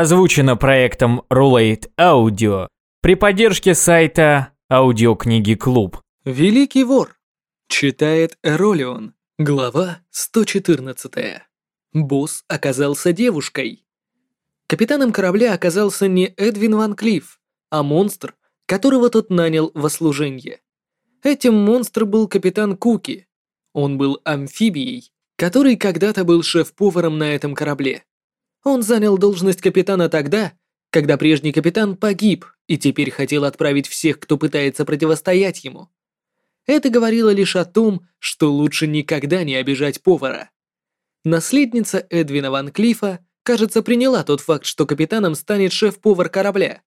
Озвучено проектом Rulate Audio при поддержке сайта Аудиокниги Клуб. Великий вор. Читает Эролион. Глава 114. Босс оказался девушкой. Капитаном корабля оказался не Эдвин Ван Клифф, а монстр, которого тот нанял во служение. Этим монстр был капитан Куки. Он был амфибией, который когда-то был шеф-поваром на этом корабле. Он занял должность капитана тогда, когда прежний капитан погиб и теперь хотел отправить всех, кто пытается противостоять ему. Это говорило лишь о том, что лучше никогда не обижать повара. Наследница Эдвина Ван Клифа, кажется, приняла тот факт, что капитаном станет шеф-повар корабля.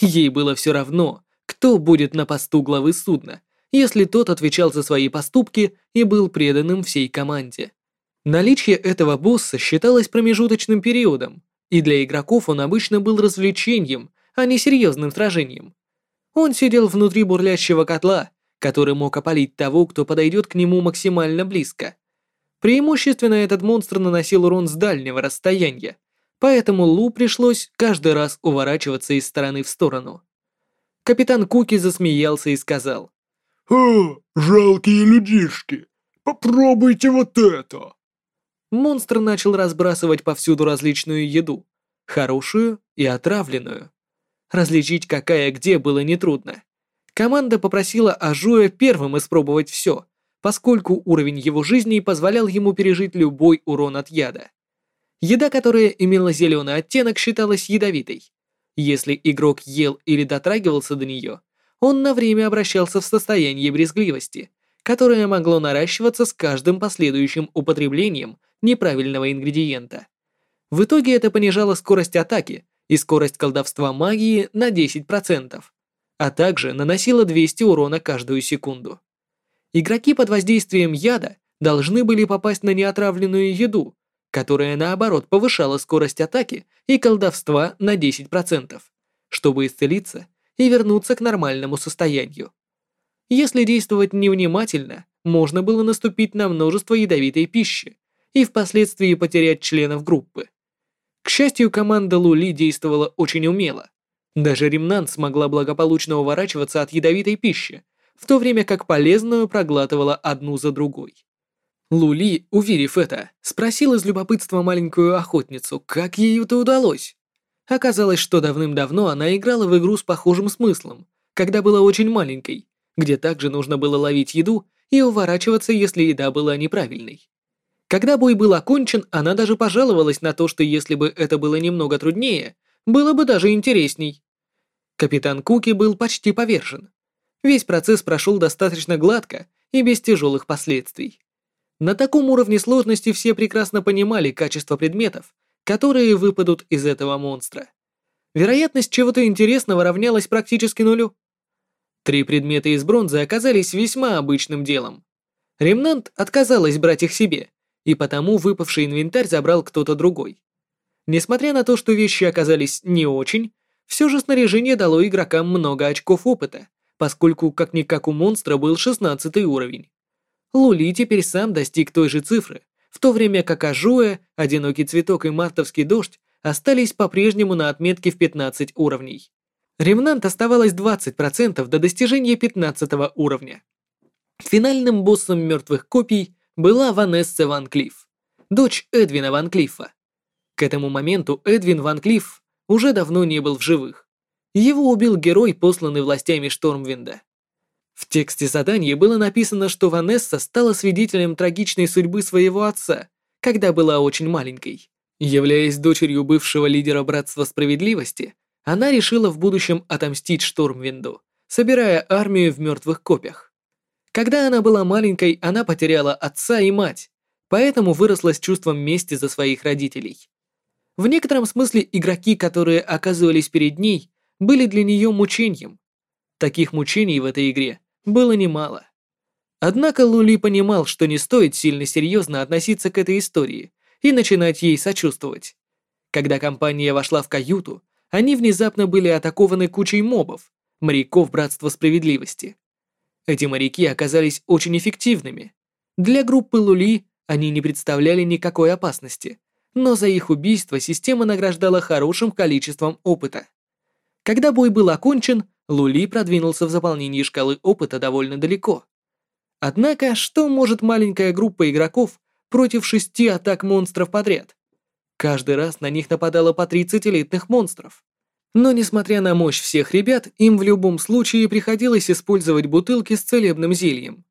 Ей было все равно, кто будет на посту главы судна, если тот отвечал за свои поступки и был преданным всей команде. Наличие этого босса считалось промежуточным периодом, и для игроков он обычно был развлечением, а не серьезным сражением. Он сидел внутри бурлящего котла, который мог опалить того, кто подойдет к нему максимально близко. Преимущественно этот монстр наносил урон с дальнего расстояния, поэтому Лу пришлось каждый раз уворачиваться из стороны в сторону. Капитан Куки засмеялся и сказал. «О, «Хм, жалкие людишки, попробуйте вот это!» монстр начал разбрасывать повсюду различную еду, хорошую и отравленную. Различить какая где было нетрудно. Команда попросила Ажуя первым испробовать все, поскольку уровень его жизни позволял ему пережить любой урон от яда. Еда, которая имела зеленый оттенок, считалась ядовитой. Если игрок ел или дотрагивался до нее, он на время обращался в состояние брезгливости, которое могло наращиваться с каждым последующим употреблением неправильного ингредиента. В итоге это понижало скорость атаки и скорость колдовства магии на 10%, а также наносило 200 урона каждую секунду. Игроки под воздействием яда должны были попасть на неотравленную еду, которая наоборот повышала скорость атаки и колдовства на 10%, чтобы исцелиться и вернуться к нормальному состоянию. Если действовать невнимательно, можно было наступить на множество ядовитой пищи и впоследствии потерять членов группы. К счастью, команда Лули действовала очень умело. Даже Ремнан смогла благополучно уворачиваться от ядовитой пищи, в то время как полезную проглатывала одну за другой. Лули, уверив это, спросил из любопытства маленькую охотницу, как ей это удалось. Оказалось, что давным-давно она играла в игру с похожим смыслом, когда была очень маленькой, где также нужно было ловить еду и уворачиваться, если еда была неправильной. Когда бой был окончен, она даже пожаловалась на то, что если бы это было немного труднее, было бы даже интересней. Капитан Куки был почти повержен. Весь процесс прошел достаточно гладко и без тяжелых последствий. На таком уровне сложности все прекрасно понимали качество предметов, которые выпадут из этого монстра. Вероятность чего-то интересного равнялась практически нулю. Три предмета из бронзы оказались весьма обычным делом. Ремнант отказалась брать их себе, и потому выпавший инвентарь забрал кто-то другой. Несмотря на то, что вещи оказались не очень, все же снаряжение дало игрокам много очков опыта, поскольку как-никак у монстра был 16 уровень. Лули теперь сам достиг той же цифры, в то время как Ажуэ, Одинокий Цветок и Мартовский Дождь остались по-прежнему на отметке в 15 уровней. Ремнант оставалось 20% до достижения 15 уровня. Финальным боссом мертвых копий была Ванесса Ван Клифф, дочь Эдвина Ван Клиффа. К этому моменту Эдвин Ван Клифф уже давно не был в живых. Его убил герой, посланный властями Штормвинда. В тексте задания было написано, что Ванесса стала свидетелем трагичной судьбы своего отца, когда была очень маленькой. Являясь дочерью бывшего лидера Братства Справедливости, она решила в будущем отомстить Штормвинду, собирая армию в мертвых копьях. Когда она была маленькой, она потеряла отца и мать, поэтому выросла с чувством мести за своих родителей. В некотором смысле игроки, которые оказывались перед ней, были для нее мучением. Таких мучений в этой игре было немало. Однако Лули понимал, что не стоит сильно серьезно относиться к этой истории и начинать ей сочувствовать. Когда компания вошла в каюту, они внезапно были атакованы кучей мобов, моряков Братства Справедливости. Эти моряки оказались очень эффективными. Для группы Лули они не представляли никакой опасности, но за их убийство система награждала хорошим количеством опыта. Когда бой был окончен, Лули продвинулся в заполнении шкалы опыта довольно далеко. Однако, что может маленькая группа игроков против шести атак монстров подряд? Каждый раз на них нападало по 30 элитных монстров. Но несмотря на мощь всех ребят, им в любом случае приходилось использовать бутылки с целебным зельем.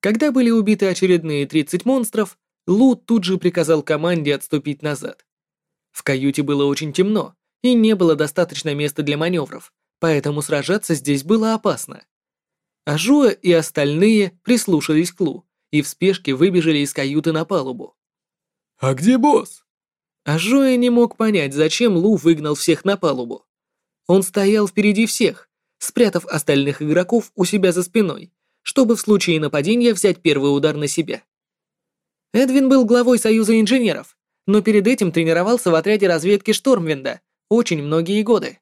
Когда были убиты очередные 30 монстров, Лу тут же приказал команде отступить назад. В каюте было очень темно, и не было достаточно места для маневров, поэтому сражаться здесь было опасно. Ажуа и остальные прислушались к Лу и в спешке выбежали из каюты на палубу. «А где босс?» Ажуа не мог понять, зачем Лу выгнал всех на палубу. Он стоял впереди всех, спрятав остальных игроков у себя за спиной, чтобы в случае нападения взять первый удар на себя. Эдвин был главой Союза инженеров, но перед этим тренировался в отряде разведки Штормвинда очень многие годы.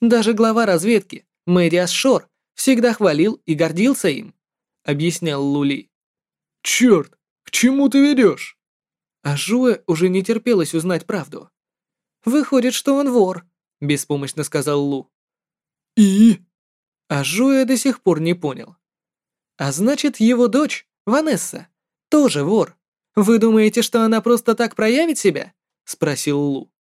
Даже глава разведки, Мэриас Шор, всегда хвалил и гордился им, объяснял Лули. Черт, к чему ты ведешь? А Жуэ уже не терпелось узнать правду. Выходит, что он вор. — беспомощно сказал Лу. «И?» А Жуя до сих пор не понял. «А значит, его дочь, Ванесса, тоже вор. Вы думаете, что она просто так проявит себя?» — спросил Лу.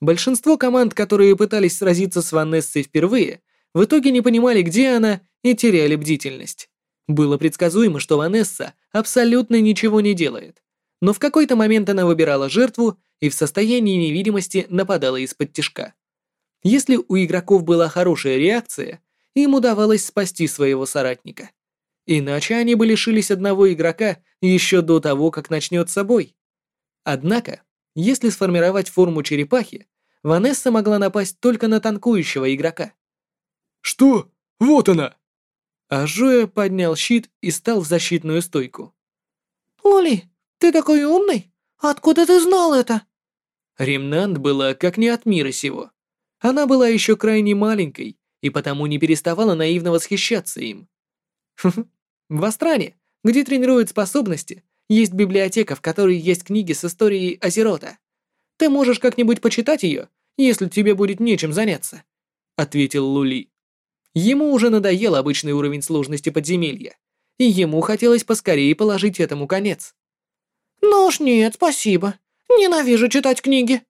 Большинство команд, которые пытались сразиться с Ванессой впервые, в итоге не понимали, где она, и теряли бдительность. Было предсказуемо, что Ванесса абсолютно ничего не делает. Но в какой-то момент она выбирала жертву и в состоянии невидимости нападала из-под тишка. Если у игроков была хорошая реакция, им удавалось спасти своего соратника. Иначе они бы лишились одного игрока еще до того, как начнет собой. Однако, если сформировать форму черепахи, Ванесса могла напасть только на танкующего игрока. «Что? Вот она!» Ажуя поднял щит и стал в защитную стойку. «Лоли, ты такой умный? Откуда ты знал это?» Ремнант была как не от мира сего. Она была еще крайне маленькой и потому не переставала наивно восхищаться им. В Астране, где тренируют способности, есть библиотека, в которой есть книги с историей Азерота. Ты можешь как-нибудь почитать ее, если тебе будет нечем заняться», — ответил Лули. Ему уже надоел обычный уровень сложности подземелья, и ему хотелось поскорее положить этому конец. «Ну уж нет, спасибо. Ненавижу читать книги»,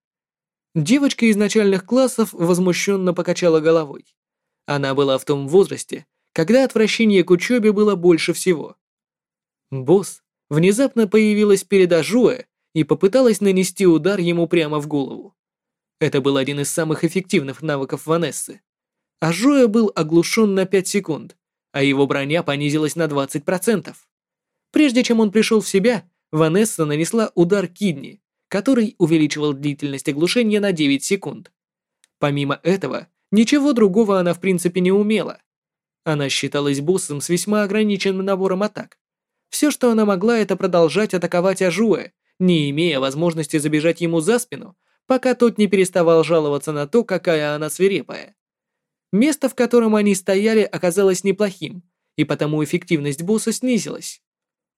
Девочка из начальных классов возмущенно покачала головой. Она была в том возрасте, когда отвращение к учебе было больше всего. Босс внезапно появилась перед Ажуэ и попыталась нанести удар ему прямо в голову. Это был один из самых эффективных навыков Ванессы. Ажуэ был оглушен на 5 секунд, а его броня понизилась на 20%. Прежде чем он пришел в себя, Ванесса нанесла удар кидни, который увеличивал длительность оглушения на 9 секунд. Помимо этого, ничего другого она в принципе не умела. Она считалась боссом с весьма ограниченным набором атак. Все, что она могла, это продолжать атаковать Ажуэ, не имея возможности забежать ему за спину, пока тот не переставал жаловаться на то, какая она свирепая. Место, в котором они стояли, оказалось неплохим, и потому эффективность босса снизилась.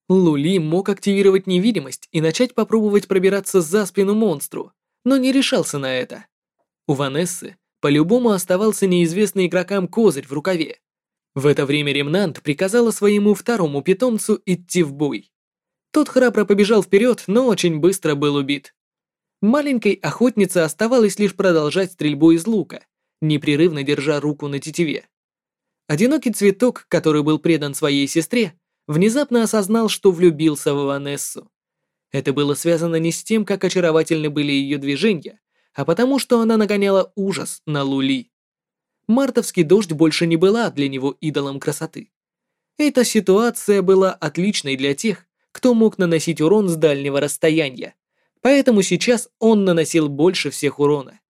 Лули мог активировать невидимость и начать попробовать пробираться за спину монстру, но не решался на это. У Ванессы по-любому оставался неизвестный игрокам козырь в рукаве. В это время Ремнант приказала своему второму питомцу идти в бой. Тот храбро побежал вперед, но очень быстро был убит. Маленькой охотнице оставалось лишь продолжать стрельбу из лука, непрерывно держа руку на тетиве. Одинокий цветок, который был предан своей сестре, внезапно осознал, что влюбился в Ванессу. Это было связано не с тем, как очаровательны были ее движения, а потому что она нагоняла ужас на Лули. Мартовский дождь больше не была для него идолом красоты. Эта ситуация была отличной для тех, кто мог наносить урон с дальнего расстояния, поэтому сейчас он наносил больше всех урона.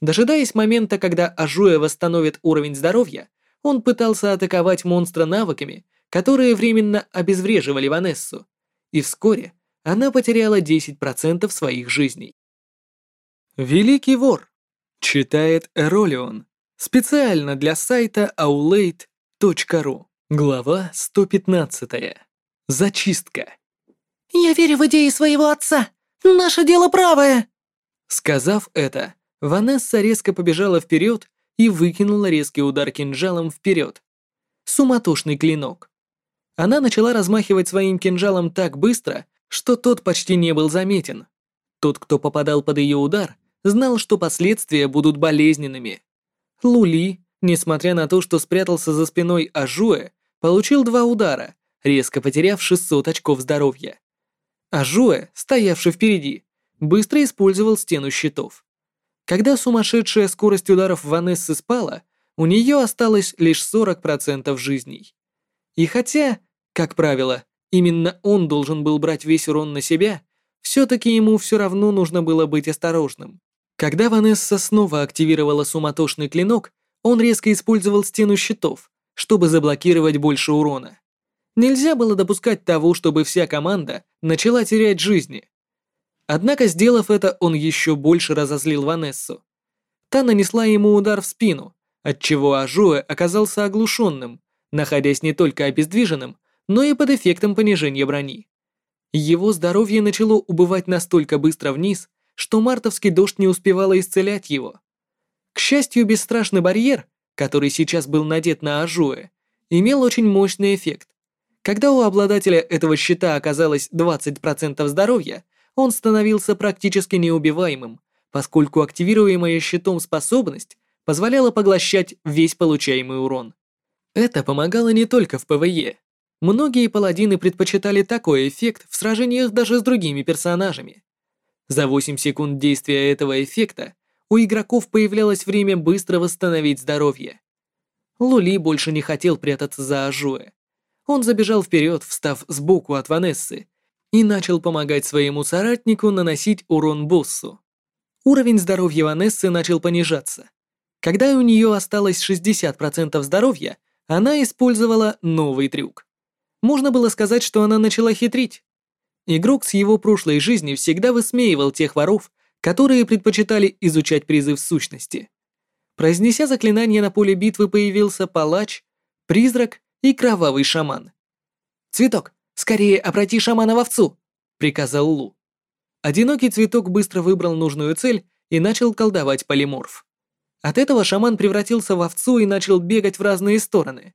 Дожидаясь момента, когда Ажуя восстановит уровень здоровья, он пытался атаковать монстра навыками – которые временно обезвреживали Ванессу, и вскоре она потеряла 10% своих жизней. «Великий вор», — читает Эролион, специально для сайта aulate.ru, глава 115. Зачистка. «Я верю в идеи своего отца! Наше дело правое!» Сказав это, Ванесса резко побежала вперед и выкинула резкий удар кинжалом вперед. Суматошный клинок. Она начала размахивать своим кинжалом так быстро, что тот почти не был заметен. Тот, кто попадал под ее удар, знал, что последствия будут болезненными. Лули, несмотря на то, что спрятался за спиной Ажуэ, получил два удара, резко потеряв 600 очков здоровья. Ажуэ, стоявший впереди, быстро использовал стену щитов. Когда сумасшедшая скорость ударов Ванессы спала, у нее осталось лишь 40% жизней. И хотя как правило, именно он должен был брать весь урон на себя, все-таки ему все равно нужно было быть осторожным. Когда Ванесса снова активировала суматошный клинок, он резко использовал стену щитов, чтобы заблокировать больше урона. Нельзя было допускать того, чтобы вся команда начала терять жизни. Однако, сделав это, он еще больше разозлил Ванессу. Та нанесла ему удар в спину, отчего Ажуэ оказался оглушенным, находясь не только обездвиженным, но и под эффектом понижения брони. Его здоровье начало убывать настолько быстро вниз, что мартовский дождь не успевала исцелять его. К счастью, бесстрашный барьер, который сейчас был надет на Ажуэ, имел очень мощный эффект. Когда у обладателя этого щита оказалось 20% здоровья, он становился практически неубиваемым, поскольку активируемая щитом способность позволяла поглощать весь получаемый урон. Это помогало не только в PvE, Многие паладины предпочитали такой эффект в сражениях даже с другими персонажами. За 8 секунд действия этого эффекта у игроков появлялось время быстро восстановить здоровье. Лули больше не хотел прятаться за Ажуэ. Он забежал вперед, встав сбоку от Ванессы, и начал помогать своему соратнику наносить урон боссу. Уровень здоровья Ванессы начал понижаться. Когда у нее осталось 60% здоровья, она использовала новый трюк. Можно было сказать, что она начала хитрить. Игрок с его прошлой жизни всегда высмеивал тех воров, которые предпочитали изучать призыв сущности. Произнеся заклинание на поле битвы, появился палач, призрак и кровавый шаман. «Цветок, скорее обрати шамана в овцу!» — приказал Лу. Одинокий цветок быстро выбрал нужную цель и начал колдовать полиморф. От этого шаман превратился в овцу и начал бегать в разные стороны.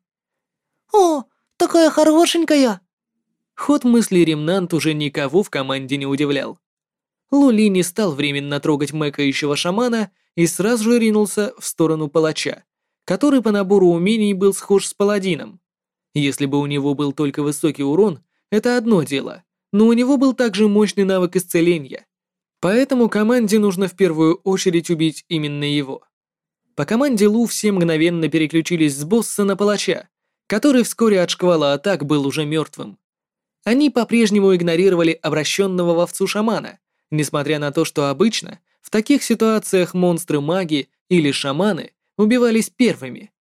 «О, Такая хорошенькая!» Ход мысли Ремнант уже никого в команде не удивлял. Лули не стал временно трогать мэкающего шамана и сразу же ринулся в сторону палача, который по набору умений был схож с паладином. Если бы у него был только высокий урон, это одно дело, но у него был также мощный навык исцеления. Поэтому команде нужно в первую очередь убить именно его. По команде Лу все мгновенно переключились с босса на палача, который вскоре от шквала атак был уже мертвым. Они по-прежнему игнорировали обращенного в овцу шамана, несмотря на то, что обычно в таких ситуациях монстры-маги или шаманы убивались первыми.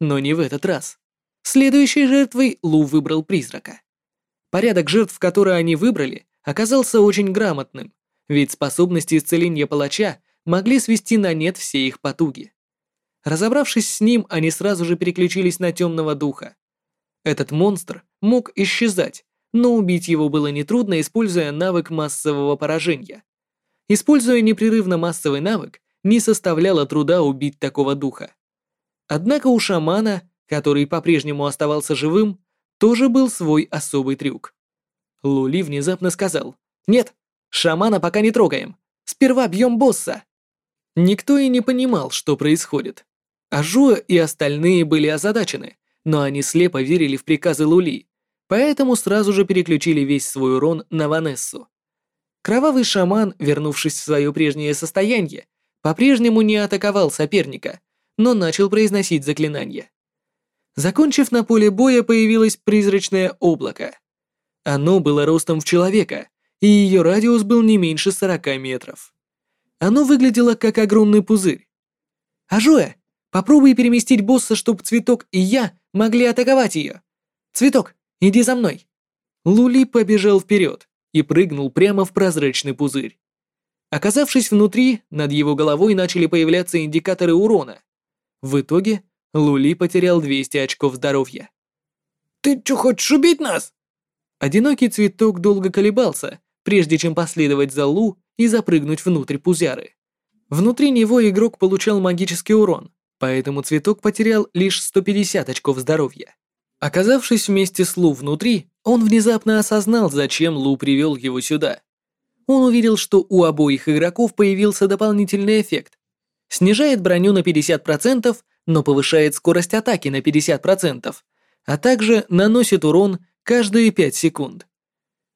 Но не в этот раз. Следующей жертвой Лу выбрал призрака. Порядок жертв, которые они выбрали, оказался очень грамотным, ведь способности исцеления палача могли свести на нет все их потуги. Разобравшись с ним, они сразу же переключились на темного духа. Этот монстр мог исчезать, но убить его было нетрудно, используя навык массового поражения. Используя непрерывно массовый навык, не составляло труда убить такого духа. Однако у шамана, который по-прежнему оставался живым, тоже был свой особый трюк. Лули внезапно сказал «Нет, шамана пока не трогаем. Сперва бьем босса!» Никто и не понимал, что происходит. Ажуа и остальные были озадачены, но они слепо верили в приказы Лули, поэтому сразу же переключили весь свой урон на Ванессу. Кровавый шаман, вернувшись в свое прежнее состояние, по-прежнему не атаковал соперника, но начал произносить заклинания. Закончив на поле боя, появилось призрачное облако. Оно было ростом в человека, и ее радиус был не меньше 40 метров. Оно выглядело как огромный пузырь. «Ажуэ, попробуй переместить босса, чтобы Цветок и я могли атаковать ее. Цветок, иди за мной!» Лули побежал вперед и прыгнул прямо в прозрачный пузырь. Оказавшись внутри, над его головой начали появляться индикаторы урона. В итоге Лули потерял 200 очков здоровья. «Ты что хочешь убить нас?» Одинокий цветок долго колебался, прежде чем последовать за Лу и запрыгнуть внутрь пузяры. Внутри него игрок получал магический урон, поэтому цветок потерял лишь 150 очков здоровья. Оказавшись вместе с Лу внутри, он внезапно осознал, зачем Лу привел его сюда. Он увидел, что у обоих игроков появился дополнительный эффект. Снижает броню на 50%, но повышает скорость атаки на 50%, а также наносит урон каждые 5 секунд.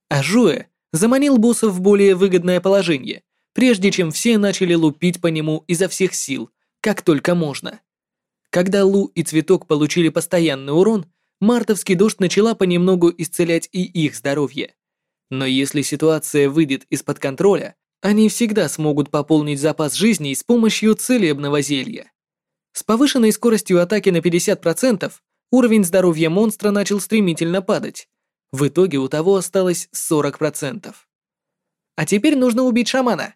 А Жуэ? заманил босса в более выгодное положение, прежде чем все начали лупить по нему изо всех сил, как только можно. Когда Лу и Цветок получили постоянный урон, мартовский дождь начала понемногу исцелять и их здоровье. Но если ситуация выйдет из-под контроля, они всегда смогут пополнить запас жизней с помощью целебного зелья. С повышенной скоростью атаки на 50% уровень здоровья монстра начал стремительно падать, в итоге у того осталось 40%. А теперь нужно убить шамана.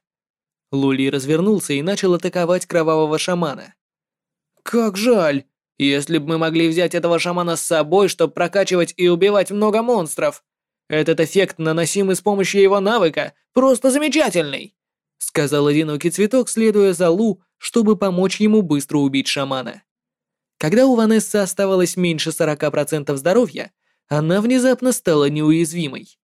Лули развернулся и начал атаковать кровавого шамана. Как жаль! Если бы мы могли взять этого шамана с собой, чтобы прокачивать и убивать много монстров. Этот эффект, наносимый с помощью его навыка, просто замечательный!» Сказал одинокий цветок, следуя за Лу, чтобы помочь ему быстро убить шамана. Когда у Ванессы оставалось меньше 40% здоровья, она внезапно стала неуязвимой.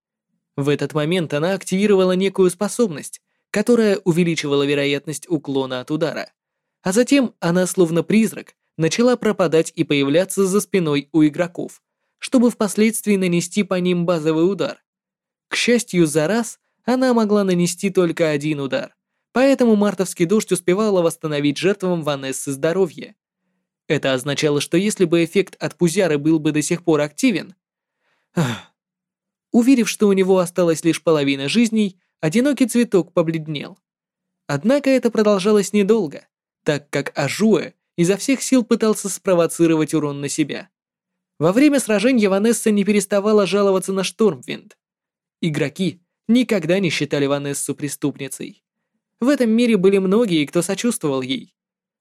В этот момент она активировала некую способность, которая увеличивала вероятность уклона от удара. А затем она, словно призрак, начала пропадать и появляться за спиной у игроков, чтобы впоследствии нанести по ним базовый удар. К счастью, за раз она могла нанести только один удар, поэтому мартовский дождь успевала восстановить жертвам Ванессы здоровье. Это означало, что если бы эффект от пузяры был бы до сих пор активен, Уверив, что у него осталась лишь половина жизней, одинокий цветок побледнел. Однако это продолжалось недолго, так как Ажуэ изо всех сил пытался спровоцировать урон на себя. Во время сражения Ванесса не переставала жаловаться на Штормвинд. Игроки никогда не считали Ванессу преступницей. В этом мире были многие, кто сочувствовал ей.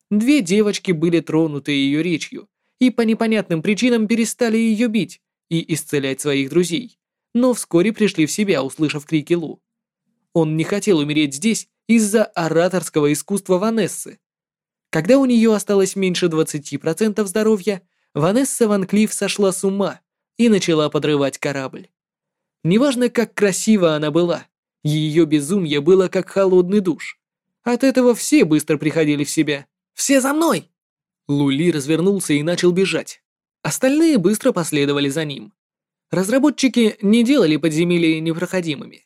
Две девочки были тронуты ее речью и по непонятным причинам перестали ее бить, и исцелять своих друзей, но вскоре пришли в себя, услышав крики Лу. Он не хотел умереть здесь из-за ораторского искусства Ванессы. Когда у нее осталось меньше 20% здоровья, Ванесса Ван Клифф сошла с ума и начала подрывать корабль. Неважно, как красива она была, ее безумие было как холодный душ. От этого все быстро приходили в себя. «Все за мной!» Лули развернулся и начал бежать. Остальные быстро последовали за ним. Разработчики не делали подземелья непроходимыми.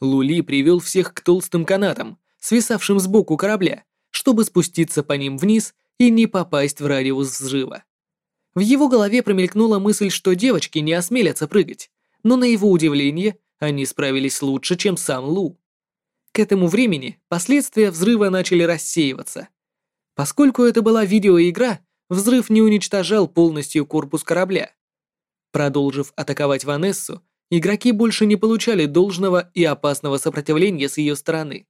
Лули привел всех к толстым канатам, свисавшим сбоку корабля, чтобы спуститься по ним вниз и не попасть в радиус взрыва. В его голове промелькнула мысль, что девочки не осмелятся прыгать, но на его удивление они справились лучше, чем сам Лу. К этому времени последствия взрыва начали рассеиваться. Поскольку это была видеоигра, Взрыв не уничтожал полностью корпус корабля. Продолжив атаковать Ванессу, игроки больше не получали должного и опасного сопротивления с ее стороны.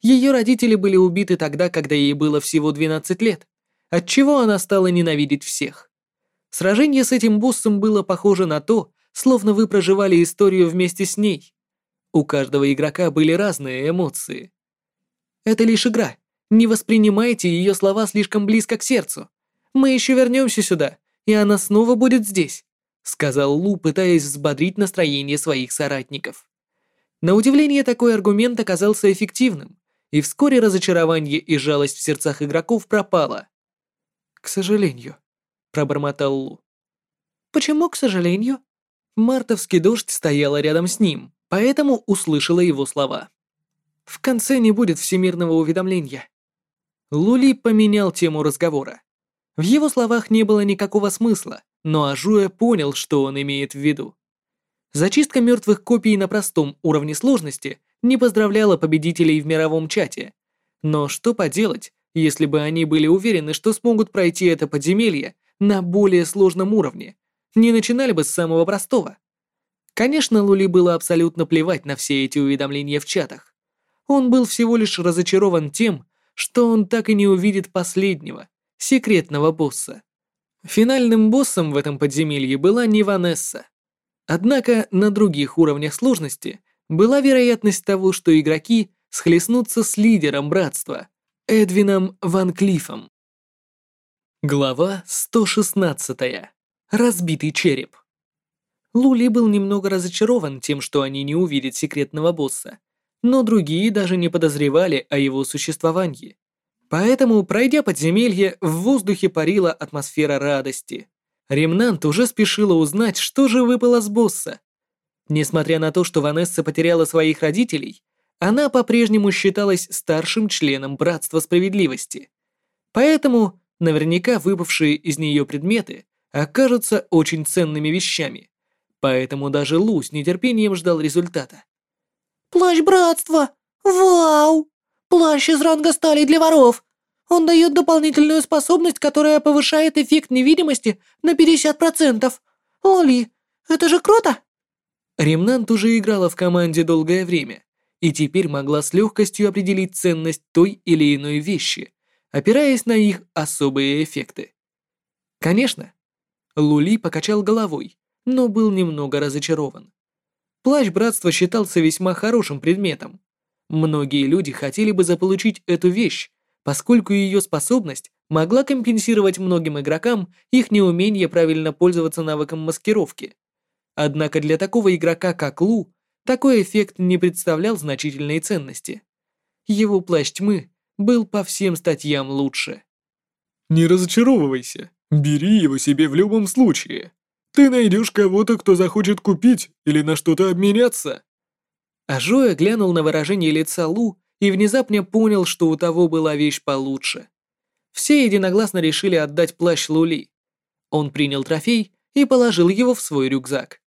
Ее родители были убиты тогда, когда ей было всего 12 лет, отчего она стала ненавидеть всех. Сражение с этим боссом было похоже на то, словно вы проживали историю вместе с ней. У каждого игрока были разные эмоции. Это лишь игра. Не воспринимайте ее слова слишком близко к сердцу мы еще вернемся сюда, и она снова будет здесь», — сказал Лу, пытаясь взбодрить настроение своих соратников. На удивление, такой аргумент оказался эффективным, и вскоре разочарование и жалость в сердцах игроков пропало. «К сожалению», — пробормотал Лу. «Почему, к сожалению?» Мартовский дождь стояла рядом с ним, поэтому услышала его слова. «В конце не будет всемирного уведомления». Лули поменял тему разговора. В его словах не было никакого смысла, но Ажуя понял, что он имеет в виду. Зачистка мертвых копий на простом уровне сложности не поздравляла победителей в мировом чате. Но что поделать, если бы они были уверены, что смогут пройти это подземелье на более сложном уровне, не начинали бы с самого простого. Конечно, Лули было абсолютно плевать на все эти уведомления в чатах. Он был всего лишь разочарован тем, что он так и не увидит последнего, секретного босса. Финальным боссом в этом подземелье была не Ванесса. Однако на других уровнях сложности была вероятность того, что игроки схлестнутся с лидером братства, Эдвином Ван Клифом. Глава 116. Разбитый череп. Лули был немного разочарован тем, что они не увидят секретного босса, но другие даже не подозревали о его существовании. Поэтому, пройдя подземелье, в воздухе парила атмосфера радости. Ремнант уже спешила узнать, что же выпало с босса. Несмотря на то, что Ванесса потеряла своих родителей, она по-прежнему считалась старшим членом Братства Справедливости. Поэтому наверняка выпавшие из нее предметы окажутся очень ценными вещами. Поэтому даже Лу с нетерпением ждал результата. «Плащ Братства! Вау!» Плащ из ранга стали для воров! Он дает дополнительную способность, которая повышает эффект невидимости на 50%. Оли, это же круто!» Ремнант уже играла в команде долгое время и теперь могла с легкостью определить ценность той или иной вещи, опираясь на их особые эффекты. Конечно, Лули покачал головой, но был немного разочарован. Плащ братства считался весьма хорошим предметом. Многие люди хотели бы заполучить эту вещь, поскольку ее способность могла компенсировать многим игрокам их неумение правильно пользоваться навыком маскировки. Однако для такого игрока, как Лу, такой эффект не представлял значительной ценности. Его плащ тьмы был по всем статьям лучше. «Не разочаровывайся, бери его себе в любом случае. Ты найдешь кого-то, кто захочет купить или на что-то обменяться», а Жоя глянул на выражение лица Лу и внезапно понял, что у того была вещь получше. Все единогласно решили отдать плащ Лули. Он принял трофей и положил его в свой рюкзак.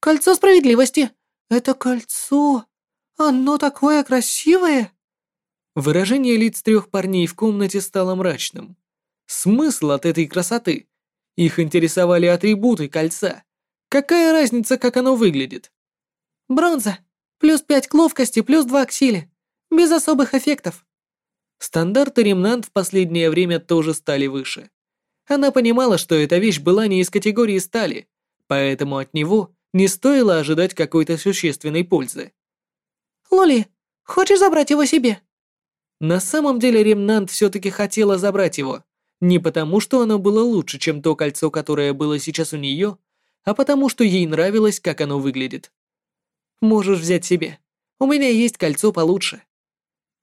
«Кольцо справедливости! Это кольцо! Оно такое красивое!» Выражение лиц трех парней в комнате стало мрачным. Смысл от этой красоты? Их интересовали атрибуты кольца. Какая разница, как оно выглядит? «Бронза! плюс 5 к ловкости, плюс 2 к силе. Без особых эффектов. Стандарты Ремнант в последнее время тоже стали выше. Она понимала, что эта вещь была не из категории стали, поэтому от него не стоило ожидать какой-то существенной пользы. «Лоли, хочешь забрать его себе?» На самом деле Ремнант все-таки хотела забрать его, не потому что оно было лучше, чем то кольцо, которое было сейчас у нее, а потому что ей нравилось, как оно выглядит. Можешь взять себе. У меня есть кольцо получше».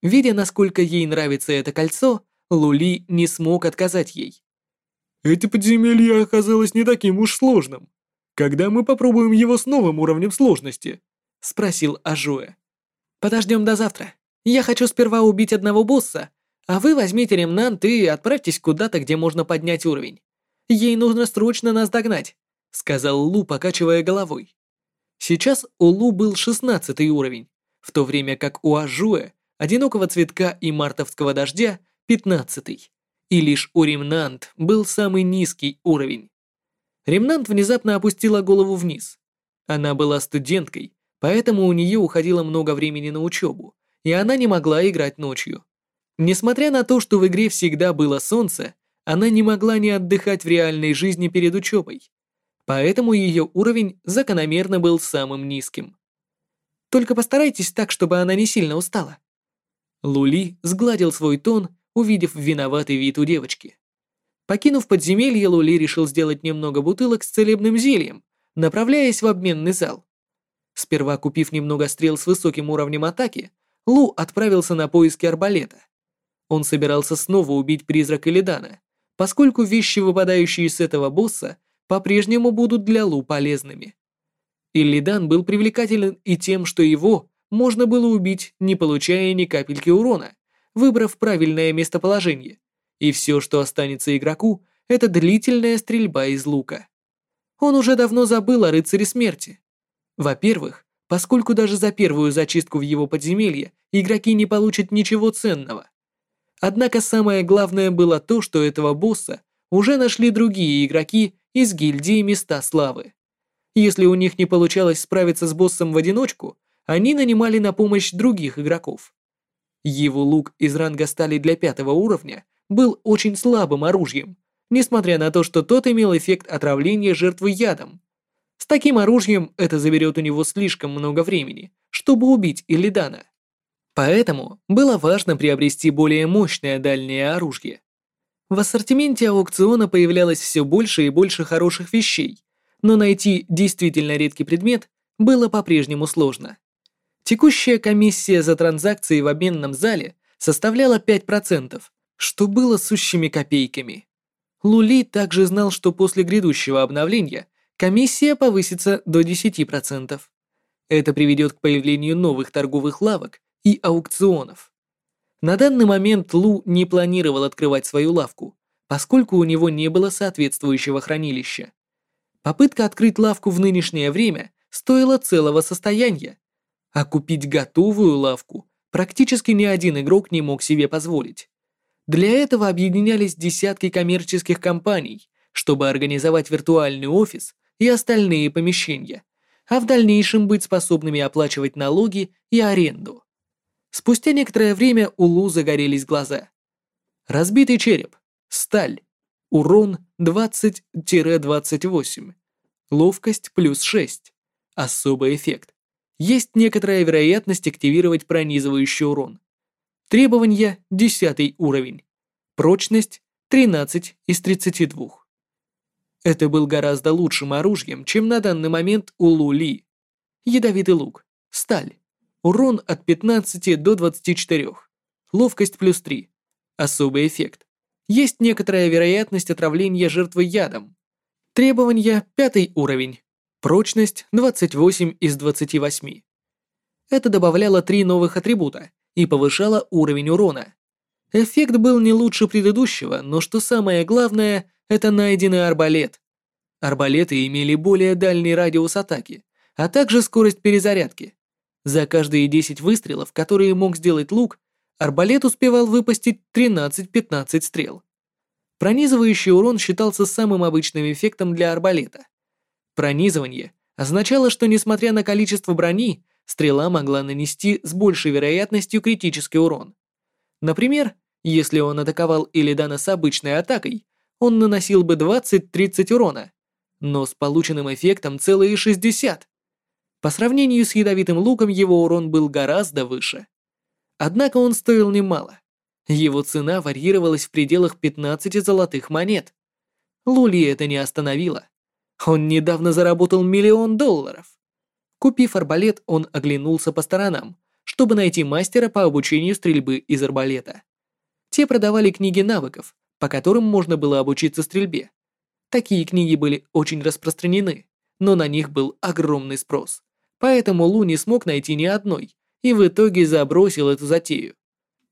Видя, насколько ей нравится это кольцо, Лули не смог отказать ей. «Это подземелье оказалось не таким уж сложным. Когда мы попробуем его с новым уровнем сложности?» — спросил Ажуэ. «Подождем до завтра. Я хочу сперва убить одного босса, а вы возьмите ремнант и отправьтесь куда-то, где можно поднять уровень. Ей нужно срочно нас догнать», — сказал Лу, покачивая головой. Сейчас у Лу был 16 уровень, в то время как у Ажуэ, одинокого цветка и мартовского дождя, 15 -й. И лишь у Ремнант был самый низкий уровень. Ремнант внезапно опустила голову вниз. Она была студенткой, поэтому у нее уходило много времени на учебу, и она не могла играть ночью. Несмотря на то, что в игре всегда было солнце, она не могла не отдыхать в реальной жизни перед учебой поэтому ее уровень закономерно был самым низким. Только постарайтесь так, чтобы она не сильно устала. Лули сгладил свой тон, увидев виноватый вид у девочки. Покинув подземелье, Лули решил сделать немного бутылок с целебным зельем, направляясь в обменный зал. Сперва купив немного стрел с высоким уровнем атаки, Лу отправился на поиски арбалета. Он собирался снова убить призрака Ледана, поскольку вещи, выпадающие с этого босса, по-прежнему будут для Лу полезными. Иллидан был привлекателен и тем, что его можно было убить, не получая ни капельки урона, выбрав правильное местоположение. И все, что останется игроку, это длительная стрельба из лука. Он уже давно забыл о рыцаре смерти. Во-первых, поскольку даже за первую зачистку в его подземелье игроки не получат ничего ценного. Однако самое главное было то, что этого босса уже нашли другие игроки из гильдии Места Славы. Если у них не получалось справиться с боссом в одиночку, они нанимали на помощь других игроков. Его лук из ранга стали для пятого уровня был очень слабым оружием, несмотря на то, что тот имел эффект отравления жертвы ядом. С таким оружием это заберет у него слишком много времени, чтобы убить Иллидана. Поэтому было важно приобрести более мощное дальнее оружие. В ассортименте аукциона появлялось все больше и больше хороших вещей, но найти действительно редкий предмет было по-прежнему сложно. Текущая комиссия за транзакции в обменном зале составляла 5%, что было сущими копейками. Лули также знал, что после грядущего обновления комиссия повысится до 10%. Это приведет к появлению новых торговых лавок и аукционов. На данный момент Лу не планировал открывать свою лавку, поскольку у него не было соответствующего хранилища. Попытка открыть лавку в нынешнее время стоила целого состояния, а купить готовую лавку практически ни один игрок не мог себе позволить. Для этого объединялись десятки коммерческих компаний, чтобы организовать виртуальный офис и остальные помещения, а в дальнейшем быть способными оплачивать налоги и аренду. Спустя некоторое время у Лу загорелись глаза. Разбитый череп. Сталь. Урон 20-28. Ловкость плюс 6. Особый эффект. Есть некоторая вероятность активировать пронизывающий урон. Требования 10 уровень. Прочность 13 из 32. Это был гораздо лучшим оружием, чем на данный момент у Лу Ли. Ядовитый лук. Сталь. Урон от 15 до 24. Ловкость плюс 3. Особый эффект. Есть некоторая вероятность отравления жертвы ядом. Требования 5 уровень. Прочность 28 из 28. Это добавляло три новых атрибута и повышало уровень урона. Эффект был не лучше предыдущего, но что самое главное, это найденный арбалет. Арбалеты имели более дальний радиус атаки, а также скорость перезарядки. За каждые 10 выстрелов, которые мог сделать лук, арбалет успевал выпустить 13-15 стрел. Пронизывающий урон считался самым обычным эффектом для арбалета. Пронизывание означало, что несмотря на количество брони, стрела могла нанести с большей вероятностью критический урон. Например, если он атаковал Илидана с обычной атакой, он наносил бы 20-30 урона, но с полученным эффектом целые 60. По сравнению с ядовитым луком его урон был гораздо выше. Однако он стоил немало. Его цена варьировалась в пределах 15 золотых монет. Лули это не остановило. Он недавно заработал миллион долларов. Купив арбалет, он оглянулся по сторонам, чтобы найти мастера по обучению стрельбы из арбалета. Те продавали книги навыков, по которым можно было обучиться стрельбе. Такие книги были очень распространены, но на них был огромный спрос поэтому Лу не смог найти ни одной и в итоге забросил эту затею.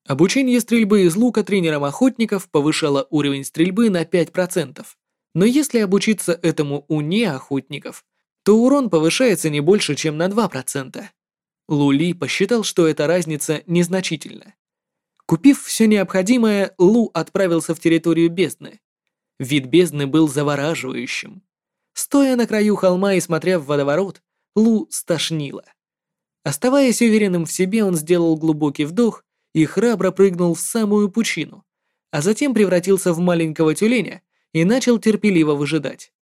Обучение стрельбы из лука тренером охотников повышало уровень стрельбы на 5%, но если обучиться этому у неохотников, то урон повышается не больше, чем на 2%. Лули посчитал, что эта разница незначительна. Купив все необходимое, Лу отправился в территорию бездны. Вид бездны был завораживающим. Стоя на краю холма и смотря в водоворот, Лу стошнило. Оставаясь уверенным в себе, он сделал глубокий вдох и храбро прыгнул в самую пучину, а затем превратился в маленького тюленя и начал терпеливо выжидать.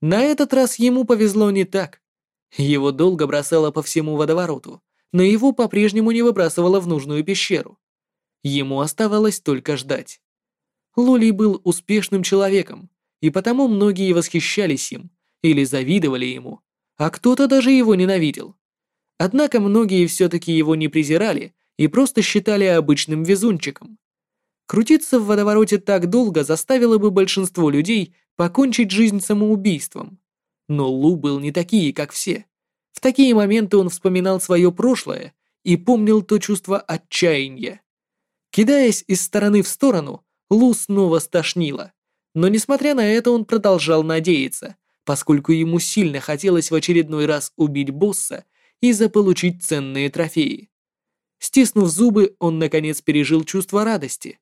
На этот раз ему повезло не так. Его долго бросало по всему водовороту, но его по-прежнему не выбрасывало в нужную пещеру. Ему оставалось только ждать. Лули был успешным человеком, и потому многие восхищались им или завидовали ему – а кто-то даже его ненавидел. Однако многие все-таки его не презирали и просто считали обычным везунчиком. Крутиться в водовороте так долго заставило бы большинство людей покончить жизнь самоубийством. Но Лу был не такие, как все. В такие моменты он вспоминал свое прошлое и помнил то чувство отчаяния. Кидаясь из стороны в сторону, Лу снова стошнило. Но несмотря на это он продолжал надеяться, поскольку ему сильно хотелось в очередной раз убить босса и заполучить ценные трофеи. Стиснув зубы, он наконец пережил чувство радости.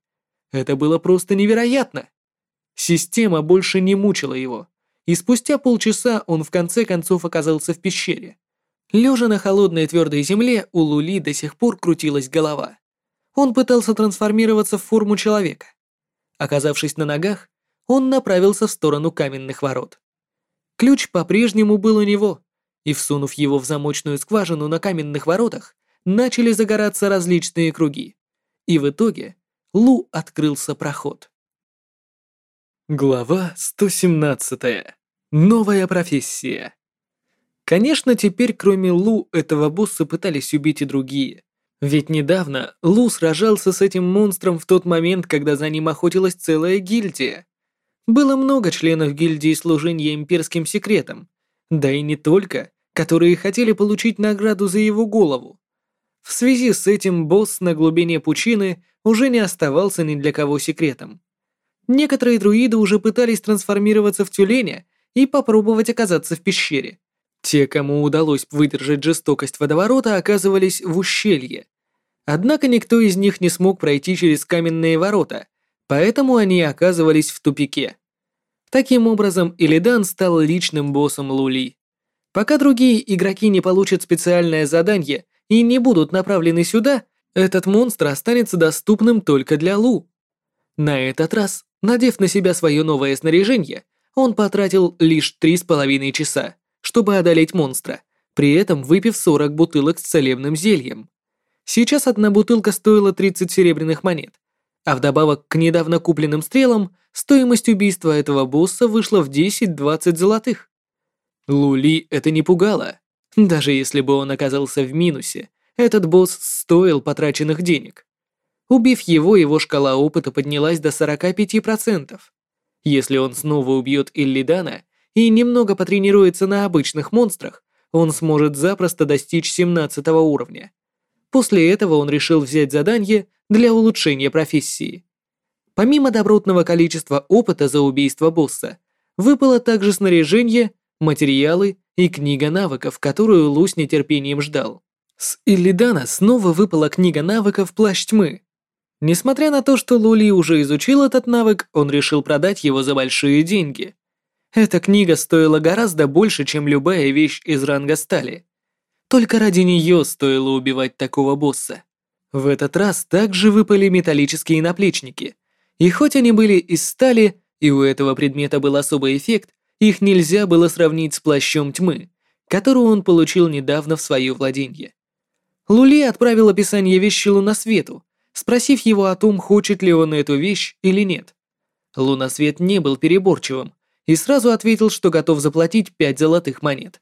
Это было просто невероятно. Система больше не мучила его, и спустя полчаса он в конце концов оказался в пещере. Лежа на холодной твердой земле, у Лули до сих пор крутилась голова. Он пытался трансформироваться в форму человека. Оказавшись на ногах, он направился в сторону каменных ворот. Ключ по-прежнему был у него, и, всунув его в замочную скважину на каменных воротах, начали загораться различные круги. И в итоге Лу открылся проход. Глава 117. Новая профессия. Конечно, теперь кроме Лу этого босса пытались убить и другие. Ведь недавно Лу сражался с этим монстром в тот момент, когда за ним охотилась целая гильдия. Было много членов гильдии служения имперским секретом, да и не только, которые хотели получить награду за его голову. В связи с этим босс на глубине пучины уже не оставался ни для кого секретом. Некоторые друиды уже пытались трансформироваться в тюленя и попробовать оказаться в пещере. Те, кому удалось выдержать жестокость водоворота, оказывались в ущелье. Однако никто из них не смог пройти через каменные ворота, поэтому они оказывались в тупике. Таким образом, Илидан стал личным боссом Лули. Пока другие игроки не получат специальное задание и не будут направлены сюда, этот монстр останется доступным только для Лу. На этот раз, надев на себя свое новое снаряжение, он потратил лишь 3,5 часа, чтобы одолеть монстра, при этом выпив 40 бутылок с целебным зельем. Сейчас одна бутылка стоила 30 серебряных монет, а вдобавок к недавно купленным стрелам, стоимость убийства этого босса вышла в 10-20 золотых. Лули это не пугало. Даже если бы он оказался в минусе, этот босс стоил потраченных денег. Убив его, его шкала опыта поднялась до 45%. Если он снова убьет Иллидана и немного потренируется на обычных монстрах, он сможет запросто достичь 17 уровня. После этого он решил взять задание для улучшения профессии. Помимо добротного количества опыта за убийство босса, выпало также снаряжение, материалы и книга навыков, которую Лу с нетерпением ждал. С Иллидана снова выпала книга навыков «Плащ тьмы». Несмотря на то, что Лули уже изучил этот навык, он решил продать его за большие деньги. Эта книга стоила гораздо больше, чем любая вещь из ранга стали. Только ради нее стоило убивать такого босса. В этот раз также выпали металлические наплечники. И хоть они были из стали, и у этого предмета был особый эффект, их нельзя было сравнить с плащом тьмы, которую он получил недавно в свое владение. Лули отправил описание вещи Лунасвету, спросив его о том, хочет ли он эту вещь или нет. Лунасвет не был переборчивым и сразу ответил, что готов заплатить пять золотых монет.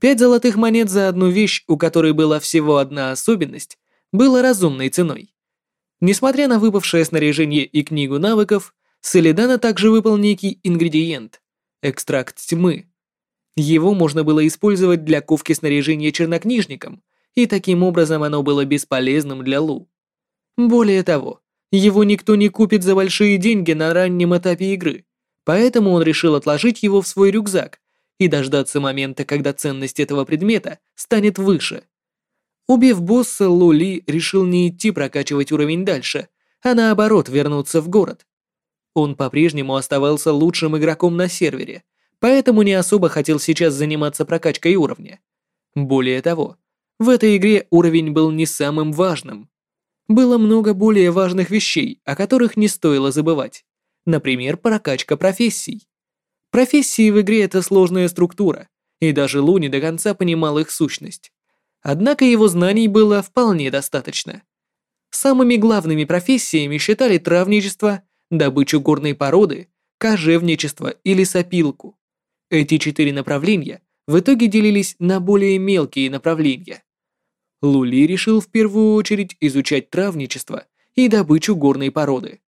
Пять золотых монет за одну вещь, у которой была всего одна особенность, было разумной ценой. Несмотря на выпавшее снаряжение и книгу навыков, Солидана также выпал некий ингредиент – экстракт тьмы. Его можно было использовать для ковки снаряжения чернокнижником, и таким образом оно было бесполезным для Лу. Более того, его никто не купит за большие деньги на раннем этапе игры, поэтому он решил отложить его в свой рюкзак и дождаться момента, когда ценность этого предмета станет выше – Убив босса, Лули решил не идти прокачивать уровень дальше, а наоборот вернуться в город. Он по-прежнему оставался лучшим игроком на сервере, поэтому не особо хотел сейчас заниматься прокачкой уровня. Более того, в этой игре уровень был не самым важным. Было много более важных вещей, о которых не стоило забывать. Например, прокачка профессий. Профессии в игре — это сложная структура, и даже Лу не до конца понимал их сущность. Однако его знаний было вполне достаточно. Самыми главными профессиями считали травничество, добычу горной породы, кожевничество или лесопилку. Эти четыре направления в итоге делились на более мелкие направления. Лули решил в первую очередь изучать травничество и добычу горной породы.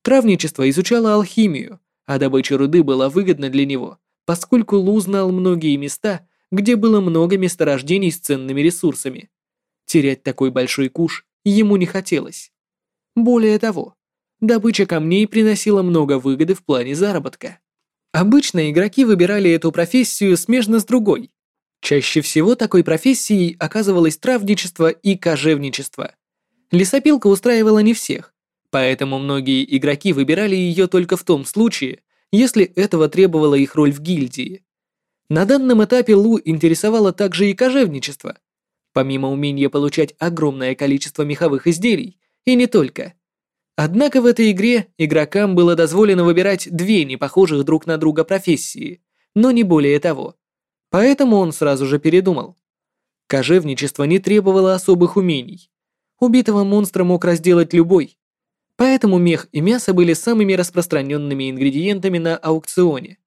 Травничество изучало алхимию, а добыча руды была выгодна для него, поскольку Лу знал многие места, где было много месторождений с ценными ресурсами. Терять такой большой куш ему не хотелось. Более того, добыча камней приносила много выгоды в плане заработка. Обычно игроки выбирали эту профессию смежно с другой. Чаще всего такой профессией оказывалось травничество и кожевничество. Лесопилка устраивала не всех, поэтому многие игроки выбирали ее только в том случае, если этого требовала их роль в гильдии. На данном этапе Лу интересовало также и кожевничество. Помимо умения получать огромное количество меховых изделий, и не только. Однако в этой игре игрокам было дозволено выбирать две непохожих друг на друга профессии, но не более того. Поэтому он сразу же передумал. Кожевничество не требовало особых умений. Убитого монстра мог разделать любой. Поэтому мех и мясо были самыми распространенными ингредиентами на аукционе.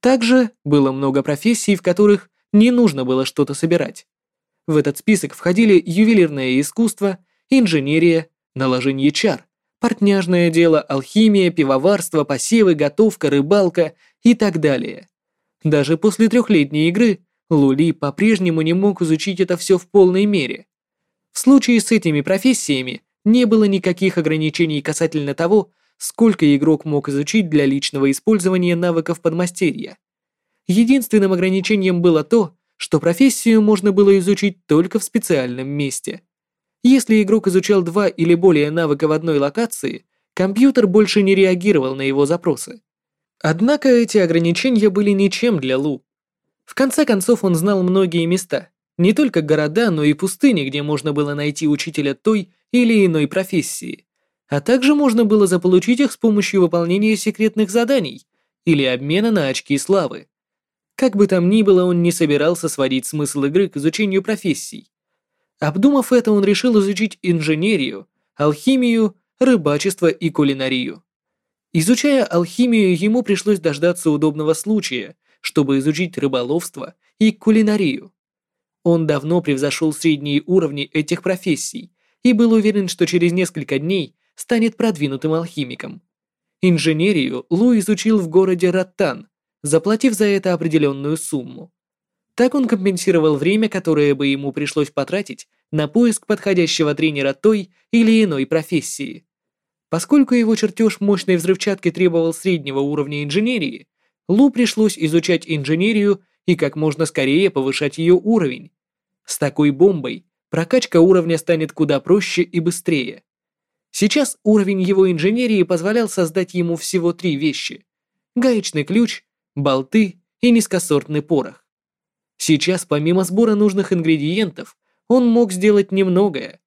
Также было много профессий, в которых не нужно было что-то собирать. В этот список входили ювелирное искусство, инженерия, наложение чар, портняжное дело, алхимия, пивоварство, посевы, готовка, рыбалка и так далее. Даже после трехлетней игры Лули по-прежнему не мог изучить это все в полной мере. В случае с этими профессиями не было никаких ограничений касательно того, сколько игрок мог изучить для личного использования навыков подмастерья. Единственным ограничением было то, что профессию можно было изучить только в специальном месте. Если игрок изучал два или более навыка в одной локации, компьютер больше не реагировал на его запросы. Однако эти ограничения были ничем для Лу. В конце концов он знал многие места, не только города, но и пустыни, где можно было найти учителя той или иной профессии а также можно было заполучить их с помощью выполнения секретных заданий или обмена на очки славы. Как бы там ни было, он не собирался сводить смысл игры к изучению профессий. Обдумав это, он решил изучить инженерию, алхимию, рыбачество и кулинарию. Изучая алхимию, ему пришлось дождаться удобного случая, чтобы изучить рыболовство и кулинарию. Он давно превзошел средние уровни этих профессий и был уверен, что через несколько дней – станет продвинутым алхимиком. Инженерию Лу изучил в городе Раттан, заплатив за это определенную сумму. Так он компенсировал время, которое бы ему пришлось потратить на поиск подходящего тренера той или иной профессии. Поскольку его чертеж мощной взрывчатки требовал среднего уровня инженерии, Лу пришлось изучать инженерию и как можно скорее повышать ее уровень. С такой бомбой прокачка уровня станет куда проще и быстрее. Сейчас уровень его инженерии позволял создать ему всего три вещи – гаечный ключ, болты и низкосортный порох. Сейчас, помимо сбора нужных ингредиентов, он мог сделать немногое.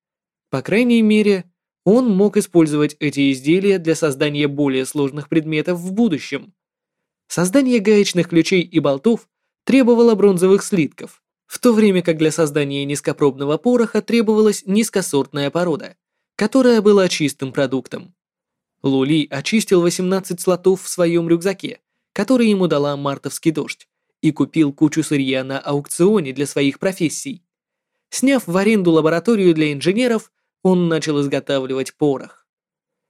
По крайней мере, он мог использовать эти изделия для создания более сложных предметов в будущем. Создание гаечных ключей и болтов требовало бронзовых слитков, в то время как для создания низкопробного пороха требовалась низкосортная порода – которая была чистым продуктом. Лули очистил 18 слотов в своем рюкзаке, который ему дала мартовский дождь, и купил кучу сырья на аукционе для своих профессий. Сняв в аренду лабораторию для инженеров, он начал изготавливать порох.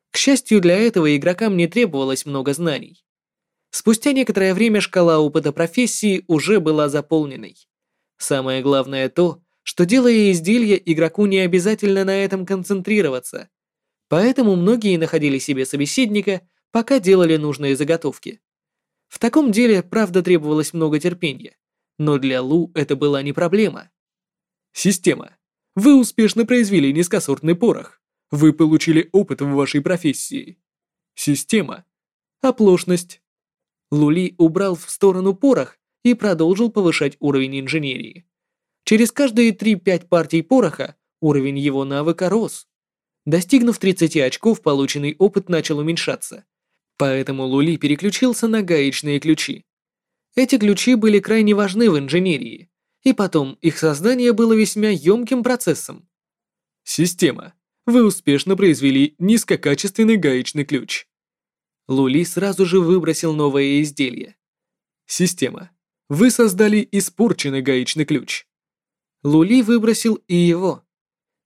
К счастью для этого игрокам не требовалось много знаний. Спустя некоторое время шкала опыта профессии уже была заполненной. Самое главное то, что делая изделия, игроку не обязательно на этом концентрироваться. Поэтому многие находили себе собеседника, пока делали нужные заготовки. В таком деле, правда, требовалось много терпения, но для Лу это была не проблема. Система. Вы успешно произвели низкосортный порох. Вы получили опыт в вашей профессии. Система. Оплошность. Лули убрал в сторону порох и продолжил повышать уровень инженерии. Через каждые 3-5 партий пороха уровень его навыка рос. Достигнув 30 очков, полученный опыт начал уменьшаться. Поэтому Лули переключился на гаечные ключи. Эти ключи были крайне важны в инженерии, и потом их создание было весьма емким процессом. Система. Вы успешно произвели низкокачественный гаечный ключ. Лули сразу же выбросил новое изделие. Система. Вы создали испорченный гаечный ключ. Лули выбросил и его.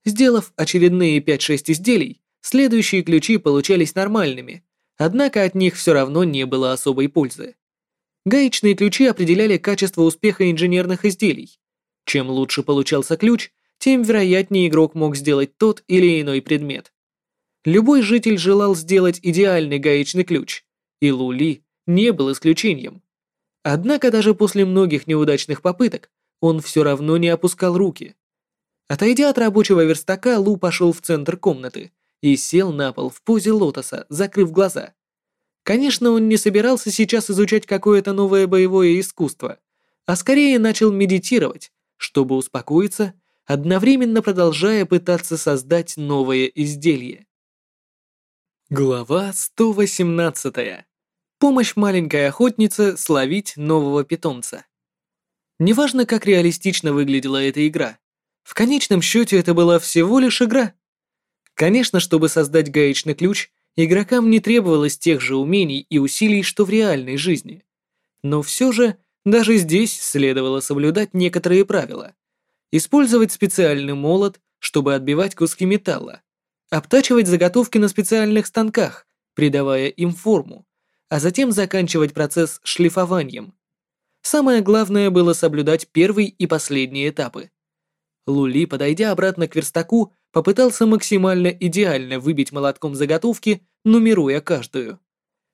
Сделав очередные 5-6 изделий, следующие ключи получались нормальными, однако от них все равно не было особой пользы. Гаечные ключи определяли качество успеха инженерных изделий. Чем лучше получался ключ, тем вероятнее игрок мог сделать тот или иной предмет. Любой житель желал сделать идеальный гаечный ключ, и Лули не был исключением. Однако даже после многих неудачных попыток он все равно не опускал руки. Отойдя от рабочего верстака, Лу пошел в центр комнаты и сел на пол в позе лотоса, закрыв глаза. Конечно, он не собирался сейчас изучать какое-то новое боевое искусство, а скорее начал медитировать, чтобы успокоиться, одновременно продолжая пытаться создать новое изделие. Глава 118. Помощь маленькой охотнице словить нового питомца. Неважно, как реалистично выглядела эта игра, в конечном счете это была всего лишь игра. Конечно, чтобы создать гаечный ключ, игрокам не требовалось тех же умений и усилий, что в реальной жизни. Но все же, даже здесь следовало соблюдать некоторые правила. Использовать специальный молот, чтобы отбивать куски металла. Обтачивать заготовки на специальных станках, придавая им форму, а затем заканчивать процесс шлифованием, Самое главное было соблюдать первый и последний этапы. Лули, подойдя обратно к верстаку, попытался максимально идеально выбить молотком заготовки, нумеруя каждую.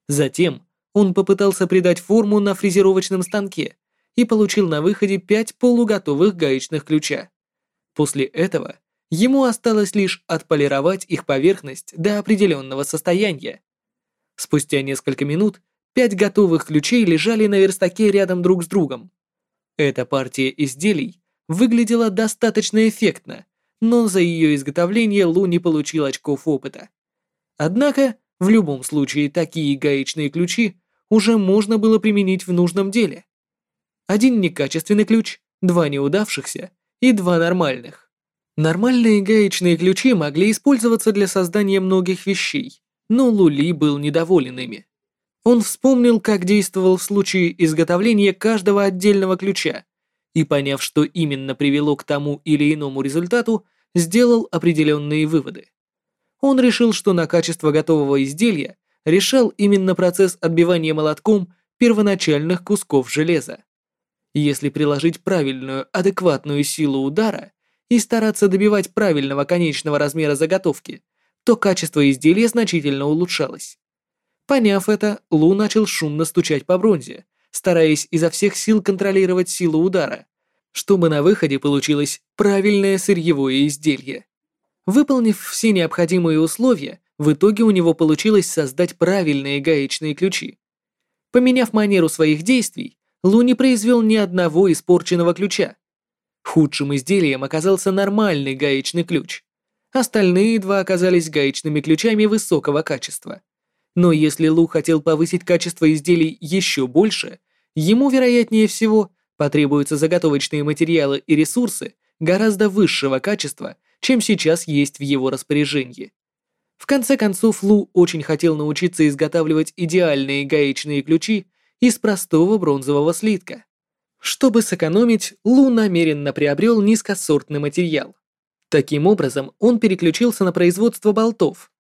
Затем он попытался придать форму на фрезеровочном станке и получил на выходе пять полуготовых гаечных ключа. После этого ему осталось лишь отполировать их поверхность до определенного состояния. Спустя несколько минут Пять готовых ключей лежали на верстаке рядом друг с другом. Эта партия изделий выглядела достаточно эффектно, но за ее изготовление Лу не получил очков опыта. Однако, в любом случае, такие гаечные ключи уже можно было применить в нужном деле. Один некачественный ключ, два неудавшихся и два нормальных. Нормальные гаечные ключи могли использоваться для создания многих вещей, но Лули был недоволен ими. Он вспомнил, как действовал в случае изготовления каждого отдельного ключа, и, поняв, что именно привело к тому или иному результату, сделал определенные выводы. Он решил, что на качество готового изделия решал именно процесс отбивания молотком первоначальных кусков железа. Если приложить правильную, адекватную силу удара и стараться добивать правильного конечного размера заготовки, то качество изделия значительно улучшалось. Поняв это, Лу начал шумно стучать по бронзе, стараясь изо всех сил контролировать силу удара, чтобы на выходе получилось правильное сырьевое изделие. Выполнив все необходимые условия, в итоге у него получилось создать правильные гаечные ключи. Поменяв манеру своих действий, Лу не произвел ни одного испорченного ключа. Худшим изделием оказался нормальный гаечный ключ. Остальные два оказались гаечными ключами высокого качества. Но если Лу хотел повысить качество изделий еще больше, ему, вероятнее всего, потребуются заготовочные материалы и ресурсы гораздо высшего качества, чем сейчас есть в его распоряжении. В конце концов, Лу очень хотел научиться изготавливать идеальные гаечные ключи из простого бронзового слитка. Чтобы сэкономить, Лу намеренно приобрел низкосортный материал. Таким образом, он переключился на производство болтов,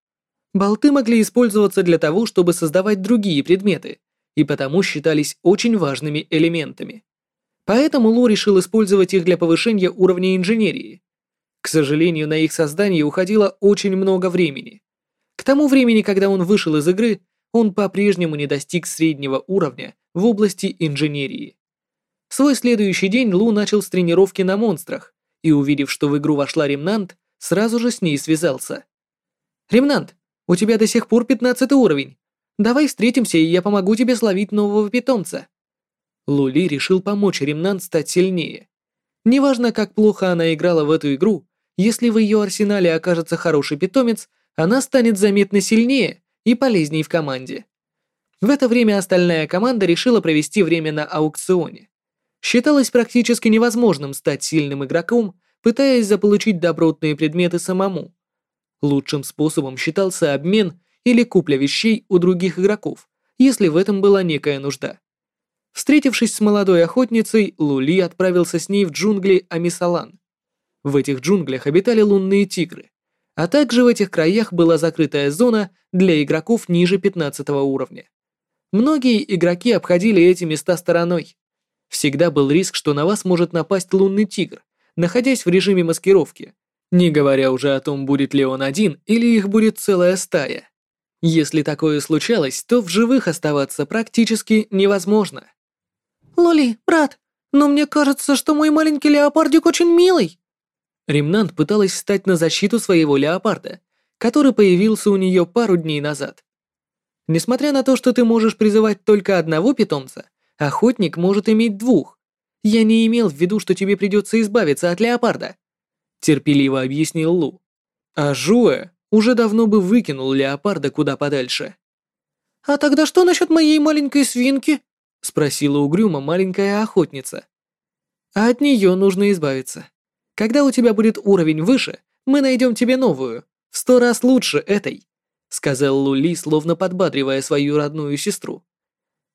болты могли использоваться для того, чтобы создавать другие предметы, и потому считались очень важными элементами. Поэтому Лу решил использовать их для повышения уровня инженерии. К сожалению, на их создание уходило очень много времени. К тому времени, когда он вышел из игры, он по-прежнему не достиг среднего уровня в области инженерии. Свой следующий день Лу начал с тренировки на монстрах, и увидев, что в игру вошла Ремнант, сразу же с ней связался. «Ремнант, у тебя до сих пор пятнадцатый уровень. Давай встретимся, и я помогу тебе словить нового питомца». Лули решил помочь Ремнан стать сильнее. Неважно, как плохо она играла в эту игру, если в ее арсенале окажется хороший питомец, она станет заметно сильнее и полезней в команде. В это время остальная команда решила провести время на аукционе. Считалось практически невозможным стать сильным игроком, пытаясь заполучить добротные предметы самому. Лучшим способом считался обмен или купля вещей у других игроков, если в этом была некая нужда. Встретившись с молодой охотницей, Лули отправился с ней в джунгли Амисалан. В этих джунглях обитали лунные тигры, а также в этих краях была закрытая зона для игроков ниже 15 уровня. Многие игроки обходили эти места стороной. Всегда был риск, что на вас может напасть лунный тигр, находясь в режиме маскировки, не говоря уже о том, будет ли он один или их будет целая стая. Если такое случалось, то в живых оставаться практически невозможно. «Лоли, брат, но мне кажется, что мой маленький леопардик очень милый!» Ремнант пыталась встать на защиту своего леопарда, который появился у нее пару дней назад. Несмотря на то, что ты можешь призывать только одного питомца, охотник может иметь двух. Я не имел в виду, что тебе придется избавиться от леопарда, терпеливо объяснил Лу. А Жуэ уже давно бы выкинул леопарда куда подальше. «А тогда что насчет моей маленькой свинки?» — спросила угрюмо маленькая охотница. «От нее нужно избавиться. Когда у тебя будет уровень выше, мы найдем тебе новую, в сто раз лучше этой», — сказал Лули, словно подбадривая свою родную сестру.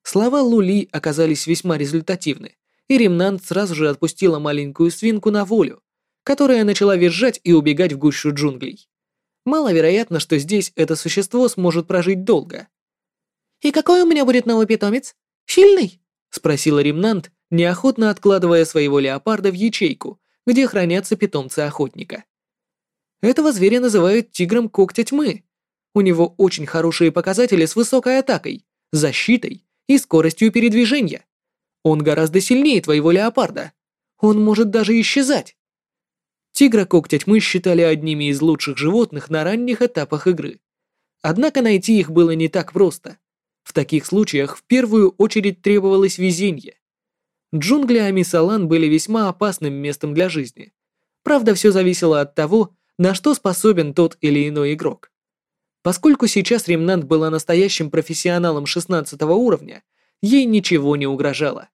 Слова Лули оказались весьма результативны, и Ремнант сразу же отпустила маленькую свинку на волю, которая начала визжать и убегать в гущу джунглей. Маловероятно, что здесь это существо сможет прожить долго. «И какой у меня будет новый питомец? Сильный?» — спросила ремнант, неохотно откладывая своего леопарда в ячейку, где хранятся питомцы охотника. Этого зверя называют тигром когтя тьмы. У него очень хорошие показатели с высокой атакой, защитой и скоростью передвижения. Он гораздо сильнее твоего леопарда. Он может даже исчезать. Тигра-когтя мы считали одними из лучших животных на ранних этапах игры. Однако найти их было не так просто. В таких случаях в первую очередь требовалось везение. Джунгли Амисалан были весьма опасным местом для жизни. Правда, все зависело от того, на что способен тот или иной игрок. Поскольку сейчас Ремнант была настоящим профессионалом 16 уровня, ей ничего не угрожало.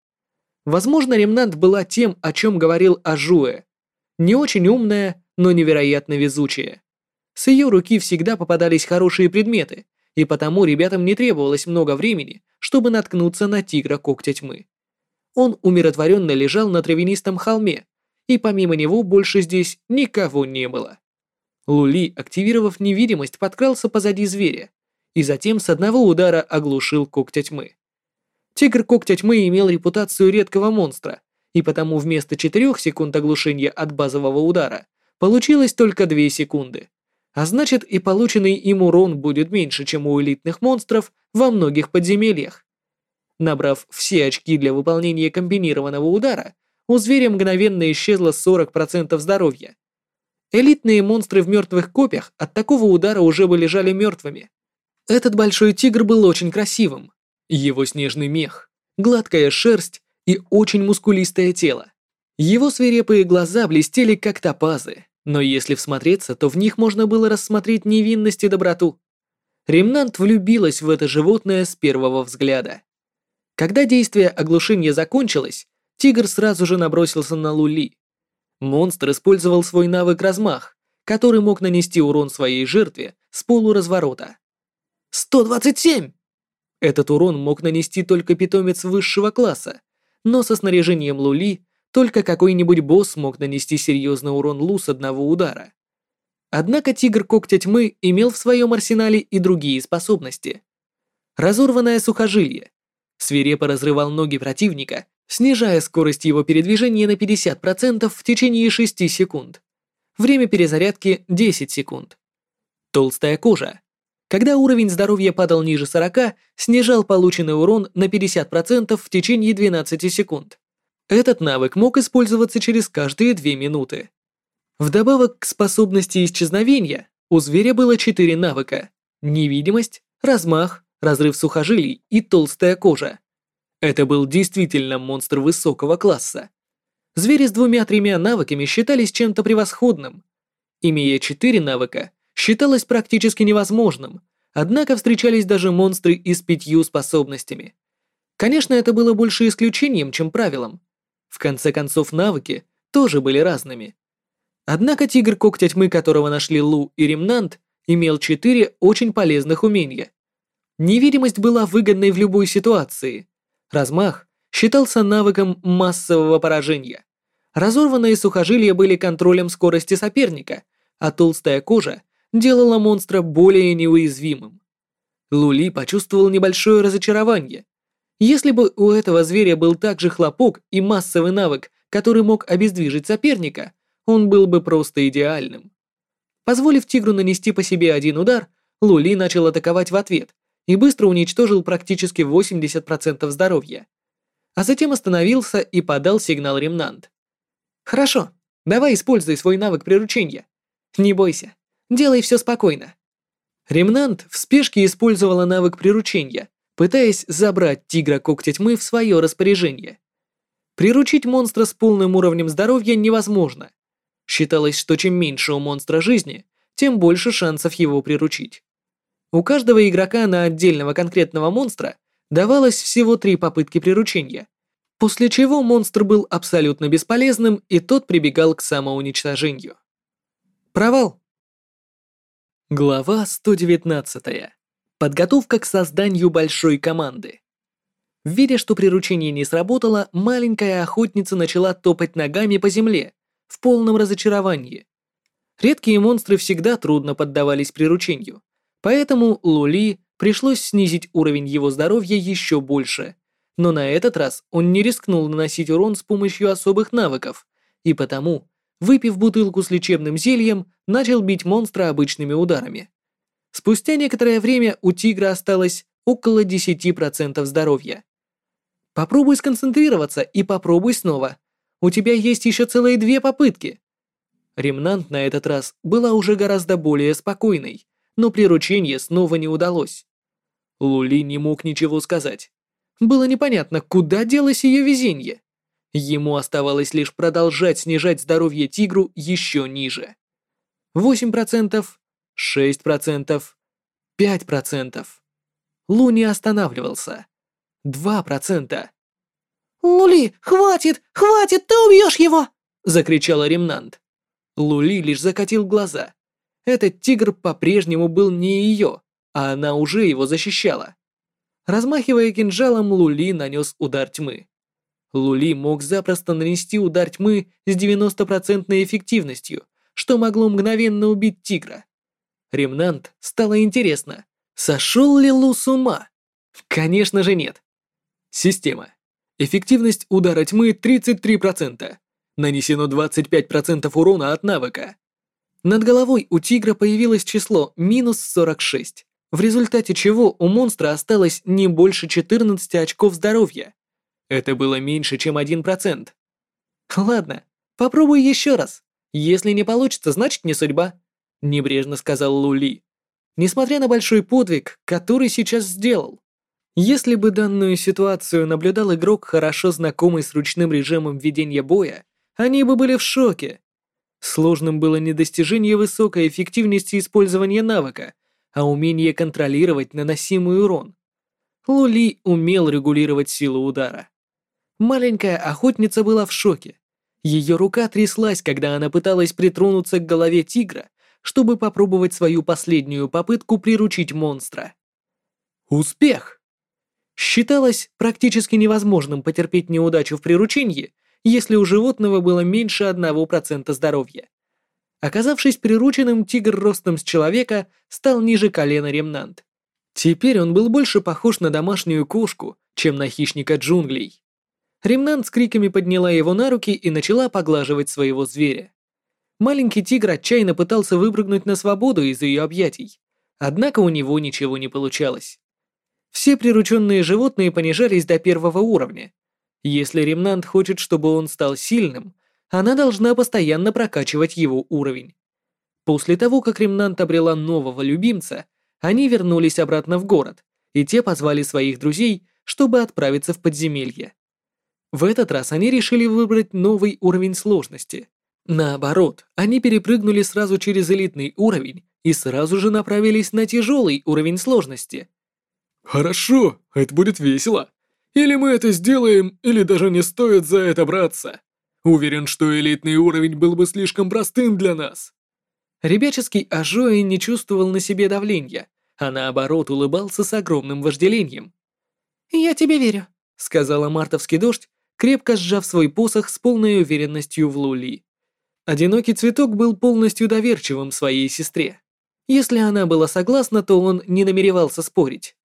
Возможно, Ремнант была тем, о чем говорил Ажуэ – не очень умная, но невероятно везучая. С ее руки всегда попадались хорошие предметы, и потому ребятам не требовалось много времени, чтобы наткнуться на тигра когтя тьмы. Он умиротворенно лежал на травянистом холме, и помимо него больше здесь никого не было. Лули, активировав невидимость, подкрался позади зверя, и затем с одного удара оглушил когтя тьмы. Тигр когтя тьмы имел репутацию редкого монстра, и потому вместо 4 секунд оглушения от базового удара получилось только 2 секунды. А значит и полученный им урон будет меньше, чем у элитных монстров во многих подземельях. Набрав все очки для выполнения комбинированного удара, у зверя мгновенно исчезло 40% здоровья. Элитные монстры в мертвых копьях от такого удара уже бы лежали мертвыми. Этот большой тигр был очень красивым. Его снежный мех, гладкая шерсть и очень мускулистое тело. Его свирепые глаза блестели как топазы, но если всмотреться, то в них можно было рассмотреть невинность и доброту. Ремнант влюбилась в это животное с первого взгляда. Когда действие оглушения закончилось, тигр сразу же набросился на Лули. Монстр использовал свой навык размах, который мог нанести урон своей жертве с полуразворота. 127! Этот урон мог нанести только питомец высшего класса, но со снаряжением Лули только какой-нибудь босс мог нанести серьезный урон Лу с одного удара. Однако тигр когтя тьмы имел в своем арсенале и другие способности. Разорванное сухожилие. Свирепо разрывал ноги противника, снижая скорость его передвижения на 50% в течение 6 секунд. Время перезарядки 10 секунд. Толстая кожа. Когда уровень здоровья падал ниже 40, снижал полученный урон на 50% в течение 12 секунд. Этот навык мог использоваться через каждые 2 минуты. Вдобавок к способности исчезновения, у зверя было 4 навыка – невидимость, размах, разрыв сухожилий и толстая кожа. Это был действительно монстр высокого класса. Звери с двумя-тремя навыками считались чем-то превосходным. Имея четыре навыка, считалось практически невозможным, однако встречались даже монстры и с пятью способностями. Конечно, это было больше исключением, чем правилом. В конце концов, навыки тоже были разными. Однако тигр когтя тьмы, которого нашли Лу и Ремнант, имел четыре очень полезных умения. Невидимость была выгодной в любой ситуации. Размах считался навыком массового поражения. Разорванные сухожилия были контролем скорости соперника, а толстая кожа делала монстра более неуязвимым. Лули почувствовал небольшое разочарование. Если бы у этого зверя был также хлопок и массовый навык, который мог обездвижить соперника, он был бы просто идеальным. Позволив тигру нанести по себе один удар, Лули начал атаковать в ответ и быстро уничтожил практически 80% здоровья. А затем остановился и подал сигнал Ремнант. «Хорошо, давай используй свой навык приручения. Не бойся, Делай все спокойно». Ремнант в спешке использовала навык приручения, пытаясь забрать тигра когти тьмы в свое распоряжение. Приручить монстра с полным уровнем здоровья невозможно. Считалось, что чем меньше у монстра жизни, тем больше шансов его приручить. У каждого игрока на отдельного конкретного монстра давалось всего три попытки приручения, после чего монстр был абсолютно бесполезным, и тот прибегал к самоуничтожению. Провал. Глава 119. Подготовка к созданию большой команды. Видя, что приручение не сработало, маленькая охотница начала топать ногами по земле, в полном разочаровании. Редкие монстры всегда трудно поддавались приручению, поэтому Лули пришлось снизить уровень его здоровья еще больше. Но на этот раз он не рискнул наносить урон с помощью особых навыков, и потому выпив бутылку с лечебным зельем, начал бить монстра обычными ударами. Спустя некоторое время у тигра осталось около 10% здоровья. Попробуй сконцентрироваться и попробуй снова. У тебя есть еще целые две попытки. Ремнант на этот раз была уже гораздо более спокойной, но приручение снова не удалось. Лули не мог ничего сказать. Было непонятно, куда делось ее везение. Ему оставалось лишь продолжать снижать здоровье тигру еще ниже. 8%, 6%, 5%. Лу не останавливался. 2%. «Лули, хватит! Хватит! Ты убьешь его!» — закричала Ремнант. Лули лишь закатил глаза. Этот тигр по-прежнему был не ее, а она уже его защищала. Размахивая кинжалом, Лули нанес удар тьмы. Лули мог запросто нанести удар тьмы с 90% эффективностью, что могло мгновенно убить тигра. Ремнант стало интересно, сошел ли Лу с ума? Конечно же нет. Система. Эффективность удара тьмы 33%. Нанесено 25% урона от навыка. Над головой у тигра появилось число минус 46, в результате чего у монстра осталось не больше 14 очков здоровья. Это было меньше, чем 1%. «Ладно, попробую еще раз. Если не получится, значит не судьба», — небрежно сказал Лули. Несмотря на большой подвиг, который сейчас сделал. Если бы данную ситуацию наблюдал игрок, хорошо знакомый с ручным режимом ведения боя, они бы были в шоке. Сложным было не достижение высокой эффективности использования навыка, а умение контролировать наносимый урон. Лули умел регулировать силу удара. Маленькая охотница была в шоке. Ее рука тряслась, когда она пыталась притронуться к голове тигра, чтобы попробовать свою последнюю попытку приручить монстра. Успех! Считалось практически невозможным потерпеть неудачу в приручении, если у животного было меньше 1% здоровья. Оказавшись прирученным, тигр ростом с человека стал ниже колена ремнант. Теперь он был больше похож на домашнюю кошку, чем на хищника джунглей. Ремнант с криками подняла его на руки и начала поглаживать своего зверя. Маленький тигр отчаянно пытался выпрыгнуть на свободу из ее объятий, однако у него ничего не получалось. Все прирученные животные понижались до первого уровня. Если Ремнант хочет, чтобы он стал сильным, она должна постоянно прокачивать его уровень. После того, как Ремнант обрела нового любимца, они вернулись обратно в город, и те позвали своих друзей, чтобы отправиться в подземелье. В этот раз они решили выбрать новый уровень сложности. Наоборот, они перепрыгнули сразу через элитный уровень и сразу же направились на тяжелый уровень сложности. «Хорошо, это будет весело. Или мы это сделаем, или даже не стоит за это браться. Уверен, что элитный уровень был бы слишком простым для нас». Ребяческий Ажои не чувствовал на себе давления, а наоборот улыбался с огромным вожделением. «Я тебе верю», — сказала мартовский дождь крепко сжав свой посох с полной уверенностью в Лули. Одинокий цветок был полностью доверчивым своей сестре. Если она была согласна, то он не намеревался спорить.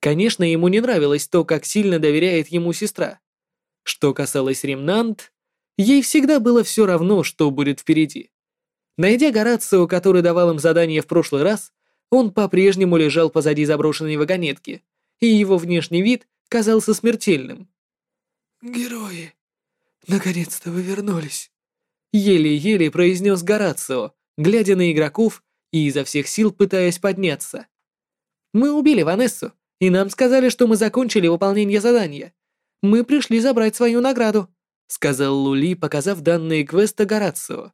Конечно, ему не нравилось то, как сильно доверяет ему сестра. Что касалось Ремнант, ей всегда было все равно, что будет впереди. Найдя Горацио, который давал им задание в прошлый раз, он по-прежнему лежал позади заброшенной вагонетки, и его внешний вид казался смертельным. «Герои! Наконец-то вы вернулись!» Еле-еле произнес Горацио, глядя на игроков и изо всех сил пытаясь подняться. «Мы убили Ванессу, и нам сказали, что мы закончили выполнение задания. Мы пришли забрать свою награду», — сказал Лули, показав данные квеста Горацио.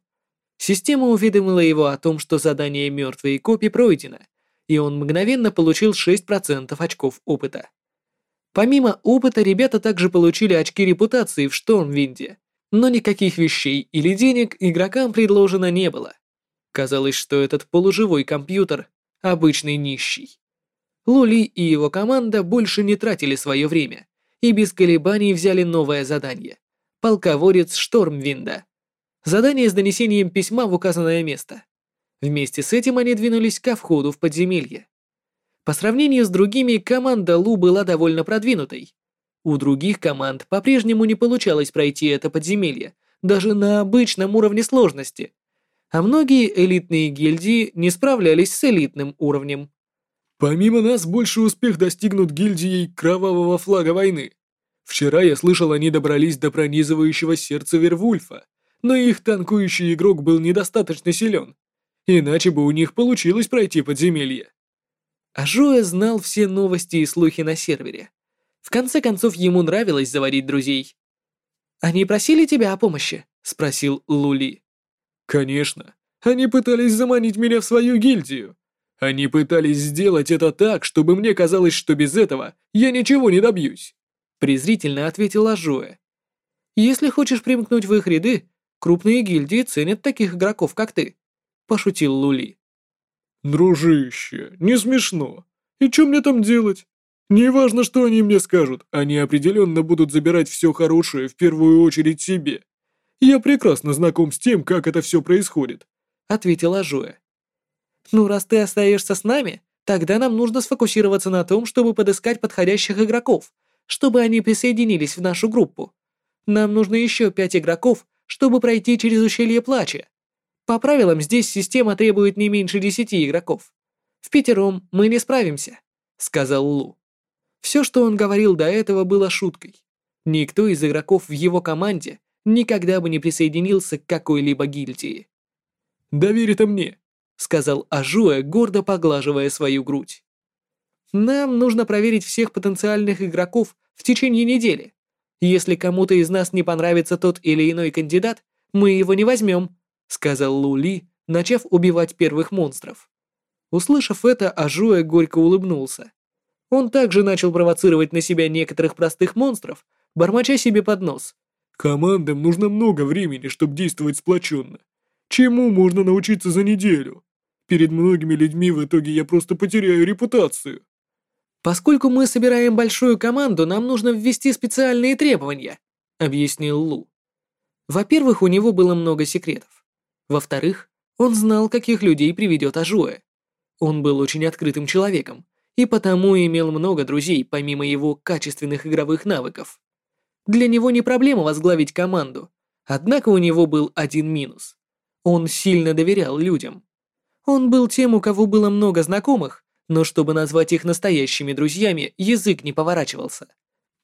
Система уведомила его о том, что задание «Мертвые копии» пройдено, и он мгновенно получил 6% очков опыта. Помимо опыта, ребята также получили очки репутации в Штормвинде, но никаких вещей или денег игрокам предложено не было. Казалось, что этот полуживой компьютер – обычный нищий. Лули и его команда больше не тратили свое время и без колебаний взяли новое задание – полководец Штормвинда. Задание с донесением письма в указанное место. Вместе с этим они двинулись ко входу в подземелье. По сравнению с другими, команда Лу была довольно продвинутой. У других команд по-прежнему не получалось пройти это подземелье, даже на обычном уровне сложности. А многие элитные гильдии не справлялись с элитным уровнем. Помимо нас, больше успех достигнут гильдией Кровавого Флага Войны. Вчера я слышал, они добрались до пронизывающего сердца Вервульфа, но их танкующий игрок был недостаточно силен. Иначе бы у них получилось пройти подземелье. Ажоя знал все новости и слухи на сервере. В конце концов, ему нравилось заводить друзей. «Они просили тебя о помощи?» — спросил Лули. «Конечно. Они пытались заманить меня в свою гильдию. Они пытались сделать это так, чтобы мне казалось, что без этого я ничего не добьюсь», — презрительно ответил Ажоя. «Если хочешь примкнуть в их ряды, крупные гильдии ценят таких игроков, как ты», — пошутил Лули. «Дружище, не смешно. И что мне там делать? Неважно, что они мне скажут, они определенно будут забирать все хорошее, в первую очередь себе. Я прекрасно знаком с тем, как это все происходит», — ответила Жоя. «Ну, раз ты остаешься с нами, тогда нам нужно сфокусироваться на том, чтобы подыскать подходящих игроков, чтобы они присоединились в нашу группу. Нам нужно еще пять игроков, чтобы пройти через ущелье плача. По правилам здесь система требует не меньше десяти игроков. В пятером мы не справимся», — сказал Лу. Все, что он говорил до этого, было шуткой. Никто из игроков в его команде никогда бы не присоединился к какой-либо гильдии. «Доверь это мне», — сказал Ажуэ, гордо поглаживая свою грудь. «Нам нужно проверить всех потенциальных игроков в течение недели. Если кому-то из нас не понравится тот или иной кандидат, мы его не возьмем», сказал Лули, начав убивать первых монстров. Услышав это, Ажуэ горько улыбнулся. Он также начал провоцировать на себя некоторых простых монстров, бормоча себе под нос. «Командам нужно много времени, чтобы действовать сплоченно. Чему можно научиться за неделю? Перед многими людьми в итоге я просто потеряю репутацию». «Поскольку мы собираем большую команду, нам нужно ввести специальные требования», — объяснил Лу. Во-первых, у него было много секретов. Во-вторых, он знал, каких людей приведет Ажуэ. Он был очень открытым человеком, и потому имел много друзей, помимо его качественных игровых навыков. Для него не проблема возглавить команду, однако у него был один минус. Он сильно доверял людям. Он был тем, у кого было много знакомых, но чтобы назвать их настоящими друзьями, язык не поворачивался.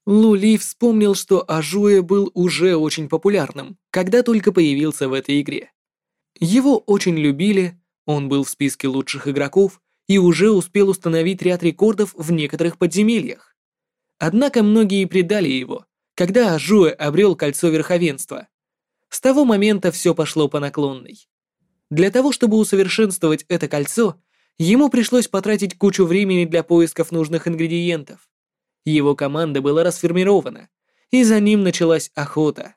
Лули вспомнил, что Ажуэ был уже очень популярным, когда только появился в этой игре. Его очень любили, он был в списке лучших игроков и уже успел установить ряд рекордов в некоторых подземельях. Однако многие предали его, когда Ажуэ обрел кольцо верховенства. С того момента все пошло по наклонной. Для того, чтобы усовершенствовать это кольцо, ему пришлось потратить кучу времени для поисков нужных ингредиентов. Его команда была расформирована, и за ним началась охота.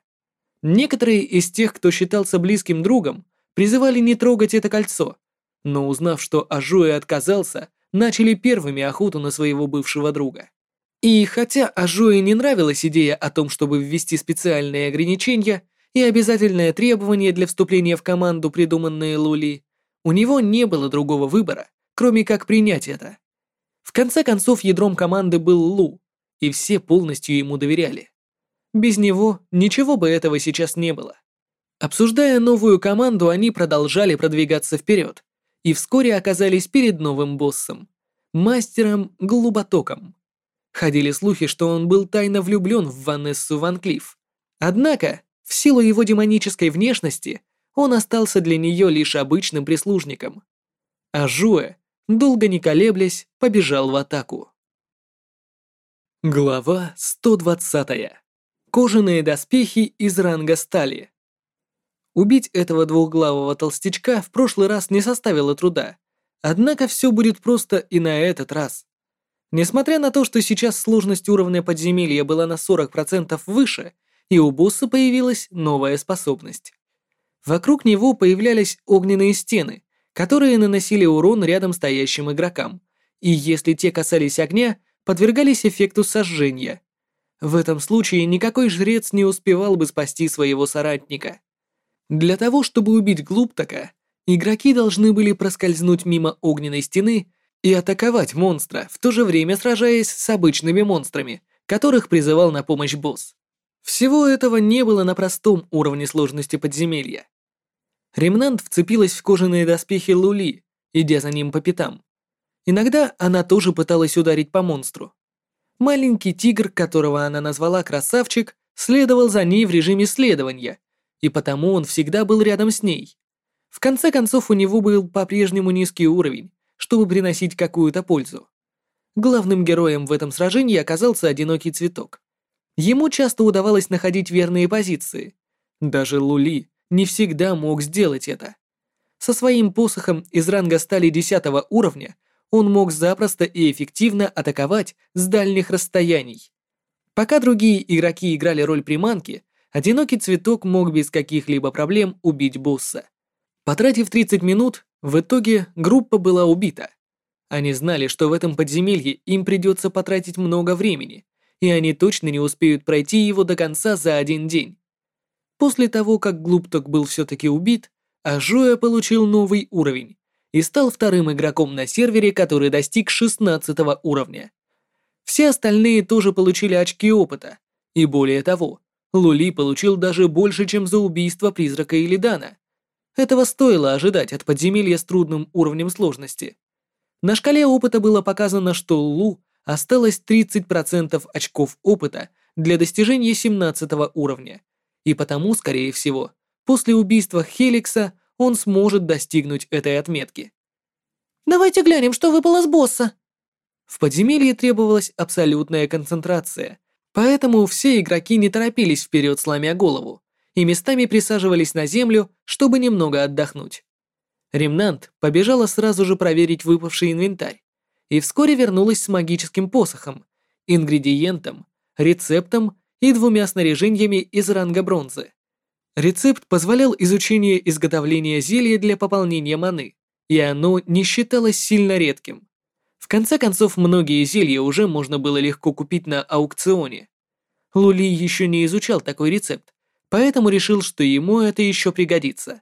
Некоторые из тех, кто считался близким другом, призывали не трогать это кольцо, но узнав, что Ажуэ отказался, начали первыми охоту на своего бывшего друга. И хотя Ажуэ не нравилась идея о том, чтобы ввести специальные ограничения и обязательное требование для вступления в команду, придуманные Лули, у него не было другого выбора, кроме как принять это. В конце концов, ядром команды был Лу, и все полностью ему доверяли. Без него ничего бы этого сейчас не было. Обсуждая новую команду, они продолжали продвигаться вперед и вскоре оказались перед новым боссом – мастером Глуботоком. Ходили слухи, что он был тайно влюблен в Ванессу Ван Клифф. Однако, в силу его демонической внешности, он остался для нее лишь обычным прислужником. А Жуэ, долго не колеблясь, побежал в атаку. Глава 120. Кожаные доспехи из ранга стали. Убить этого двухглавого толстячка в прошлый раз не составило труда. Однако все будет просто и на этот раз. Несмотря на то, что сейчас сложность уровня подземелья была на 40% выше, и у босса появилась новая способность. Вокруг него появлялись огненные стены, которые наносили урон рядом стоящим игрокам, и если те касались огня, подвергались эффекту сожжения. В этом случае никакой жрец не успевал бы спасти своего соратника. Для того, чтобы убить Глуптака, игроки должны были проскользнуть мимо огненной стены и атаковать монстра, в то же время сражаясь с обычными монстрами, которых призывал на помощь босс. Всего этого не было на простом уровне сложности подземелья. Ремнант вцепилась в кожаные доспехи Лули, идя за ним по пятам. Иногда она тоже пыталась ударить по монстру. Маленький тигр, которого она назвала «красавчик», следовал за ней в режиме следования, и потому он всегда был рядом с ней. В конце концов, у него был по-прежнему низкий уровень, чтобы приносить какую-то пользу. Главным героем в этом сражении оказался одинокий цветок. Ему часто удавалось находить верные позиции. Даже Лули не всегда мог сделать это. Со своим посохом из ранга стали 10 уровня он мог запросто и эффективно атаковать с дальних расстояний. Пока другие игроки играли роль приманки, одинокий цветок мог без каких-либо проблем убить босса. Потратив 30 минут, в итоге группа была убита. Они знали, что в этом подземелье им придется потратить много времени, и они точно не успеют пройти его до конца за один день. После того, как Глупток был все-таки убит, Ажуя получил новый уровень и стал вторым игроком на сервере, который достиг 16 уровня. Все остальные тоже получили очки опыта, и более того, Лули получил даже больше, чем за убийство призрака Илидана. Этого стоило ожидать от подземелья с трудным уровнем сложности. На шкале опыта было показано, что Лу осталось 30% очков опыта для достижения 17 уровня, и потому, скорее всего, после убийства Хеликса он сможет достигнуть этой отметки. «Давайте глянем, что выпало с босса!» В подземелье требовалась абсолютная концентрация, Поэтому все игроки не торопились вперед, сломя голову, и местами присаживались на землю, чтобы немного отдохнуть. Ремнант побежала сразу же проверить выпавший инвентарь и вскоре вернулась с магическим посохом, ингредиентом, рецептом и двумя снаряжениями из ранга бронзы. Рецепт позволял изучение изготовления зелья для пополнения маны, и оно не считалось сильно редким. В конце концов, многие зелья уже можно было легко купить на аукционе. Лули еще не изучал такой рецепт, поэтому решил, что ему это еще пригодится.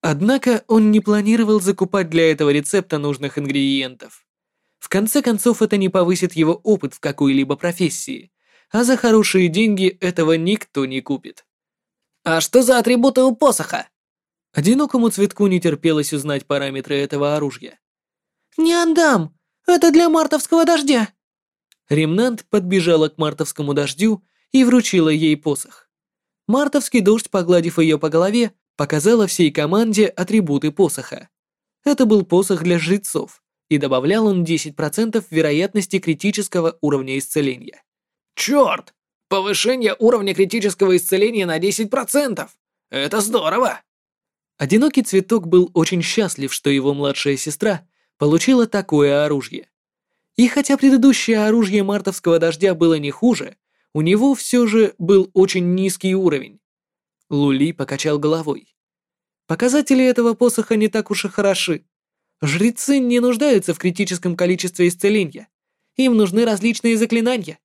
Однако он не планировал закупать для этого рецепта нужных ингредиентов. В конце концов, это не повысит его опыт в какой-либо профессии, а за хорошие деньги этого никто не купит. «А что за атрибуты у посоха?» Одинокому цветку не терпелось узнать параметры этого оружия. «Не отдам!» Это для мартовского дождя!» Ремнант подбежала к мартовскому дождю и вручила ей посох. Мартовский дождь, погладив ее по голове, показала всей команде атрибуты посоха. Это был посох для жрецов, и добавлял он 10% вероятности критического уровня исцеления. «Черт! Повышение уровня критического исцеления на 10%! Это здорово!» Одинокий цветок был очень счастлив, что его младшая сестра получила такое оружие. И хотя предыдущее оружие мартовского дождя было не хуже, у него все же был очень низкий уровень. Лули покачал головой. Показатели этого посоха не так уж и хороши. Жрецы не нуждаются в критическом количестве исцеления. Им нужны различные заклинания.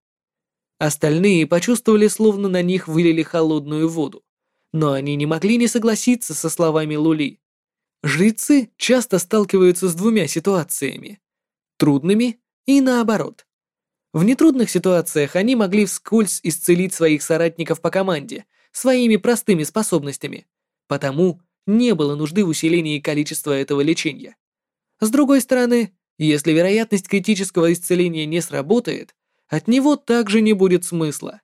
Остальные почувствовали, словно на них вылили холодную воду. Но они не могли не согласиться со словами Лули жрецы часто сталкиваются с двумя ситуациями – трудными и наоборот. В нетрудных ситуациях они могли вскользь исцелить своих соратников по команде своими простыми способностями, потому не было нужды в усилении количества этого лечения. С другой стороны, если вероятность критического исцеления не сработает, от него также не будет смысла.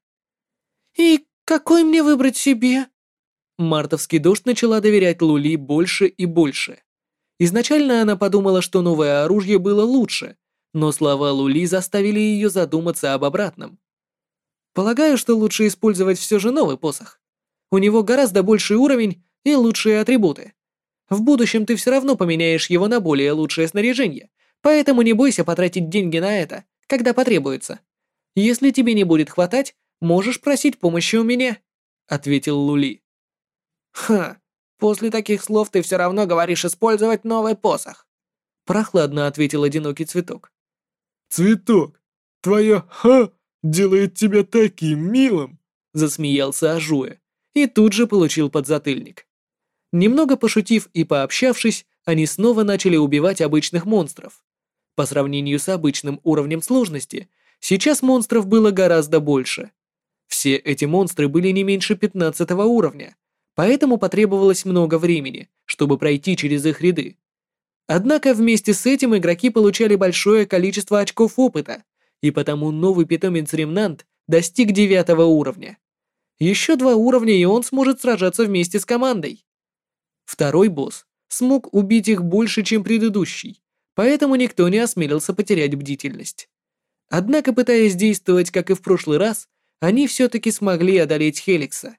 «И какой мне выбрать себе?» Мартовский дождь начала доверять Лули больше и больше. Изначально она подумала, что новое оружие было лучше, но слова Лули заставили ее задуматься об обратном. Полагаю, что лучше использовать все же новый посох. У него гораздо больший уровень и лучшие атрибуты. В будущем ты все равно поменяешь его на более лучшее снаряжение, поэтому не бойся потратить деньги на это, когда потребуется. Если тебе не будет хватать, можешь просить помощи у меня», — ответил Лули. «Ха, после таких слов ты все равно говоришь использовать новый посох!» Прохладно ответил одинокий цветок. «Цветок, твое «ха» делает тебя таким милым!» Засмеялся Ажуэ и тут же получил подзатыльник. Немного пошутив и пообщавшись, они снова начали убивать обычных монстров. По сравнению с обычным уровнем сложности, сейчас монстров было гораздо больше. Все эти монстры были не меньше 15 уровня, поэтому потребовалось много времени, чтобы пройти через их ряды. Однако вместе с этим игроки получали большое количество очков опыта, и потому новый питомец Ремнант достиг девятого уровня. Еще два уровня, и он сможет сражаться вместе с командой. Второй босс смог убить их больше, чем предыдущий, поэтому никто не осмелился потерять бдительность. Однако, пытаясь действовать, как и в прошлый раз, они все-таки смогли одолеть Хеликса.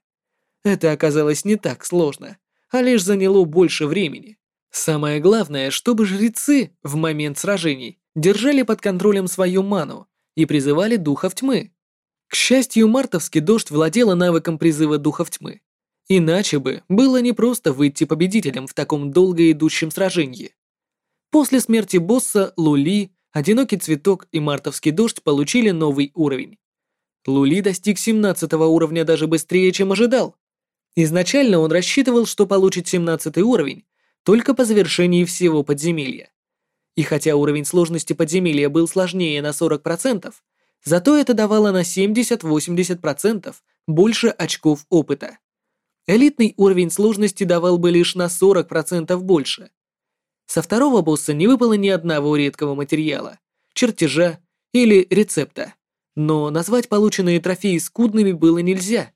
Это оказалось не так сложно, а лишь заняло больше времени. Самое главное, чтобы жрецы в момент сражений держали под контролем свою ману и призывали духов тьмы. К счастью, мартовский дождь владела навыком призыва духов тьмы. Иначе бы было непросто выйти победителем в таком долго идущем сражении. После смерти босса Лули, Одинокий Цветок и Мартовский Дождь получили новый уровень. Лули достиг 17 уровня даже быстрее, чем ожидал. Изначально он рассчитывал, что получит 17 уровень только по завершении всего подземелья. И хотя уровень сложности подземелья был сложнее на 40%, зато это давало на 70-80% больше очков опыта. Элитный уровень сложности давал бы лишь на 40% больше. Со второго босса не выпало ни одного редкого материала, чертежа или рецепта. Но назвать полученные трофеи скудными было нельзя –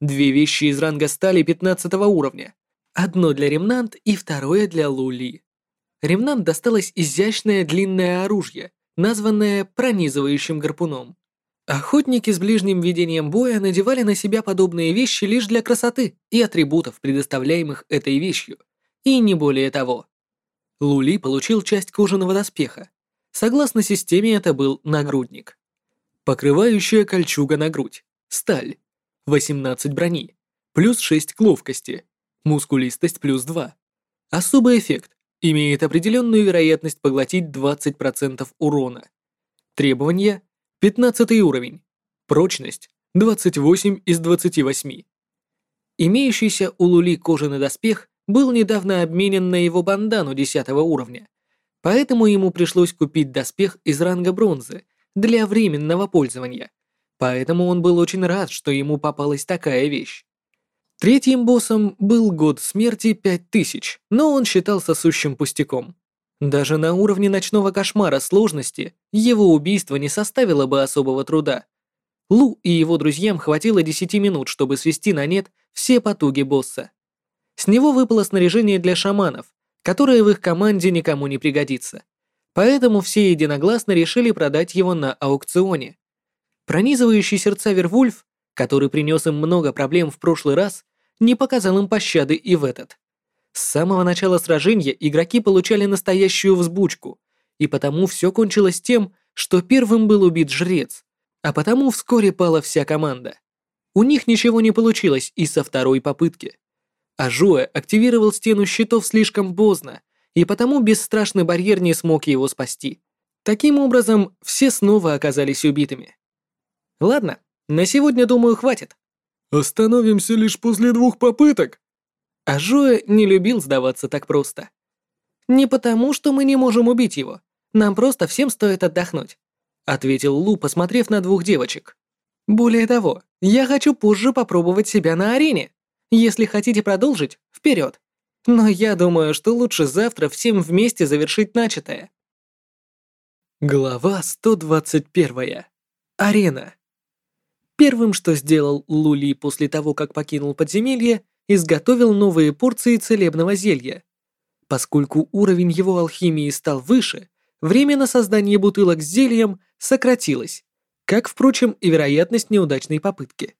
Две вещи из ранга стали 15 уровня. Одно для Ремнант и второе для Лули. Ремнант досталось изящное длинное оружие, названное пронизывающим гарпуном. Охотники с ближним видением боя надевали на себя подобные вещи лишь для красоты и атрибутов, предоставляемых этой вещью, и не более того. Лули получил часть кожаного доспеха. Согласно системе, это был нагрудник. Покрывающая кольчуга на грудь. Сталь. 18 брони, плюс 6 к ловкости, мускулистость плюс 2. Особый эффект. Имеет определенную вероятность поглотить 20% урона. Требования. 15 уровень. Прочность. 28 из 28. Имеющийся у Лули кожаный доспех был недавно обменен на его бандану 10 уровня, поэтому ему пришлось купить доспех из ранга бронзы для временного пользования поэтому он был очень рад, что ему попалась такая вещь. Третьим боссом был год смерти 5000, но он считался сущим пустяком. Даже на уровне ночного кошмара сложности его убийство не составило бы особого труда. Лу и его друзьям хватило 10 минут, чтобы свести на нет все потуги босса. С него выпало снаряжение для шаманов, которое в их команде никому не пригодится. Поэтому все единогласно решили продать его на аукционе. Пронизывающий сердца Вервульф, который принес им много проблем в прошлый раз, не показал им пощады и в этот. С самого начала сражения игроки получали настоящую взбучку, и потому все кончилось тем, что первым был убит жрец, а потому вскоре пала вся команда. У них ничего не получилось и со второй попытки. А Жуэ активировал стену щитов слишком поздно, и потому бесстрашный барьер не смог его спасти. Таким образом, все снова оказались убитыми. Ладно, на сегодня, думаю, хватит. Остановимся лишь после двух попыток. А Жоя не любил сдаваться так просто. Не потому, что мы не можем убить его. Нам просто всем стоит отдохнуть, ответил Лу, посмотрев на двух девочек. Более того, я хочу позже попробовать себя на арене. Если хотите продолжить, вперед. Но я думаю, что лучше завтра всем вместе завершить начатое. Глава 121. Арена. Первым, что сделал Лули после того, как покинул подземелье, изготовил новые порции целебного зелья. Поскольку уровень его алхимии стал выше, время на создание бутылок с зельем сократилось, как, впрочем, и вероятность неудачной попытки.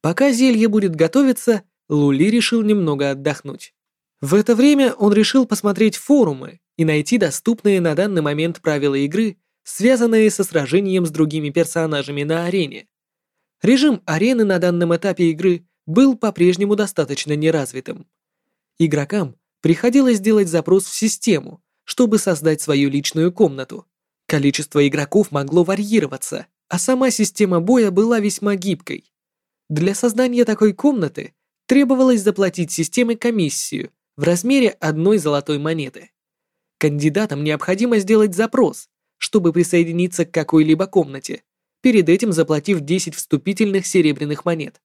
Пока зелье будет готовиться, Лули решил немного отдохнуть. В это время он решил посмотреть форумы и найти доступные на данный момент правила игры, связанные со сражением с другими персонажами на арене. Режим арены на данном этапе игры был по-прежнему достаточно неразвитым. Игрокам приходилось делать запрос в систему, чтобы создать свою личную комнату. Количество игроков могло варьироваться, а сама система боя была весьма гибкой. Для создания такой комнаты требовалось заплатить системе комиссию в размере одной золотой монеты. Кандидатам необходимо сделать запрос, чтобы присоединиться к какой-либо комнате, перед этим заплатив 10 вступительных серебряных монет.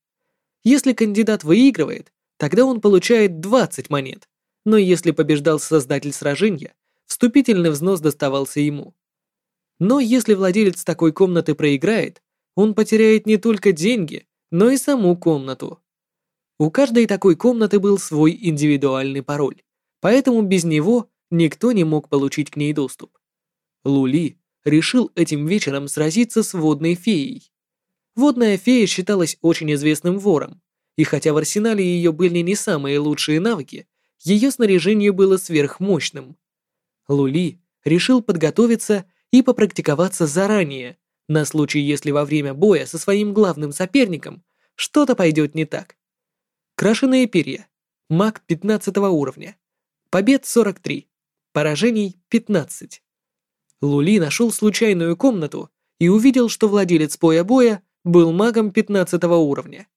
Если кандидат выигрывает, тогда он получает 20 монет, но если побеждал создатель сражения, вступительный взнос доставался ему. Но если владелец такой комнаты проиграет, он потеряет не только деньги, но и саму комнату. У каждой такой комнаты был свой индивидуальный пароль, поэтому без него никто не мог получить к ней доступ. Лули решил этим вечером сразиться с водной феей. Водная фея считалась очень известным вором, и хотя в арсенале ее были не самые лучшие навыки, ее снаряжение было сверхмощным. Лули решил подготовиться и попрактиковаться заранее, на случай, если во время боя со своим главным соперником что-то пойдет не так. Крашеные перья. Маг 15 уровня. Побед 43. Поражений 15. Лули нашел случайную комнату и увидел, что владелец поя-боя был магом 15 уровня.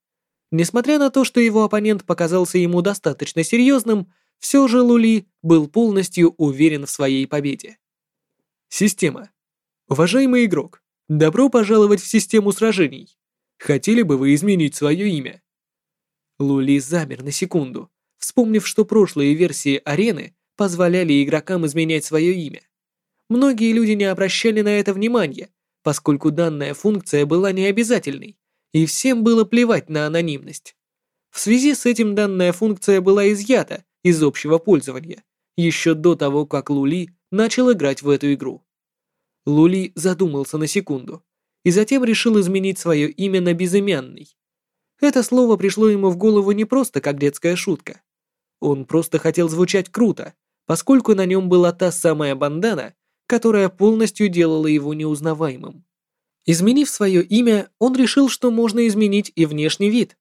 Несмотря на то, что его оппонент показался ему достаточно серьезным, все же Лули был полностью уверен в своей победе. Система. Уважаемый игрок, добро пожаловать в систему сражений. Хотели бы вы изменить свое имя? Лули замер на секунду, вспомнив, что прошлые версии арены позволяли игрокам изменять свое имя многие люди не обращали на это внимания, поскольку данная функция была необязательной, и всем было плевать на анонимность. В связи с этим данная функция была изъята из общего пользования еще до того, как Лули начал играть в эту игру. Лули задумался на секунду и затем решил изменить свое имя на безымянный. Это слово пришло ему в голову не просто как детская шутка. Он просто хотел звучать круто, поскольку на нем была та самая бандана, которая полностью делала его неузнаваемым. Изменив свое имя, он решил, что можно изменить и внешний вид.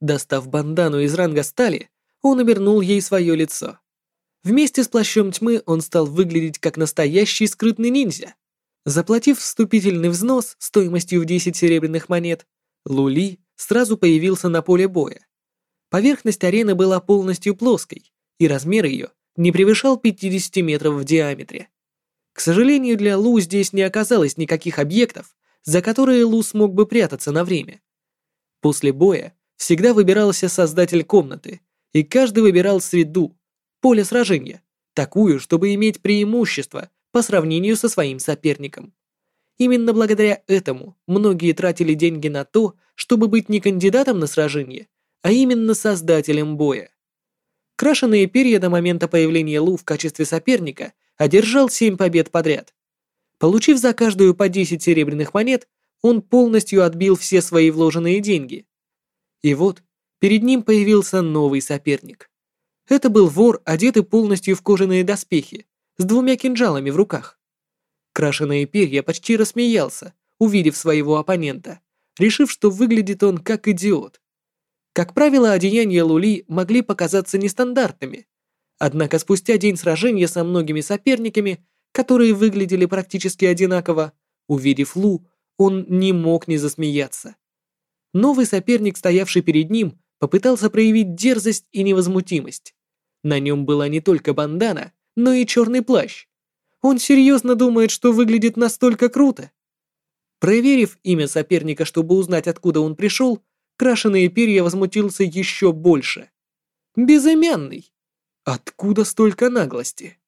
Достав бандану из ранга стали, он обернул ей свое лицо. Вместе с плащом тьмы он стал выглядеть как настоящий скрытный ниндзя. Заплатив вступительный взнос стоимостью в 10 серебряных монет, Лули сразу появился на поле боя. Поверхность арены была полностью плоской, и размер ее не превышал 50 метров в диаметре. К сожалению, для Лу здесь не оказалось никаких объектов, за которые Лу смог бы прятаться на время. После боя всегда выбирался создатель комнаты, и каждый выбирал среду, поле сражения, такую, чтобы иметь преимущество по сравнению со своим соперником. Именно благодаря этому многие тратили деньги на то, чтобы быть не кандидатом на сражение, а именно создателем боя. Крашенные перья до момента появления Лу в качестве соперника одержал 7 побед подряд. Получив за каждую по 10 серебряных монет, он полностью отбил все свои вложенные деньги. И вот, перед ним появился новый соперник. Это был вор, одетый полностью в кожаные доспехи, с двумя кинжалами в руках. Крашеные перья почти рассмеялся, увидев своего оппонента, решив, что выглядит он как идиот. Как правило, одеяния Лули могли показаться нестандартными, Однако спустя день сражения со многими соперниками, которые выглядели практически одинаково, увидев Лу, он не мог не засмеяться. Новый соперник, стоявший перед ним, попытался проявить дерзость и невозмутимость. На нем была не только бандана, но и черный плащ. Он серьезно думает, что выглядит настолько круто. Проверив имя соперника, чтобы узнать, откуда он пришел, крашеные перья возмутился еще больше. «Безымянный!» Откуда столько наглости?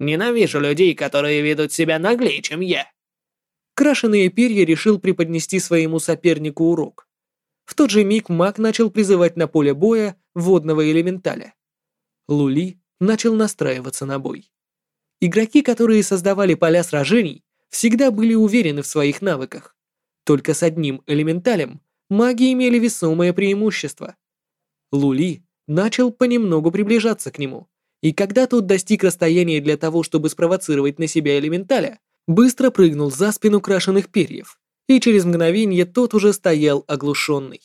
Ненавижу людей, которые ведут себя наглее, чем я. Крашеные перья решил преподнести своему сопернику урок. В тот же миг маг начал призывать на поле боя водного элементаля. Лули начал настраиваться на бой. Игроки, которые создавали поля сражений, всегда были уверены в своих навыках. Только с одним элементалем маги имели весомое преимущество. Лули начал понемногу приближаться к нему, и когда тот достиг расстояния для того, чтобы спровоцировать на себя элементаля, быстро прыгнул за спину крашеных перьев, и через мгновение тот уже стоял оглушенный.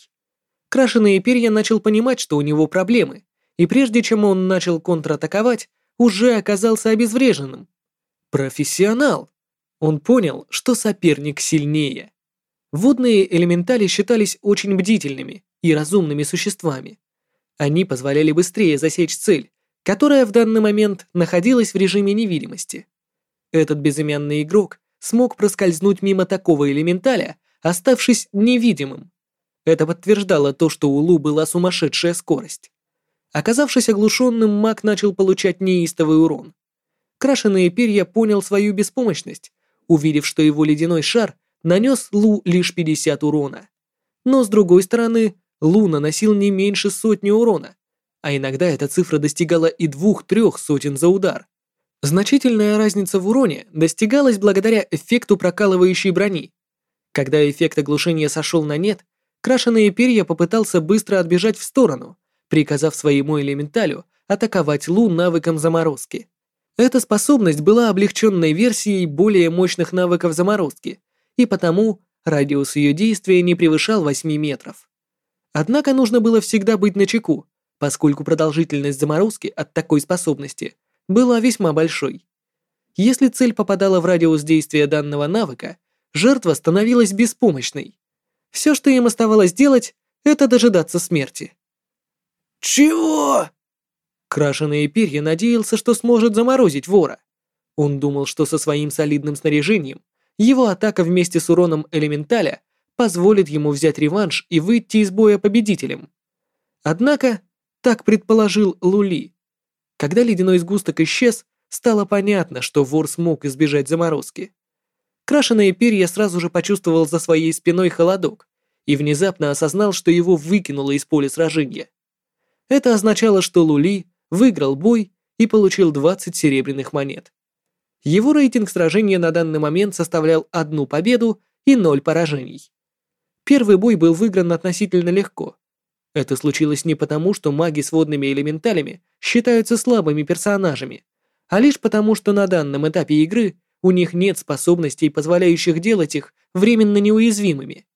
Крашеные перья начал понимать, что у него проблемы, и прежде чем он начал контратаковать, уже оказался обезвреженным. Профессионал! Он понял, что соперник сильнее. Водные элементали считались очень бдительными и разумными существами, они позволяли быстрее засечь цель, которая в данный момент находилась в режиме невидимости. Этот безымянный игрок смог проскользнуть мимо такого элементаля, оставшись невидимым. Это подтверждало то, что у Лу была сумасшедшая скорость. Оказавшись оглушенным, маг начал получать неистовый урон. Крашеные перья понял свою беспомощность, увидев, что его ледяной шар нанес Лу лишь 50 урона. Но с другой стороны, Лу наносил не меньше сотни урона, а иногда эта цифра достигала и двух-трех сотен за удар. Значительная разница в уроне достигалась благодаря эффекту прокалывающей брони. Когда эффект оглушения сошел на нет, крашеные перья попытался быстро отбежать в сторону, приказав своему элементалю атаковать Лу навыком заморозки. Эта способность была облегченной версией более мощных навыков заморозки, и потому радиус ее действия не превышал 8 метров. Однако нужно было всегда быть начеку, поскольку продолжительность заморозки от такой способности была весьма большой. Если цель попадала в радиус действия данного навыка, жертва становилась беспомощной. Все, что им оставалось делать, это дожидаться смерти. «Чего?» Крашеные перья надеялся, что сможет заморозить вора. Он думал, что со своим солидным снаряжением его атака вместе с уроном элементаля позволит ему взять реванш и выйти из боя победителем. Однако, так предположил Лули. Когда ледяной сгусток исчез, стало понятно, что вор смог избежать заморозки. Крашеное перья сразу же почувствовал за своей спиной холодок и внезапно осознал, что его выкинуло из поля сражения. Это означало, что Лули выиграл бой и получил 20 серебряных монет. Его рейтинг сражения на данный момент составлял одну победу и ноль поражений. Первый бой был выигран относительно легко. Это случилось не потому, что маги с водными элементалями считаются слабыми персонажами, а лишь потому, что на данном этапе игры у них нет способностей, позволяющих делать их временно неуязвимыми.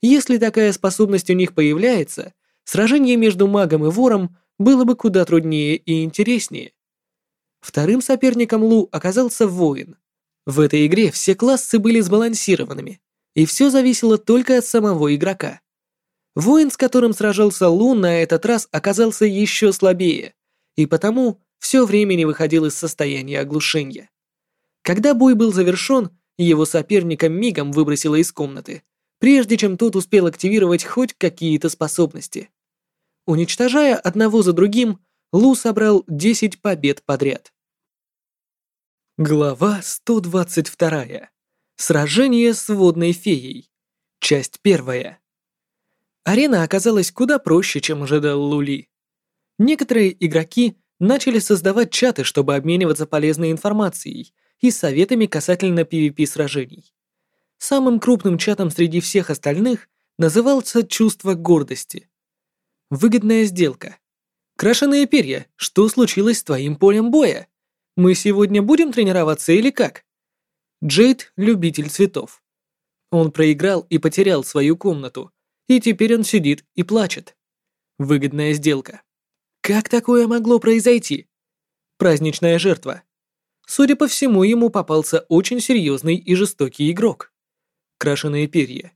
Если такая способность у них появляется, сражение между магом и вором было бы куда труднее и интереснее. Вторым соперником Лу оказался воин. В этой игре все классы были сбалансированными, и все зависело только от самого игрока. Воин, с которым сражался Лу, на этот раз оказался еще слабее, и потому все время не выходил из состояния оглушения. Когда бой был завершен, его соперника мигом выбросило из комнаты, прежде чем тот успел активировать хоть какие-то способности. Уничтожая одного за другим, Лу собрал 10 побед подряд. Глава 122. Сражение с водной феей. Часть первая. Арена оказалась куда проще, чем ожидал Лули. Некоторые игроки начали создавать чаты, чтобы обмениваться полезной информацией и советами касательно PvP-сражений. Самым крупным чатом среди всех остальных назывался «Чувство гордости». Выгодная сделка. «Крашеные перья, что случилось с твоим полем боя? Мы сегодня будем тренироваться или как?» Джейд – любитель цветов. Он проиграл и потерял свою комнату, и теперь он сидит и плачет. Выгодная сделка. Как такое могло произойти? Праздничная жертва. Судя по всему, ему попался очень серьезный и жестокий игрок. Крашеные перья.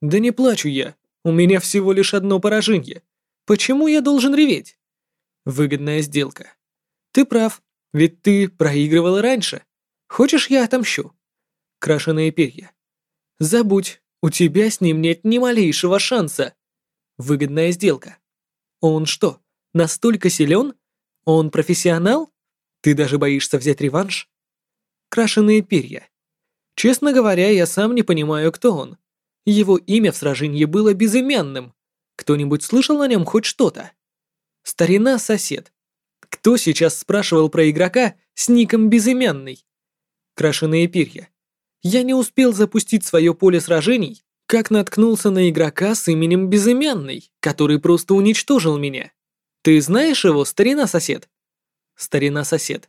Да не плачу я, у меня всего лишь одно поражение. Почему я должен реветь? Выгодная сделка. Ты прав, ведь ты проигрывала раньше. Хочешь, я отомщу? крашеные перья. Забудь, у тебя с ним нет ни малейшего шанса. Выгодная сделка. Он что, настолько силен? Он профессионал? Ты даже боишься взять реванш? Крашеные перья. Честно говоря, я сам не понимаю, кто он. Его имя в сражении было безымянным. Кто-нибудь слышал о нем хоть что-то? Старина-сосед. Кто сейчас спрашивал про игрока с ником безымянный? Крашеные перья. Я не успел запустить свое поле сражений, как наткнулся на игрока с именем Безымянный, который просто уничтожил меня. Ты знаешь его, старина-сосед? Старина-сосед.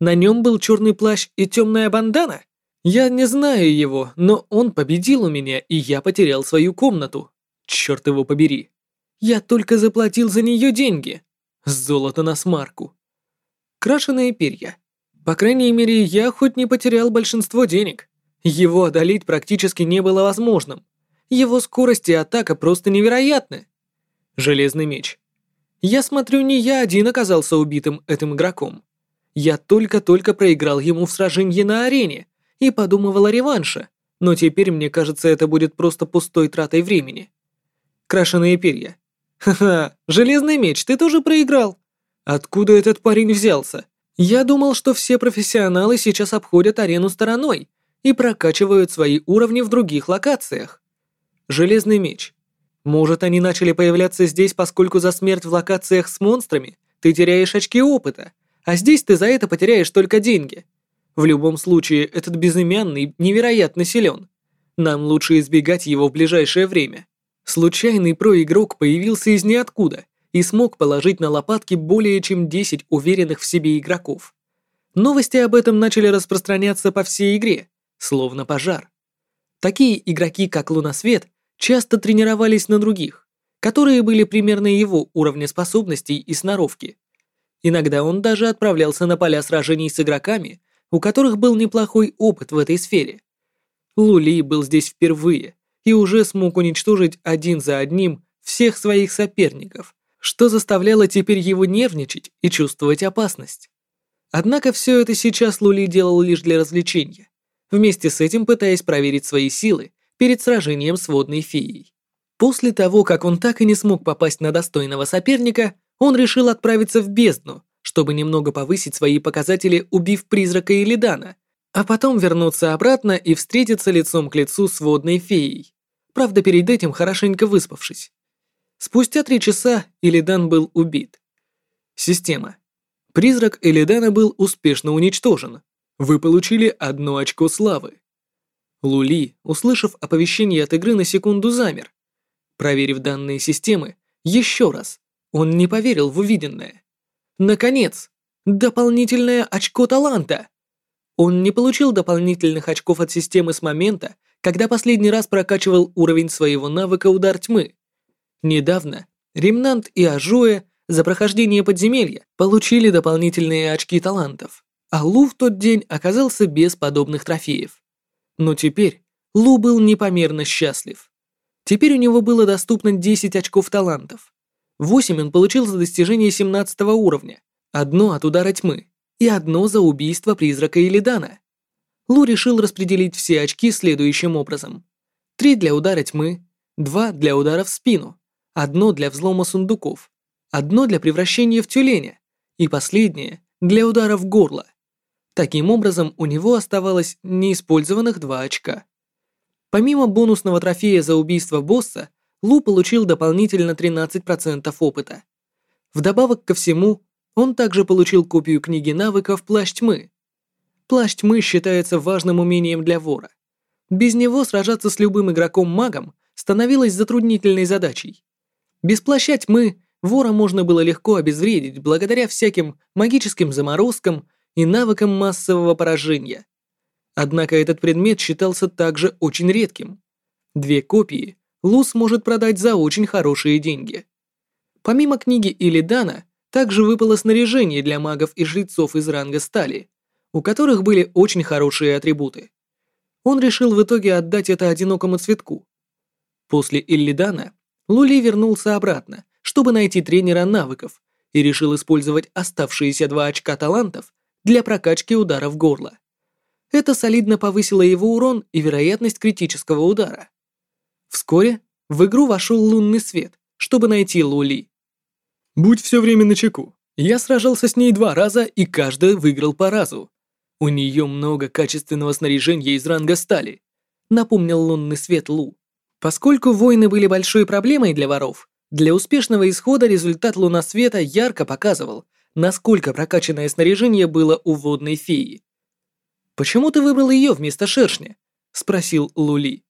На нем был черный плащ и темная бандана? Я не знаю его, но он победил у меня, и я потерял свою комнату. Черт его побери. Я только заплатил за нее деньги. Золото на смарку. Крашеные перья. По крайней мере, я хоть не потерял большинство денег. Его одолеть практически не было возможным. Его скорость и атака просто невероятны. Железный меч. Я смотрю, не я один оказался убитым этим игроком. Я только-только проиграл ему в сражении на арене и подумывал о реванше, но теперь мне кажется, это будет просто пустой тратой времени. Крашеные перья. Ха-ха, железный меч, ты тоже проиграл. Откуда этот парень взялся? Я думал, что все профессионалы сейчас обходят арену стороной и прокачивают свои уровни в других локациях. Железный меч. Может, они начали появляться здесь, поскольку за смерть в локациях с монстрами ты теряешь очки опыта, а здесь ты за это потеряешь только деньги. В любом случае, этот безымянный невероятно силен. Нам лучше избегать его в ближайшее время. Случайный проигрок появился из ниоткуда и смог положить на лопатки более чем 10 уверенных в себе игроков. Новости об этом начали распространяться по всей игре, словно пожар. Такие игроки, как Лунасвет, часто тренировались на других, которые были примерно его уровня способностей и сноровки. Иногда он даже отправлялся на поля сражений с игроками, у которых был неплохой опыт в этой сфере. Лули был здесь впервые и уже смог уничтожить один за одним всех своих соперников, что заставляло теперь его нервничать и чувствовать опасность. Однако все это сейчас Лули делал лишь для развлечения вместе с этим пытаясь проверить свои силы перед сражением с водной феей. После того, как он так и не смог попасть на достойного соперника, он решил отправиться в бездну, чтобы немного повысить свои показатели, убив призрака Элидана, а потом вернуться обратно и встретиться лицом к лицу с водной феей. Правда, перед этим хорошенько выспавшись. Спустя три часа Элидан был убит. Система. Призрак Элидана был успешно уничтожен, вы получили одно очко славы. Лули, услышав оповещение от игры, на секунду замер. Проверив данные системы, еще раз, он не поверил в увиденное. Наконец, дополнительное очко таланта. Он не получил дополнительных очков от системы с момента, когда последний раз прокачивал уровень своего навыка «Удар тьмы». Недавно Ремнант и Ажуэ за прохождение подземелья получили дополнительные очки талантов а Лу в тот день оказался без подобных трофеев. Но теперь Лу был непомерно счастлив. Теперь у него было доступно 10 очков талантов. 8 он получил за достижение 17 уровня, одно от удара тьмы и одно за убийство призрака Илидана. Лу решил распределить все очки следующим образом. 3 для удара тьмы, 2 для удара в спину, одно для взлома сундуков, одно для превращения в тюленя и последнее для удара в горло. Таким образом, у него оставалось неиспользованных два очка. Помимо бонусного трофея за убийство босса, Лу получил дополнительно 13% опыта. Вдобавок ко всему, он также получил копию книги навыков «Плащ тьмы». «Плащ тьмы» считается важным умением для вора. Без него сражаться с любым игроком-магом становилось затруднительной задачей. Без «Плаща тьмы» вора можно было легко обезвредить благодаря всяким магическим заморозкам – и навыком массового поражения. Однако этот предмет считался также очень редким. Две копии Лус может продать за очень хорошие деньги. Помимо книги Илидана, также выпало снаряжение для магов и жрецов из ранга стали, у которых были очень хорошие атрибуты. Он решил в итоге отдать это одинокому цветку. После Иллидана Лули вернулся обратно, чтобы найти тренера навыков, и решил использовать оставшиеся два очка талантов для прокачки удара в горло. Это солидно повысило его урон и вероятность критического удара. Вскоре в игру вошел лунный свет, чтобы найти Лули. Будь все время на чеку. Я сражался с ней два раза и каждый выиграл по разу. У нее много качественного снаряжения из ранга стали, напомнил лунный свет Лу. Поскольку войны были большой проблемой для воров, для успешного исхода результат луна света ярко показывал, насколько прокачанное снаряжение было у водной феи. «Почему ты выбрал ее вместо шершня?» — спросил Лули.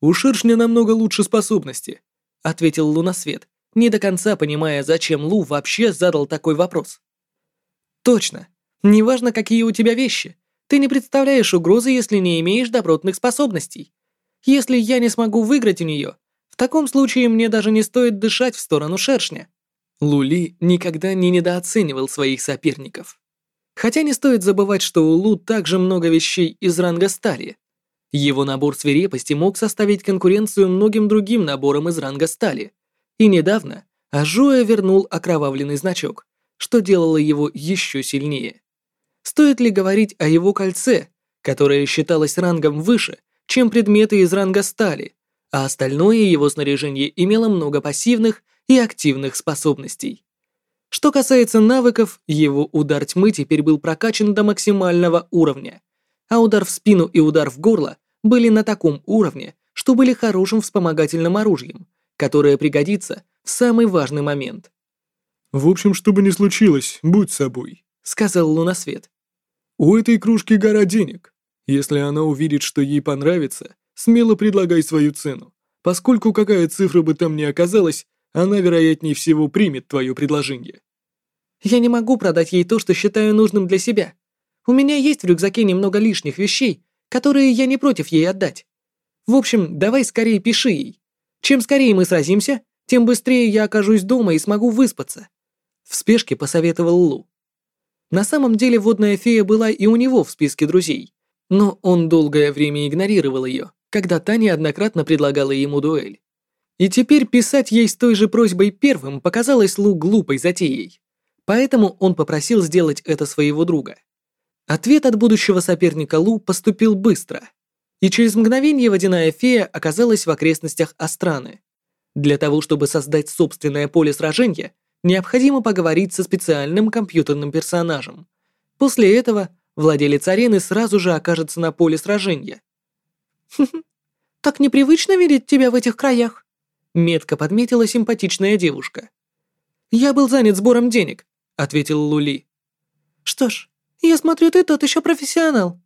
«У шершня намного лучше способности», — ответил Лунасвет, не до конца понимая, зачем Лу вообще задал такой вопрос. «Точно. Неважно, какие у тебя вещи. Ты не представляешь угрозы, если не имеешь добротных способностей. Если я не смогу выиграть у нее, в таком случае мне даже не стоит дышать в сторону шершня. Лули никогда не недооценивал своих соперников. Хотя не стоит забывать, что у Лу также много вещей из ранга стали. Его набор свирепости мог составить конкуренцию многим другим наборам из ранга стали. И недавно Ажуя вернул окровавленный значок, что делало его еще сильнее. Стоит ли говорить о его кольце, которое считалось рангом выше, чем предметы из ранга стали, а остальное его снаряжение имело много пассивных – и активных способностей. Что касается навыков, его удар тьмы теперь был прокачан до максимального уровня, а удар в спину и удар в горло были на таком уровне, что были хорошим вспомогательным оружием, которое пригодится в самый важный момент. «В общем, что бы ни случилось, будь собой», — сказал Лунасвет. «У этой кружки гора денег. Если она увидит, что ей понравится, смело предлагай свою цену, поскольку какая цифра бы там ни оказалась, она, вероятнее всего, примет твое предложение». «Я не могу продать ей то, что считаю нужным для себя. У меня есть в рюкзаке немного лишних вещей, которые я не против ей отдать. В общем, давай скорее пиши ей. Чем скорее мы сразимся, тем быстрее я окажусь дома и смогу выспаться». В спешке посоветовал Лу. На самом деле водная фея была и у него в списке друзей, но он долгое время игнорировал ее, когда Таня неоднократно предлагала ему дуэль. И теперь писать ей с той же просьбой первым показалось Лу глупой затеей. Поэтому он попросил сделать это своего друга. Ответ от будущего соперника Лу поступил быстро. И через мгновение водяная фея оказалась в окрестностях Астраны. Для того, чтобы создать собственное поле сражения, необходимо поговорить со специальным компьютерным персонажем. После этого владелец арены сразу же окажется на поле сражения. «Хм, так непривычно видеть тебя в этих краях», Метко подметила симпатичная девушка. «Я был занят сбором денег», — ответил Лули. «Что ж, я смотрю, ты тот еще профессионал.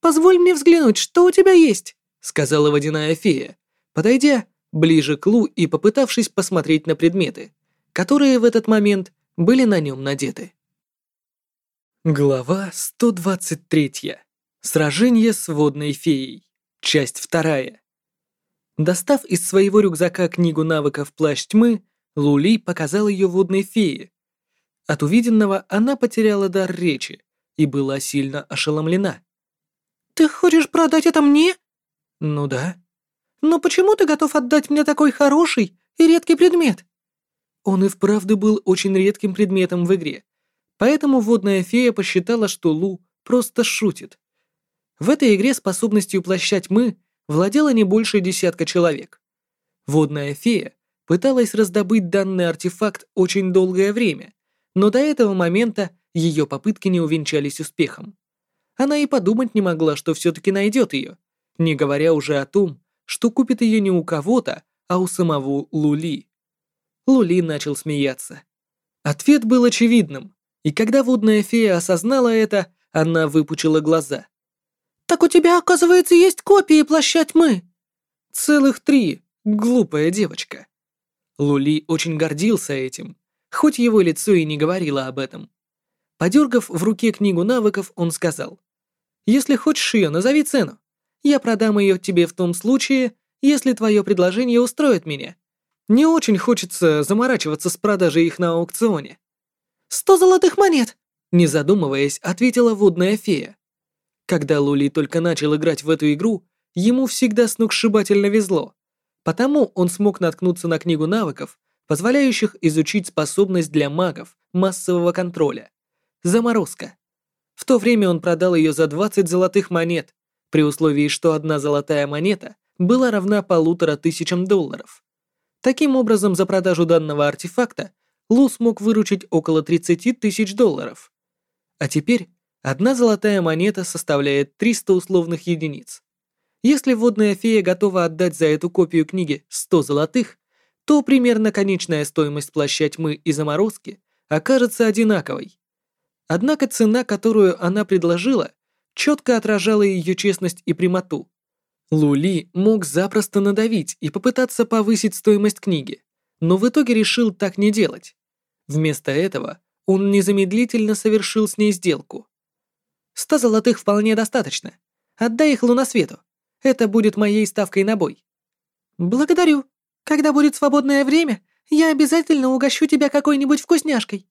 Позволь мне взглянуть, что у тебя есть», — сказала водяная фея, подойдя ближе к Лу и попытавшись посмотреть на предметы, которые в этот момент были на нем надеты. Глава 123. Сражение с водной феей. Часть вторая. Достав из своего рюкзака книгу навыков «Плащ тьмы», Лули показала ее водной фее. От увиденного она потеряла дар речи и была сильно ошеломлена. «Ты хочешь продать это мне?» «Ну да». «Но почему ты готов отдать мне такой хороший и редкий предмет?» Он и вправду был очень редким предметом в игре, поэтому водная фея посчитала, что Лу просто шутит. В этой игре способностью плащать мы владела не больше десятка человек. Водная фея пыталась раздобыть данный артефакт очень долгое время, но до этого момента ее попытки не увенчались успехом. Она и подумать не могла, что все-таки найдет ее, не говоря уже о том, что купит ее не у кого-то, а у самого Лули. Лули начал смеяться. Ответ был очевидным, и когда водная фея осознала это, она выпучила глаза. Так у тебя, оказывается, есть копии плаща тьмы!» «Целых три, глупая девочка!» Лули очень гордился этим, хоть его лицо и не говорило об этом. Подергав в руке книгу навыков, он сказал, «Если хочешь ее, назови цену. Я продам ее тебе в том случае, если твое предложение устроит меня. Не очень хочется заморачиваться с продажей их на аукционе». «Сто золотых монет!» Не задумываясь, ответила водная фея. Когда Лули только начал играть в эту игру, ему всегда сногсшибательно везло. Потому он смог наткнуться на книгу навыков, позволяющих изучить способность для магов массового контроля. Заморозка. В то время он продал ее за 20 золотых монет, при условии, что одна золотая монета была равна полутора тысячам долларов. Таким образом, за продажу данного артефакта Лу смог выручить около 30 тысяч долларов. А теперь Одна золотая монета составляет 300 условных единиц. Если водная фея готова отдать за эту копию книги 100 золотых, то примерно конечная стоимость плаща тьмы и заморозки окажется одинаковой. Однако цена, которую она предложила, четко отражала ее честность и прямоту. Лули мог запросто надавить и попытаться повысить стоимость книги, но в итоге решил так не делать. Вместо этого он незамедлительно совершил с ней сделку. Ста золотых вполне достаточно. Отдай их лунасвету. Это будет моей ставкой на бой. Благодарю. Когда будет свободное время, я обязательно угощу тебя какой-нибудь вкусняшкой.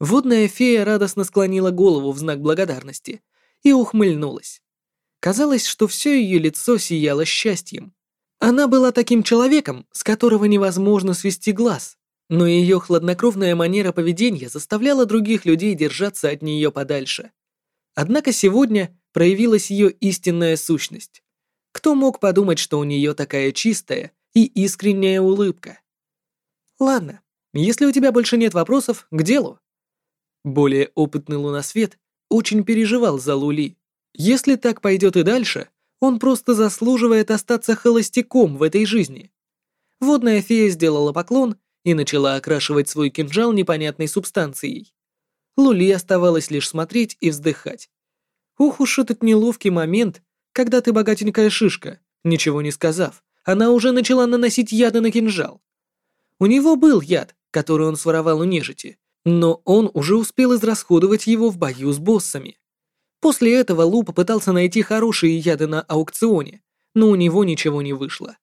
Водная фея радостно склонила голову в знак благодарности и ухмыльнулась. Казалось, что все ее лицо сияло счастьем. Она была таким человеком, с которого невозможно свести глаз, но ее хладнокровная манера поведения заставляла других людей держаться от нее подальше. Однако сегодня проявилась ее истинная сущность. Кто мог подумать, что у нее такая чистая и искренняя улыбка? Ладно, если у тебя больше нет вопросов, к делу. Более опытный лунасвет очень переживал за Лули. Если так пойдет и дальше, он просто заслуживает остаться холостяком в этой жизни. Водная фея сделала поклон и начала окрашивать свой кинжал непонятной субстанцией. Лули оставалось лишь смотреть и вздыхать. Ух уж этот неловкий момент, когда ты богатенькая шишка, ничего не сказав, она уже начала наносить яды на кинжал. У него был яд, который он своровал у нежити, но он уже успел израсходовать его в бою с боссами. После этого Лу попытался найти хорошие яды на аукционе, но у него ничего не вышло.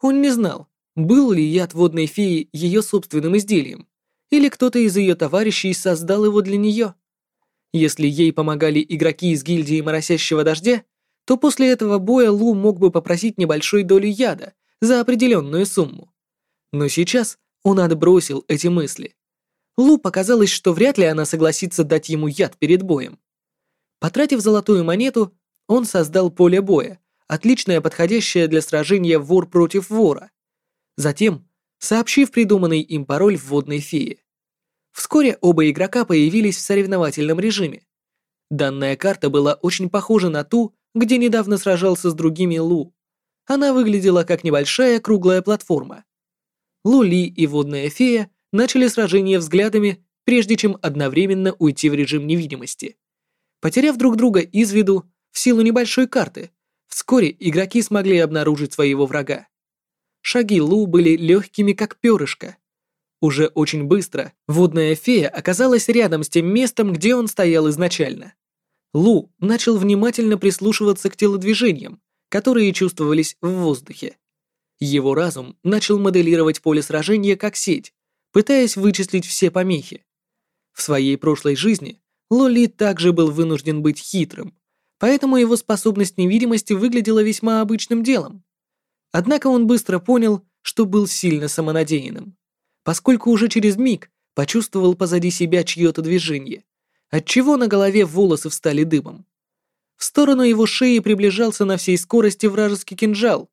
Он не знал, был ли яд водной феи ее собственным изделием, или кто-то из ее товарищей создал его для нее. Если ей помогали игроки из гильдии Моросящего Дождя, то после этого боя Лу мог бы попросить небольшой долю яда за определенную сумму. Но сейчас он отбросил эти мысли. Лу показалось, что вряд ли она согласится дать ему яд перед боем. Потратив золотую монету, он создал поле боя, отличное подходящее для сражения вор против вора. Затем сообщив придуманный им пароль вводной феи. Вскоре оба игрока появились в соревновательном режиме. Данная карта была очень похожа на ту, где недавно сражался с другими Лу. Она выглядела как небольшая круглая платформа. Лули и водная фея начали сражение взглядами, прежде чем одновременно уйти в режим невидимости. Потеряв друг друга из виду в силу небольшой карты, вскоре игроки смогли обнаружить своего врага. Шаги Лу были легкими, как перышко. Уже очень быстро водная фея оказалась рядом с тем местом, где он стоял изначально. Лу начал внимательно прислушиваться к телодвижениям, которые чувствовались в воздухе. Его разум начал моделировать поле сражения как сеть, пытаясь вычислить все помехи. В своей прошлой жизни Лоли также был вынужден быть хитрым, поэтому его способность невидимости выглядела весьма обычным делом. Однако он быстро понял, что был сильно самонадеянным, поскольку уже через миг почувствовал позади себя чье-то движение, отчего на голове волосы встали дыбом. В сторону его шеи приближался на всей скорости вражеский кинжал.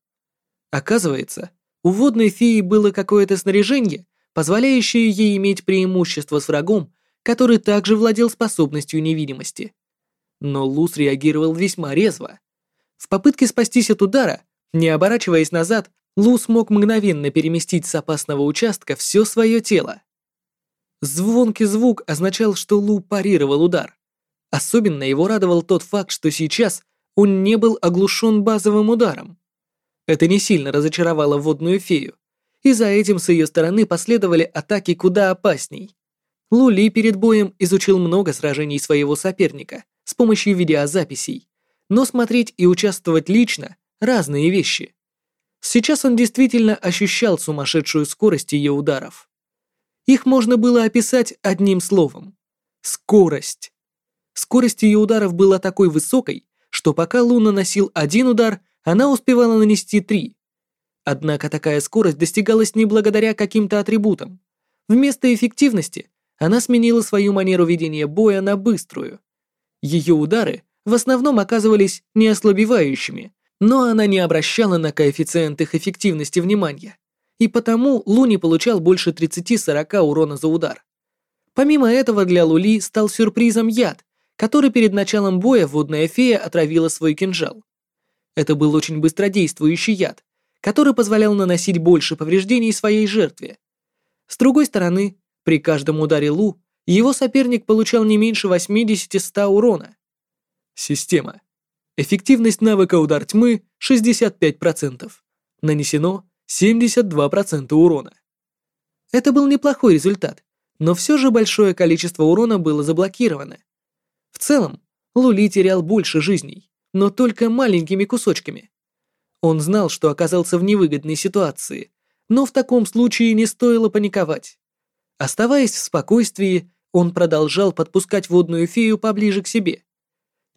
Оказывается, у водной феи было какое-то снаряжение, позволяющее ей иметь преимущество с врагом, который также владел способностью невидимости. Но Лус реагировал весьма резво. В попытке спастись от удара не оборачиваясь назад, Лу смог мгновенно переместить с опасного участка все свое тело. Звонкий звук означал, что Лу парировал удар. Особенно его радовал тот факт, что сейчас он не был оглушен базовым ударом. Это не сильно разочаровало водную фею, и за этим с ее стороны последовали атаки куда опасней. Лу Ли перед боем изучил много сражений своего соперника с помощью видеозаписей, но смотреть и участвовать лично разные вещи. Сейчас он действительно ощущал сумасшедшую скорость ее ударов. Их можно было описать одним словом. Скорость. Скорость ее ударов была такой высокой, что пока Лу наносил один удар, она успевала нанести три. Однако такая скорость достигалась не благодаря каким-то атрибутам. Вместо эффективности она сменила свою манеру ведения боя на быструю. Ее удары в основном оказывались неослабевающими но она не обращала на коэффициент их эффективности внимания, и потому Луни получал больше 30-40 урона за удар. Помимо этого для Лули стал сюрпризом яд, который перед началом боя водная фея отравила свой кинжал. Это был очень быстродействующий яд, который позволял наносить больше повреждений своей жертве. С другой стороны, при каждом ударе Лу его соперник получал не меньше 80-100 урона. Система. Эффективность навыка удар тьмы 65%. Нанесено 72% урона. Это был неплохой результат, но все же большое количество урона было заблокировано. В целом, Лули терял больше жизней, но только маленькими кусочками. Он знал, что оказался в невыгодной ситуации, но в таком случае не стоило паниковать. Оставаясь в спокойствии, он продолжал подпускать водную фею поближе к себе –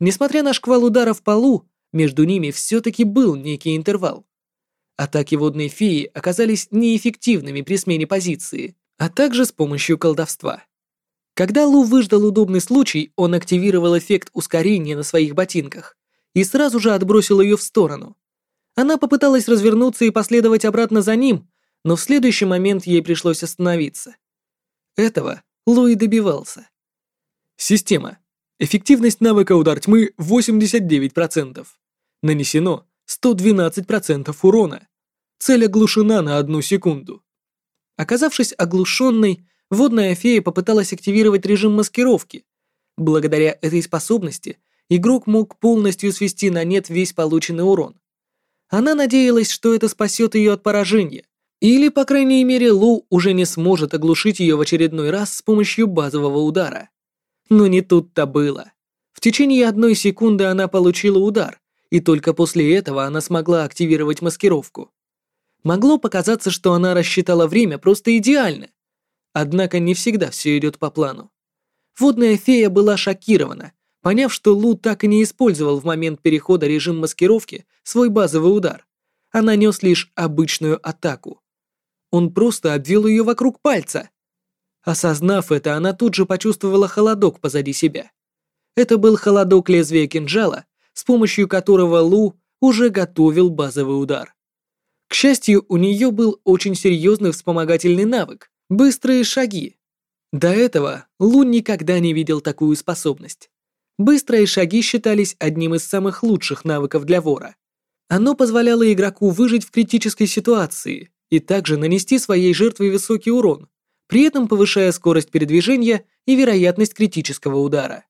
Несмотря на шквал ударов в полу, между ними все-таки был некий интервал. Атаки водной феи оказались неэффективными при смене позиции, а также с помощью колдовства. Когда Лу выждал удобный случай, он активировал эффект ускорения на своих ботинках и сразу же отбросил ее в сторону. Она попыталась развернуться и последовать обратно за ним, но в следующий момент ей пришлось остановиться. Этого Луи добивался. Система. Эффективность навыка удар тьмы 89%. Нанесено 112% урона. Цель оглушена на одну секунду. Оказавшись оглушенной, водная фея попыталась активировать режим маскировки. Благодаря этой способности игрок мог полностью свести на нет весь полученный урон. Она надеялась, что это спасет ее от поражения, или, по крайней мере, Лу уже не сможет оглушить ее в очередной раз с помощью базового удара. Но не тут-то было. В течение одной секунды она получила удар, и только после этого она смогла активировать маскировку. Могло показаться, что она рассчитала время просто идеально. Однако не всегда все идет по плану. Водная фея была шокирована, поняв, что Лу так и не использовал в момент перехода режим маскировки свой базовый удар, а нанес лишь обычную атаку. Он просто обвил ее вокруг пальца. Осознав это, она тут же почувствовала холодок позади себя. Это был холодок лезвия кинжала, с помощью которого Лу уже готовил базовый удар. К счастью, у нее был очень серьезный вспомогательный навык – быстрые шаги. До этого Лу никогда не видел такую способность. Быстрые шаги считались одним из самых лучших навыков для вора. Оно позволяло игроку выжить в критической ситуации и также нанести своей жертве высокий урон, при этом повышая скорость передвижения и вероятность критического удара.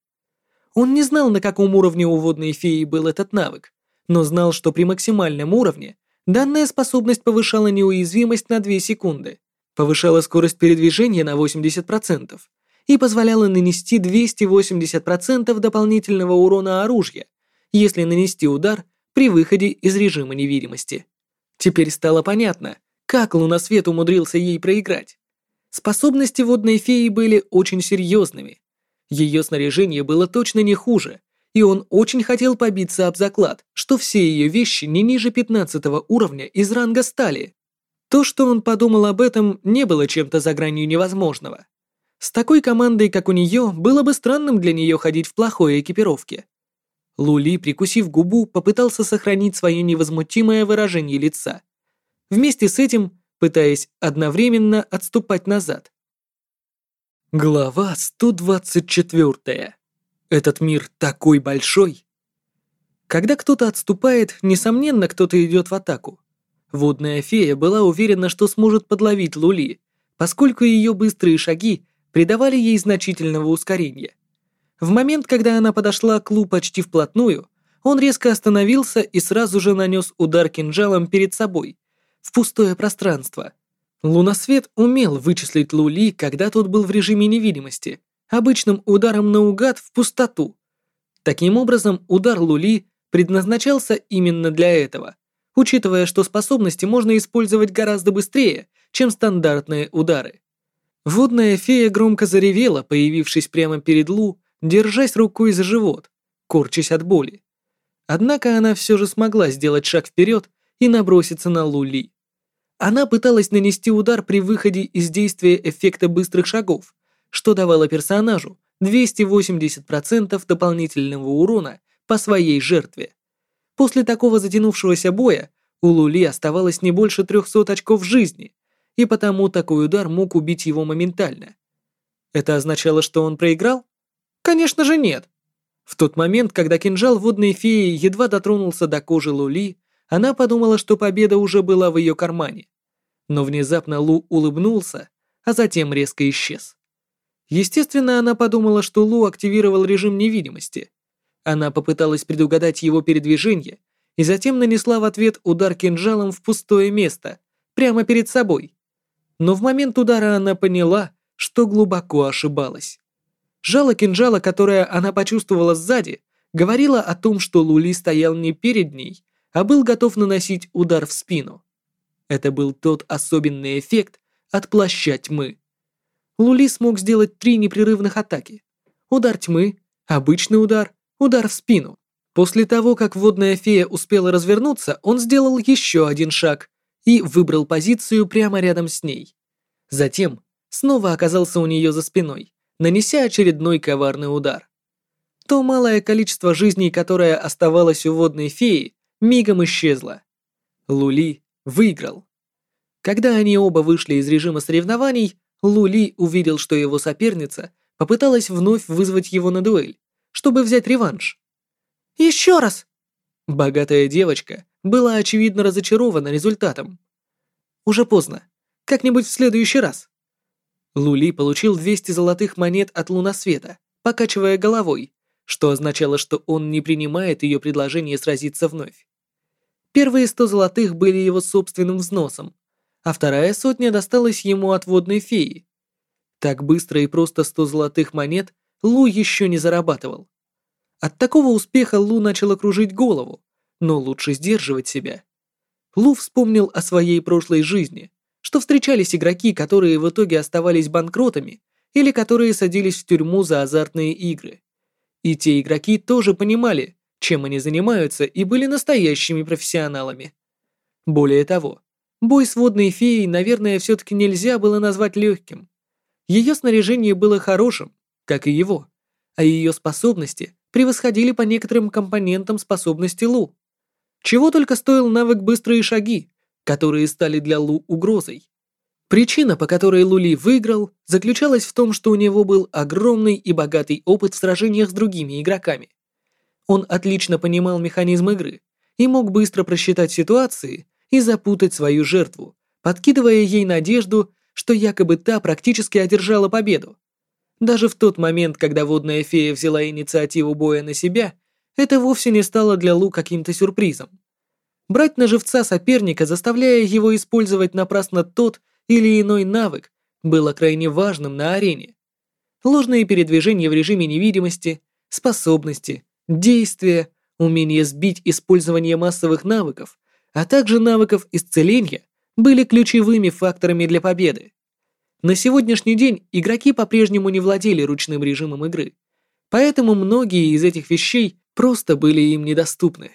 Он не знал, на каком уровне у водной феи был этот навык, но знал, что при максимальном уровне данная способность повышала неуязвимость на 2 секунды, повышала скорость передвижения на 80% и позволяла нанести 280% дополнительного урона оружия, если нанести удар при выходе из режима невидимости. Теперь стало понятно, как Лунасвет умудрился ей проиграть. Способности водной феи были очень серьезными. Ее снаряжение было точно не хуже, и он очень хотел побиться об заклад, что все ее вещи не ниже 15 уровня из ранга стали. То, что он подумал об этом, не было чем-то за гранью невозможного. С такой командой, как у нее, было бы странным для нее ходить в плохой экипировке. Лули, прикусив губу, попытался сохранить свое невозмутимое выражение лица. Вместе с этим пытаясь одновременно отступать назад. Глава 124. Этот мир такой большой. Когда кто-то отступает, несомненно, кто-то идет в атаку. Водная фея была уверена, что сможет подловить Лули, поскольку ее быстрые шаги придавали ей значительного ускорения. В момент, когда она подошла к Лу почти вплотную, он резко остановился и сразу же нанес удар кинжалом перед собой, в пустое пространство. Лунасвет умел вычислить Лули, когда тот был в режиме невидимости, обычным ударом наугад в пустоту. Таким образом, удар Лули предназначался именно для этого, учитывая, что способности можно использовать гораздо быстрее, чем стандартные удары. Водная фея громко заревела, появившись прямо перед Лу, держась рукой за живот, корчась от боли. Однако она все же смогла сделать шаг вперед и наброситься на Лули. Она пыталась нанести удар при выходе из действия эффекта быстрых шагов, что давало персонажу 280% дополнительного урона по своей жертве. После такого затянувшегося боя у Лули оставалось не больше 300 очков жизни, и потому такой удар мог убить его моментально. Это означало, что он проиграл? Конечно же нет. В тот момент, когда кинжал водной феи едва дотронулся до кожи Лули, она подумала, что победа уже была в ее кармане но внезапно Лу улыбнулся, а затем резко исчез. Естественно, она подумала, что Лу активировал режим невидимости. Она попыталась предугадать его передвижение и затем нанесла в ответ удар кинжалом в пустое место, прямо перед собой. Но в момент удара она поняла, что глубоко ошибалась. Жало кинжала, которое она почувствовала сзади, говорило о том, что Лули стоял не перед ней, а был готов наносить удар в спину. Это был тот особенный эффект от плаща тьмы. Лули смог сделать три непрерывных атаки. Удар тьмы, обычный удар, удар в спину. После того, как водная фея успела развернуться, он сделал еще один шаг и выбрал позицию прямо рядом с ней. Затем снова оказался у нее за спиной, нанеся очередной коварный удар. То малое количество жизней, которое оставалось у водной феи, мигом исчезло. Лули выиграл. Когда они оба вышли из режима соревнований, Лули увидел, что его соперница попыталась вновь вызвать его на дуэль, чтобы взять реванш. «Еще раз!» Богатая девочка была очевидно разочарована результатом. «Уже поздно. Как-нибудь в следующий раз». Лули получил 200 золотых монет от лунасвета, покачивая головой, что означало, что он не принимает ее предложение сразиться вновь. Первые сто золотых были его собственным взносом, а вторая сотня досталась ему от водной феи. Так быстро и просто сто золотых монет Лу еще не зарабатывал. От такого успеха Лу начала кружить голову, но лучше сдерживать себя. Лу вспомнил о своей прошлой жизни, что встречались игроки, которые в итоге оставались банкротами или которые садились в тюрьму за азартные игры. И те игроки тоже понимали, чем они занимаются, и были настоящими профессионалами. Более того, бой с водной феей, наверное, все-таки нельзя было назвать легким. Ее снаряжение было хорошим, как и его, а ее способности превосходили по некоторым компонентам способности Лу. Чего только стоил навык «Быстрые шаги», которые стали для Лу угрозой. Причина, по которой Лули выиграл, заключалась в том, что у него был огромный и богатый опыт в сражениях с другими игроками. Он отлично понимал механизм игры и мог быстро просчитать ситуации и запутать свою жертву, подкидывая ей надежду, что якобы та практически одержала победу. Даже в тот момент, когда водная фея взяла инициативу боя на себя, это вовсе не стало для Лу каким-то сюрпризом. Брать на живца соперника, заставляя его использовать напрасно тот или иной навык, было крайне важным на арене. Ложные передвижения в режиме невидимости, способности, действия, умение сбить использование массовых навыков, а также навыков исцеления были ключевыми факторами для победы. На сегодняшний день игроки по-прежнему не владели ручным режимом игры, поэтому многие из этих вещей просто были им недоступны.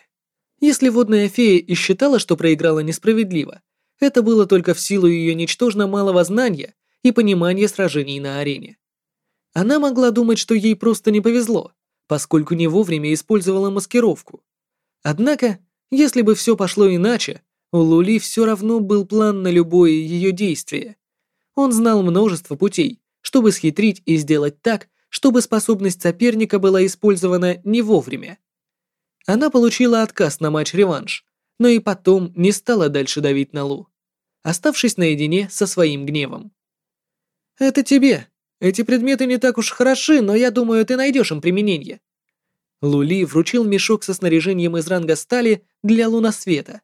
Если водная фея и считала, что проиграла несправедливо, это было только в силу ее ничтожно малого знания и понимания сражений на арене. Она могла думать, что ей просто не повезло, поскольку не вовремя использовала маскировку. Однако, если бы все пошло иначе, у Лули все равно был план на любое ее действие. Он знал множество путей, чтобы схитрить и сделать так, чтобы способность соперника была использована не вовремя. Она получила отказ на матч-реванш, но и потом не стала дальше давить на Лу, оставшись наедине со своим гневом. «Это тебе, эти предметы не так уж хороши, но я думаю, ты найдешь им применение». Лули вручил мешок со снаряжением из ранга стали для лунасвета.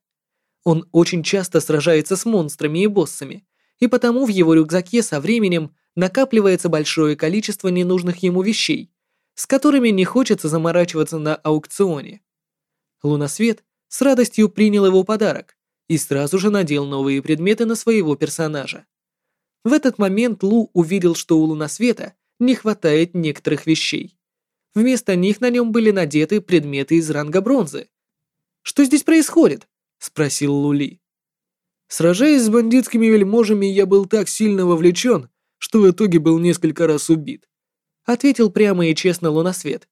Он очень часто сражается с монстрами и боссами, и потому в его рюкзаке со временем накапливается большое количество ненужных ему вещей, с которыми не хочется заморачиваться на аукционе. Лунасвет с радостью принял его подарок и сразу же надел новые предметы на своего персонажа. В этот момент Лу увидел, что у лунасвета не хватает некоторых вещей. Вместо них на нем были надеты предметы из ранга бронзы. «Что здесь происходит?» — спросил Лули. «Сражаясь с бандитскими вельможами, я был так сильно вовлечен, что в итоге был несколько раз убит», — ответил прямо и честно Лунасвет.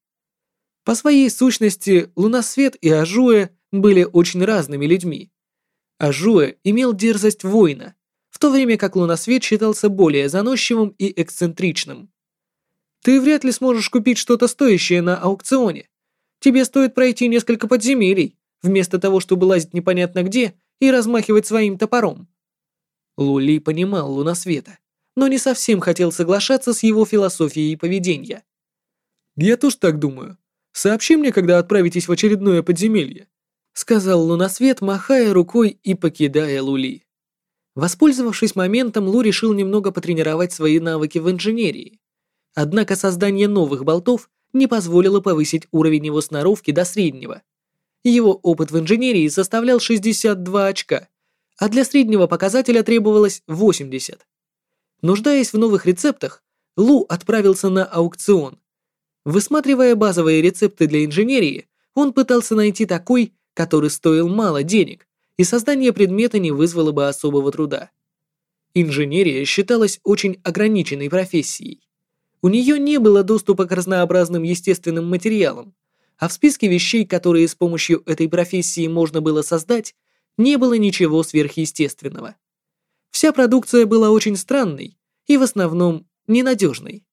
По своей сущности, Лунасвет и Ажуэ были очень разными людьми. Ажуэ имел дерзость воина, то время как луносвет считался более заносчивым и эксцентричным. «Ты вряд ли сможешь купить что-то стоящее на аукционе. Тебе стоит пройти несколько подземелий, вместо того, чтобы лазить непонятно где и размахивать своим топором». Лули понимал луносвета, но не совсем хотел соглашаться с его философией поведения. «Я тоже так думаю. Сообщи мне, когда отправитесь в очередное подземелье», сказал луносвет, махая рукой и покидая Лули. Воспользовавшись моментом, Лу решил немного потренировать свои навыки в инженерии. Однако создание новых болтов не позволило повысить уровень его сноровки до среднего. Его опыт в инженерии составлял 62 очка, а для среднего показателя требовалось 80. Нуждаясь в новых рецептах, Лу отправился на аукцион. Высматривая базовые рецепты для инженерии, он пытался найти такой, который стоил мало денег, и создание предмета не вызвало бы особого труда. Инженерия считалась очень ограниченной профессией. У нее не было доступа к разнообразным естественным материалам, а в списке вещей, которые с помощью этой профессии можно было создать, не было ничего сверхъестественного. Вся продукция была очень странной и в основном ненадежной.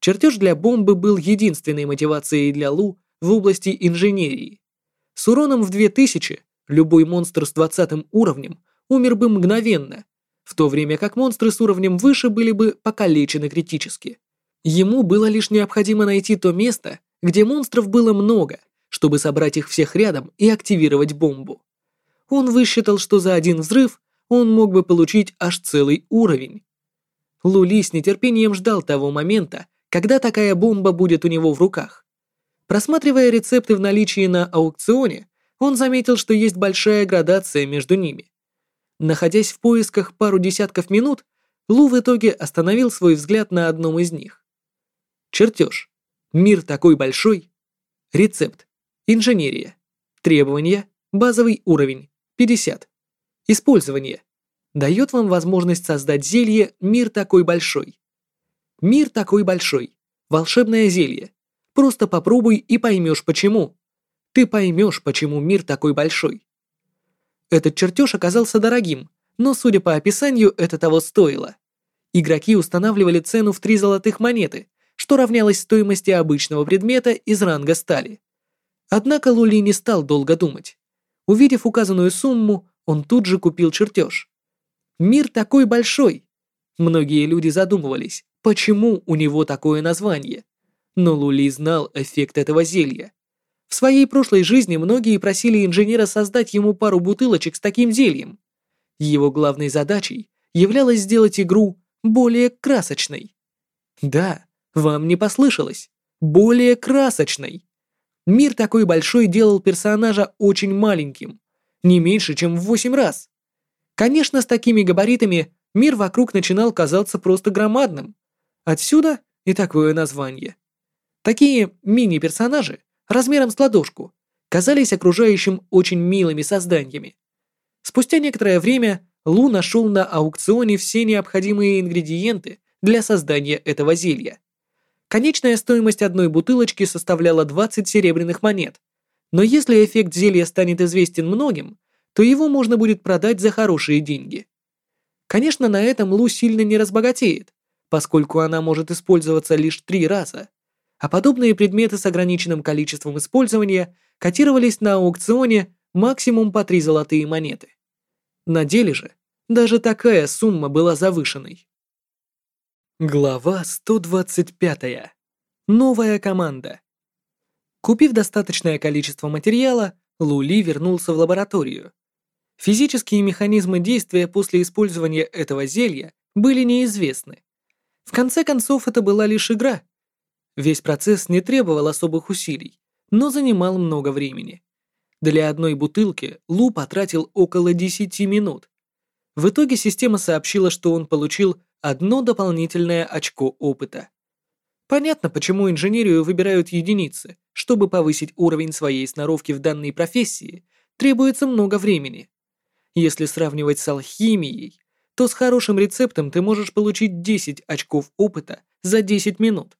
Чертеж для бомбы был единственной мотивацией для Лу в области инженерии. С уроном в 2000 Любой монстр с 20 уровнем умер бы мгновенно, в то время как монстры с уровнем выше были бы покалечены критически. Ему было лишь необходимо найти то место, где монстров было много, чтобы собрать их всех рядом и активировать бомбу. Он высчитал, что за один взрыв он мог бы получить аж целый уровень. Лули с нетерпением ждал того момента, когда такая бомба будет у него в руках. Просматривая рецепты в наличии на аукционе, он заметил, что есть большая градация между ними. Находясь в поисках пару десятков минут, Лу в итоге остановил свой взгляд на одном из них. Чертеж. Мир такой большой. Рецепт. Инженерия. Требования. Базовый уровень. 50. Использование. Дает вам возможность создать зелье «Мир такой большой». «Мир такой большой» — волшебное зелье. Просто попробуй и поймешь почему ты поймешь, почему мир такой большой. Этот чертеж оказался дорогим, но, судя по описанию, это того стоило. Игроки устанавливали цену в три золотых монеты, что равнялось стоимости обычного предмета из ранга стали. Однако Лули не стал долго думать. Увидев указанную сумму, он тут же купил чертеж. «Мир такой большой!» Многие люди задумывались, почему у него такое название. Но Лули знал эффект этого зелья. В своей прошлой жизни многие просили инженера создать ему пару бутылочек с таким зельем. Его главной задачей являлось сделать игру более красочной. Да, вам не послышалось. Более красочной. Мир такой большой делал персонажа очень маленьким, не меньше, чем в 8 раз. Конечно, с такими габаритами мир вокруг начинал казаться просто громадным. Отсюда и такое название. Такие мини-персонажи размером с ладошку, казались окружающим очень милыми созданиями. Спустя некоторое время Лу нашел на аукционе все необходимые ингредиенты для создания этого зелья. Конечная стоимость одной бутылочки составляла 20 серебряных монет, но если эффект зелья станет известен многим, то его можно будет продать за хорошие деньги. Конечно, на этом Лу сильно не разбогатеет, поскольку она может использоваться лишь три раза – а подобные предметы с ограниченным количеством использования котировались на аукционе максимум по три золотые монеты. На деле же даже такая сумма была завышенной. Глава 125. Новая команда. Купив достаточное количество материала, Лули вернулся в лабораторию. Физические механизмы действия после использования этого зелья были неизвестны. В конце концов, это была лишь игра — Весь процесс не требовал особых усилий, но занимал много времени. Для одной бутылки Лу потратил около 10 минут. В итоге система сообщила, что он получил одно дополнительное очко опыта. Понятно, почему инженерию выбирают единицы. Чтобы повысить уровень своей сноровки в данной профессии, требуется много времени. Если сравнивать с алхимией, то с хорошим рецептом ты можешь получить 10 очков опыта за 10 минут.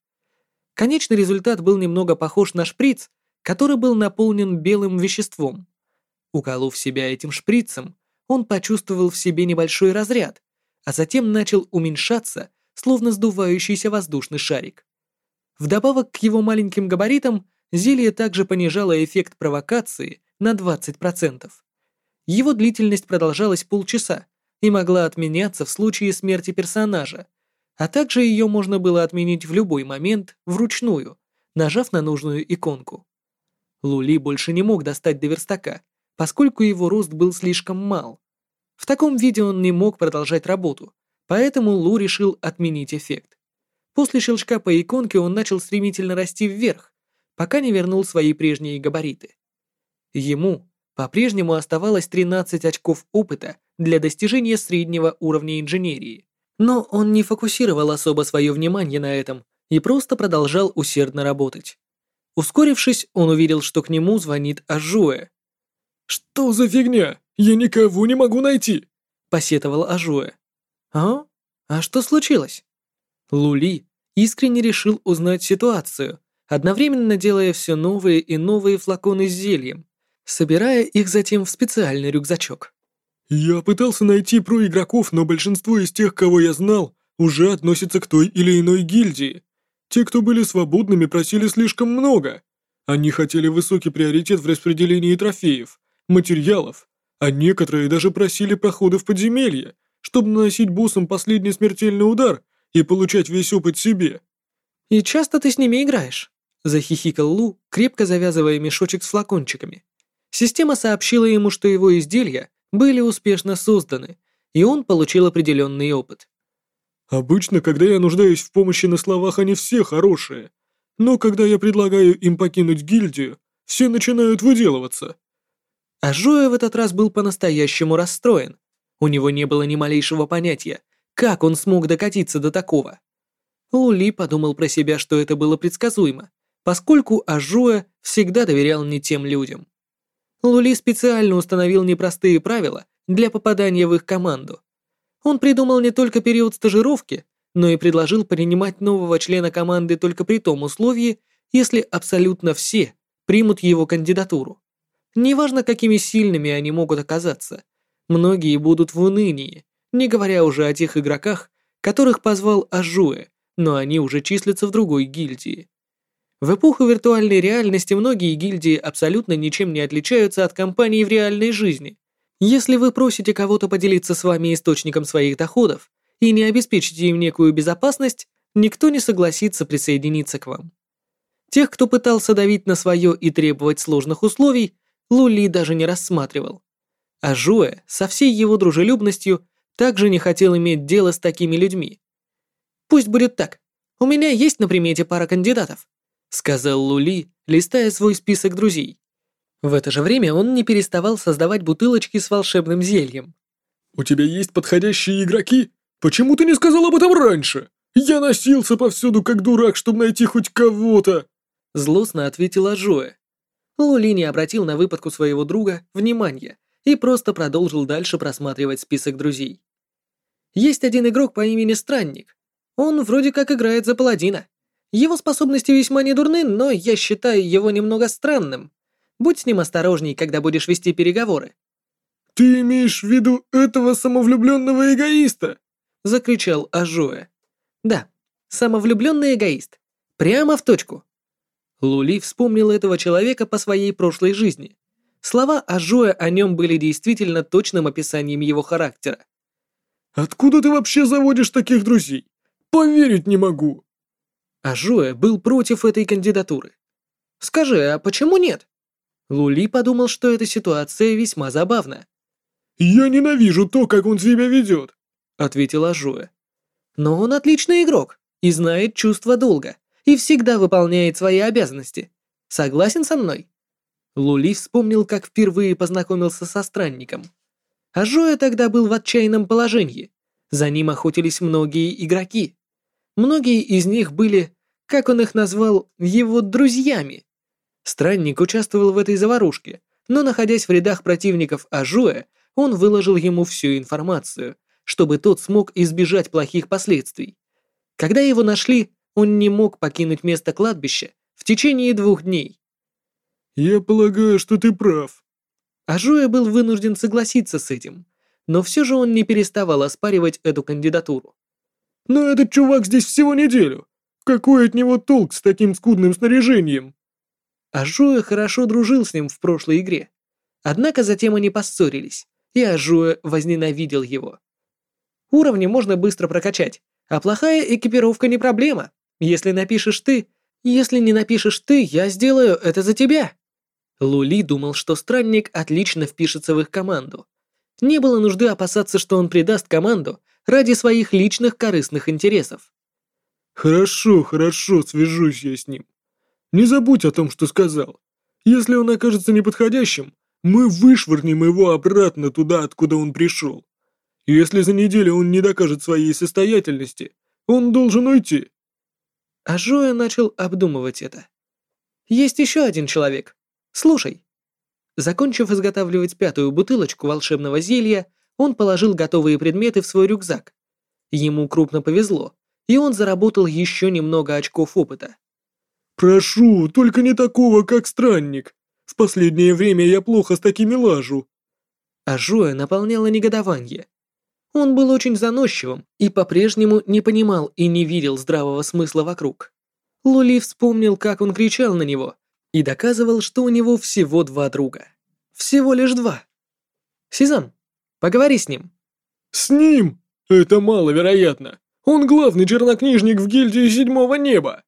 Конечный результат был немного похож на шприц, который был наполнен белым веществом. Уколов себя этим шприцем, он почувствовал в себе небольшой разряд, а затем начал уменьшаться, словно сдувающийся воздушный шарик. Вдобавок к его маленьким габаритам, зелье также понижало эффект провокации на 20%. Его длительность продолжалась полчаса и могла отменяться в случае смерти персонажа, а также ее можно было отменить в любой момент вручную, нажав на нужную иконку. Лули больше не мог достать до верстака, поскольку его рост был слишком мал. В таком виде он не мог продолжать работу, поэтому Лу решил отменить эффект. После щелчка по иконке он начал стремительно расти вверх, пока не вернул свои прежние габариты. Ему по-прежнему оставалось 13 очков опыта для достижения среднего уровня инженерии. Но он не фокусировал особо свое внимание на этом и просто продолжал усердно работать. Ускорившись, он увидел, что к нему звонит Ажуэ. «Что за фигня? Я никого не могу найти!» – посетовал Ажуэ. «А? А что случилось?» Лули искренне решил узнать ситуацию, одновременно делая все новые и новые флаконы с зельем, собирая их затем в специальный рюкзачок. Я пытался найти про игроков, но большинство из тех, кого я знал, уже относятся к той или иной гильдии. Те, кто были свободными, просили слишком много. Они хотели высокий приоритет в распределении трофеев, материалов, а некоторые даже просили проходы в подземелье, чтобы наносить боссам последний смертельный удар и получать весь опыт себе. «И часто ты с ними играешь?» – захихикал Лу, крепко завязывая мешочек с флакончиками. Система сообщила ему, что его изделия были успешно созданы, и он получил определенный опыт. «Обычно, когда я нуждаюсь в помощи на словах, они все хорошие. Но когда я предлагаю им покинуть гильдию, все начинают выделываться». А Жоя в этот раз был по-настоящему расстроен. У него не было ни малейшего понятия, как он смог докатиться до такого. Лули подумал про себя, что это было предсказуемо, поскольку Ажуэ всегда доверял не тем людям. Лули специально установил непростые правила для попадания в их команду. Он придумал не только период стажировки, но и предложил принимать нового члена команды только при том условии, если абсолютно все примут его кандидатуру. Неважно, какими сильными они могут оказаться, многие будут в унынии, не говоря уже о тех игроках, которых позвал Ажуэ, но они уже числятся в другой гильдии. В эпоху виртуальной реальности многие гильдии абсолютно ничем не отличаются от компаний в реальной жизни. Если вы просите кого-то поделиться с вами источником своих доходов и не обеспечите им некую безопасность, никто не согласится присоединиться к вам. Тех, кто пытался давить на свое и требовать сложных условий, Лули даже не рассматривал. А Жуэ, со всей его дружелюбностью, также не хотел иметь дело с такими людьми. «Пусть будет так. У меня есть на примете пара кандидатов сказал Лули, листая свой список друзей. В это же время он не переставал создавать бутылочки с волшебным зельем. «У тебя есть подходящие игроки? Почему ты не сказал об этом раньше? Я носился повсюду как дурак, чтобы найти хоть кого-то!» Злостно ответила Жоэ. Лули не обратил на выпадку своего друга внимания и просто продолжил дальше просматривать список друзей. «Есть один игрок по имени Странник. Он вроде как играет за паладина. Его способности весьма недурны, но я считаю его немного странным. Будь с ним осторожней, когда будешь вести переговоры». «Ты имеешь в виду этого самовлюбленного эгоиста?» — закричал Ажуэ. «Да, самовлюбленный эгоист. Прямо в точку». Лули вспомнил этого человека по своей прошлой жизни. Слова Ажуэ о нем были действительно точным описанием его характера. «Откуда ты вообще заводишь таких друзей? Поверить не могу!» А Ажуэ был против этой кандидатуры. «Скажи, а почему нет?» Лули подумал, что эта ситуация весьма забавна. «Я ненавижу то, как он себя ведет», — ответил Ажуэ. «Но он отличный игрок и знает чувство долга, и всегда выполняет свои обязанности. Согласен со мной?» Лули вспомнил, как впервые познакомился со странником. Ажуэ тогда был в отчаянном положении. За ним охотились многие игроки. Многие из них были, как он их назвал, его друзьями. Странник участвовал в этой заварушке, но находясь в рядах противников Ажуэ, он выложил ему всю информацию, чтобы тот смог избежать плохих последствий. Когда его нашли, он не мог покинуть место кладбища в течение двух дней. «Я полагаю, что ты прав». Ажуя был вынужден согласиться с этим, но все же он не переставал оспаривать эту кандидатуру. Но этот чувак здесь всего неделю. Какой от него толк с таким скудным снаряжением? Ажуэ хорошо дружил с ним в прошлой игре. Однако затем они поссорились, и Ажуэ возненавидел его. Уровни можно быстро прокачать, а плохая экипировка не проблема. Если напишешь ты, если не напишешь ты, я сделаю это за тебя. Лули думал, что странник отлично впишется в их команду. Не было нужды опасаться, что он предаст команду ради своих личных корыстных интересов. «Хорошо, хорошо, свяжусь я с ним. Не забудь о том, что сказал. Если он окажется неподходящим, мы вышвырнем его обратно туда, откуда он пришел. Если за неделю он не докажет своей состоятельности, он должен уйти». А Жоя начал обдумывать это. «Есть еще один человек. Слушай». Закончив изготавливать пятую бутылочку волшебного зелья, он положил готовые предметы в свой рюкзак. Ему крупно повезло, и он заработал еще немного очков опыта. «Прошу, только не такого, как странник. В последнее время я плохо с такими лажу». А Жоя наполняло негодование. Он был очень заносчивым и по-прежнему не понимал и не видел здравого смысла вокруг. Лули вспомнил, как он кричал на него, и доказывал, что у него всего два друга. Всего лишь два. «Сезам, Поговори с ним». «С ним? Это маловероятно. Он главный чернокнижник в гильдии Седьмого Неба».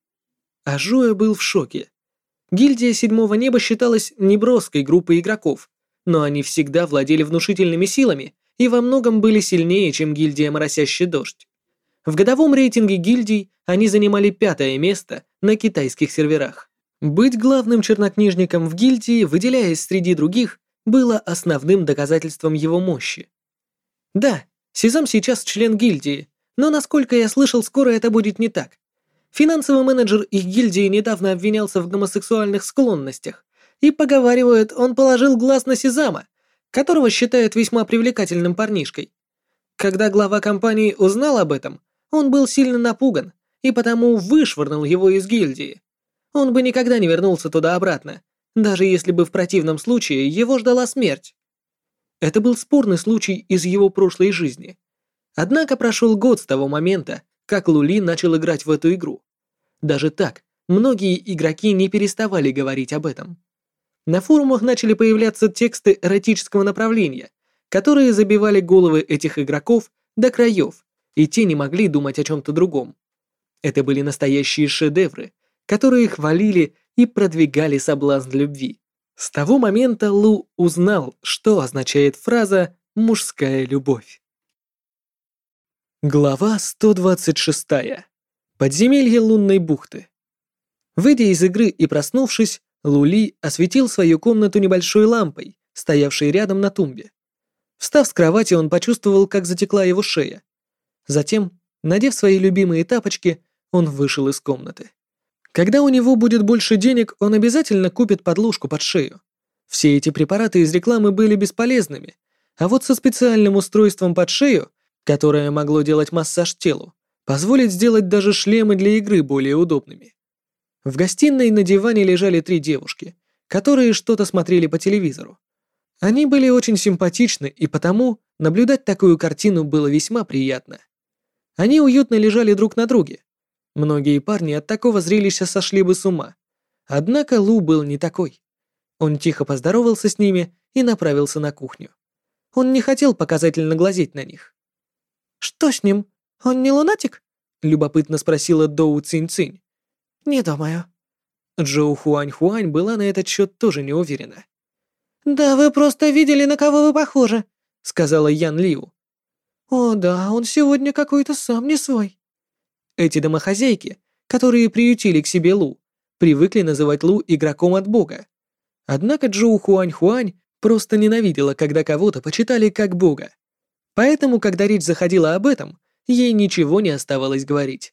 Ажуя был в шоке. Гильдия Седьмого Неба считалась неброской группой игроков, но они всегда владели внушительными силами и во многом были сильнее, чем гильдия Моросящий Дождь. В годовом рейтинге гильдий они занимали пятое место на китайских серверах. Быть главным чернокнижником в гильдии, выделяясь среди других, было основным доказательством его мощи. Да, Сезам сейчас член гильдии, но, насколько я слышал, скоро это будет не так. Финансовый менеджер их гильдии недавно обвинялся в гомосексуальных склонностях, и, поговаривают, он положил глаз на Сезама, которого считают весьма привлекательным парнишкой. Когда глава компании узнал об этом, он был сильно напуган и потому вышвырнул его из гильдии. Он бы никогда не вернулся туда обратно, даже если бы в противном случае его ждала смерть. Это был спорный случай из его прошлой жизни. Однако прошел год с того момента, как Лули начал играть в эту игру. Даже так, многие игроки не переставали говорить об этом. На форумах начали появляться тексты эротического направления, которые забивали головы этих игроков до краев, и те не могли думать о чем-то другом. Это были настоящие шедевры, которые хвалили и продвигали соблазн любви. С того момента Лу узнал, что означает фраза «мужская любовь». Глава 126. Подземелье лунной бухты. Выйдя из игры и проснувшись, Лули осветил свою комнату небольшой лампой, стоявшей рядом на тумбе. Встав с кровати, он почувствовал, как затекла его шея. Затем, надев свои любимые тапочки, он вышел из комнаты. Когда у него будет больше денег, он обязательно купит подложку под шею. Все эти препараты из рекламы были бесполезными, а вот со специальным устройством под шею, которое могло делать массаж телу, позволит сделать даже шлемы для игры более удобными. В гостиной на диване лежали три девушки, которые что-то смотрели по телевизору. Они были очень симпатичны, и потому наблюдать такую картину было весьма приятно. Они уютно лежали друг на друге, Многие парни от такого зрелища сошли бы с ума. Однако Лу был не такой. Он тихо поздоровался с ними и направился на кухню. Он не хотел показательно глазеть на них. «Что с ним? Он не лунатик?» — любопытно спросила Доу Цинь-Цинь. «Не думаю». Джоу Хуань-Хуань была на этот счет тоже не уверена. «Да вы просто видели, на кого вы похожи», — сказала Ян Лиу. «О да, он сегодня какой-то сам не свой». Эти домохозяйки, которые приютили к себе Лу, привыкли называть Лу игроком от бога. Однако Джоу Хуань Хуань просто ненавидела, когда кого-то почитали как бога. Поэтому, когда речь заходила об этом, ей ничего не оставалось говорить.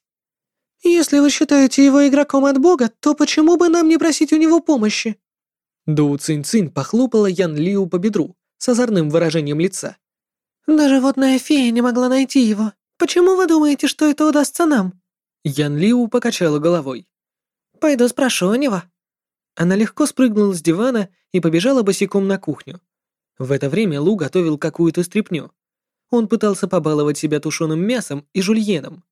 «Если вы считаете его игроком от бога, то почему бы нам не просить у него помощи?» Доу Цин Цин похлопала Ян Лиу по бедру с озорным выражением лица. «Даже водная фея не могла найти его. Почему вы думаете, что это удастся нам?» Ян Лиу покачала головой. «Пойду спрошу у него». Она легко спрыгнула с дивана и побежала босиком на кухню. В это время Лу готовил какую-то стряпню. Он пытался побаловать себя тушеным мясом и жульеном.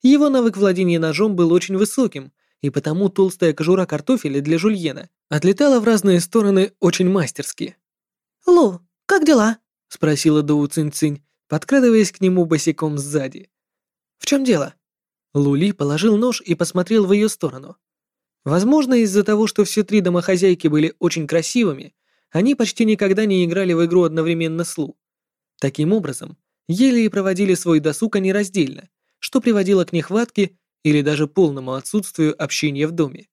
Его навык владения ножом был очень высоким, и потому толстая кожура картофеля для жульена отлетала в разные стороны очень мастерски. «Лу, как дела?» — спросила Доу Цинь Цинь, подкрадываясь к нему босиком сзади. «В чем дело?» Лули положил нож и посмотрел в ее сторону. Возможно, из-за того, что все три домохозяйки были очень красивыми, они почти никогда не играли в игру одновременно с Лу. Таким образом, еле и проводили свой досуг они раздельно, что приводило к нехватке или даже полному отсутствию общения в доме.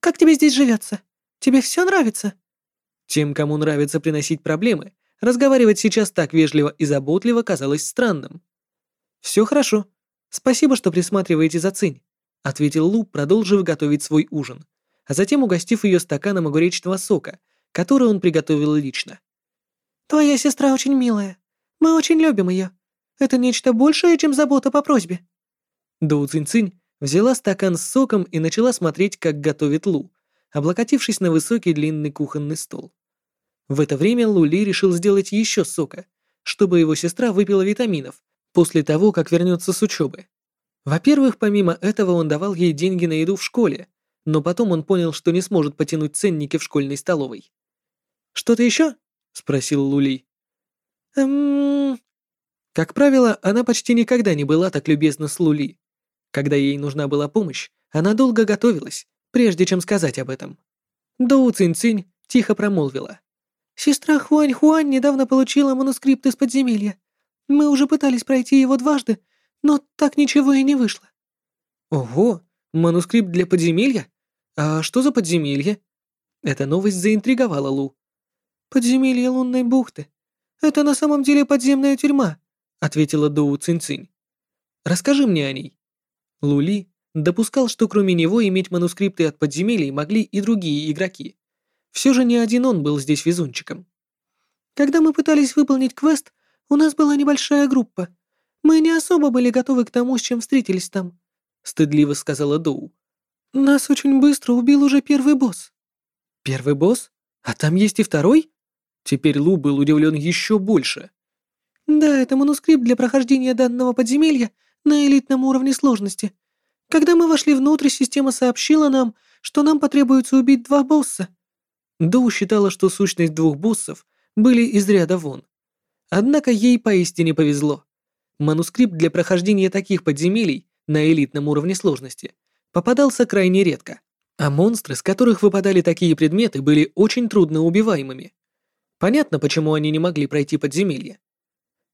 «Как тебе здесь живется? Тебе все нравится?» Тем, кому нравится приносить проблемы, Разговаривать сейчас так вежливо и заботливо казалось странным. «Все хорошо. Спасибо, что присматриваете за Цинь», — ответил Лу, продолжив готовить свой ужин, а затем угостив ее стаканом огуречного сока, который он приготовил лично. «Твоя сестра очень милая. Мы очень любим ее. Это нечто большее, чем забота по просьбе». Доу Цинь-Цинь взяла стакан с соком и начала смотреть, как готовит Лу, облокотившись на высокий длинный кухонный стол. В это время Лули решил сделать еще сока, чтобы его сестра выпила витаминов после того, как вернется с учебы. Во-первых, помимо этого он давал ей деньги на еду в школе, но потом он понял, что не сможет потянуть ценники в школьной столовой. «Что-то еще?» — спросил Лули. «Эм...» Как правило, она почти никогда не была так любезна с Лули. Когда ей нужна была помощь, она долго готовилась, прежде чем сказать об этом. Доу Цинь-Цинь тихо промолвила. Сестра Хуань Хуань недавно получила манускрипт из подземелья. Мы уже пытались пройти его дважды, но так ничего и не вышло». «Ого, манускрипт для подземелья? А что за подземелье?» Эта новость заинтриговала Лу. «Подземелье лунной бухты. Это на самом деле подземная тюрьма», ответила Доу Цинцинь. «Расскажи мне о ней». Лули допускал, что кроме него иметь манускрипты от подземелий могли и другие игроки. Все же не один он был здесь везунчиком. Когда мы пытались выполнить квест, у нас была небольшая группа. Мы не особо были готовы к тому, с чем встретились там», — стыдливо сказала Доу. «Нас очень быстро убил уже первый босс». «Первый босс? А там есть и второй?» Теперь Лу был удивлен еще больше. «Да, это манускрипт для прохождения данного подземелья на элитном уровне сложности. Когда мы вошли внутрь, система сообщила нам, что нам потребуется убить два босса — Доу считала, что сущность двух боссов были из ряда вон. Однако ей поистине повезло. Манускрипт для прохождения таких подземелий на элитном уровне сложности попадался крайне редко, а монстры, с которых выпадали такие предметы, были очень трудно убиваемыми. Понятно, почему они не могли пройти подземелье.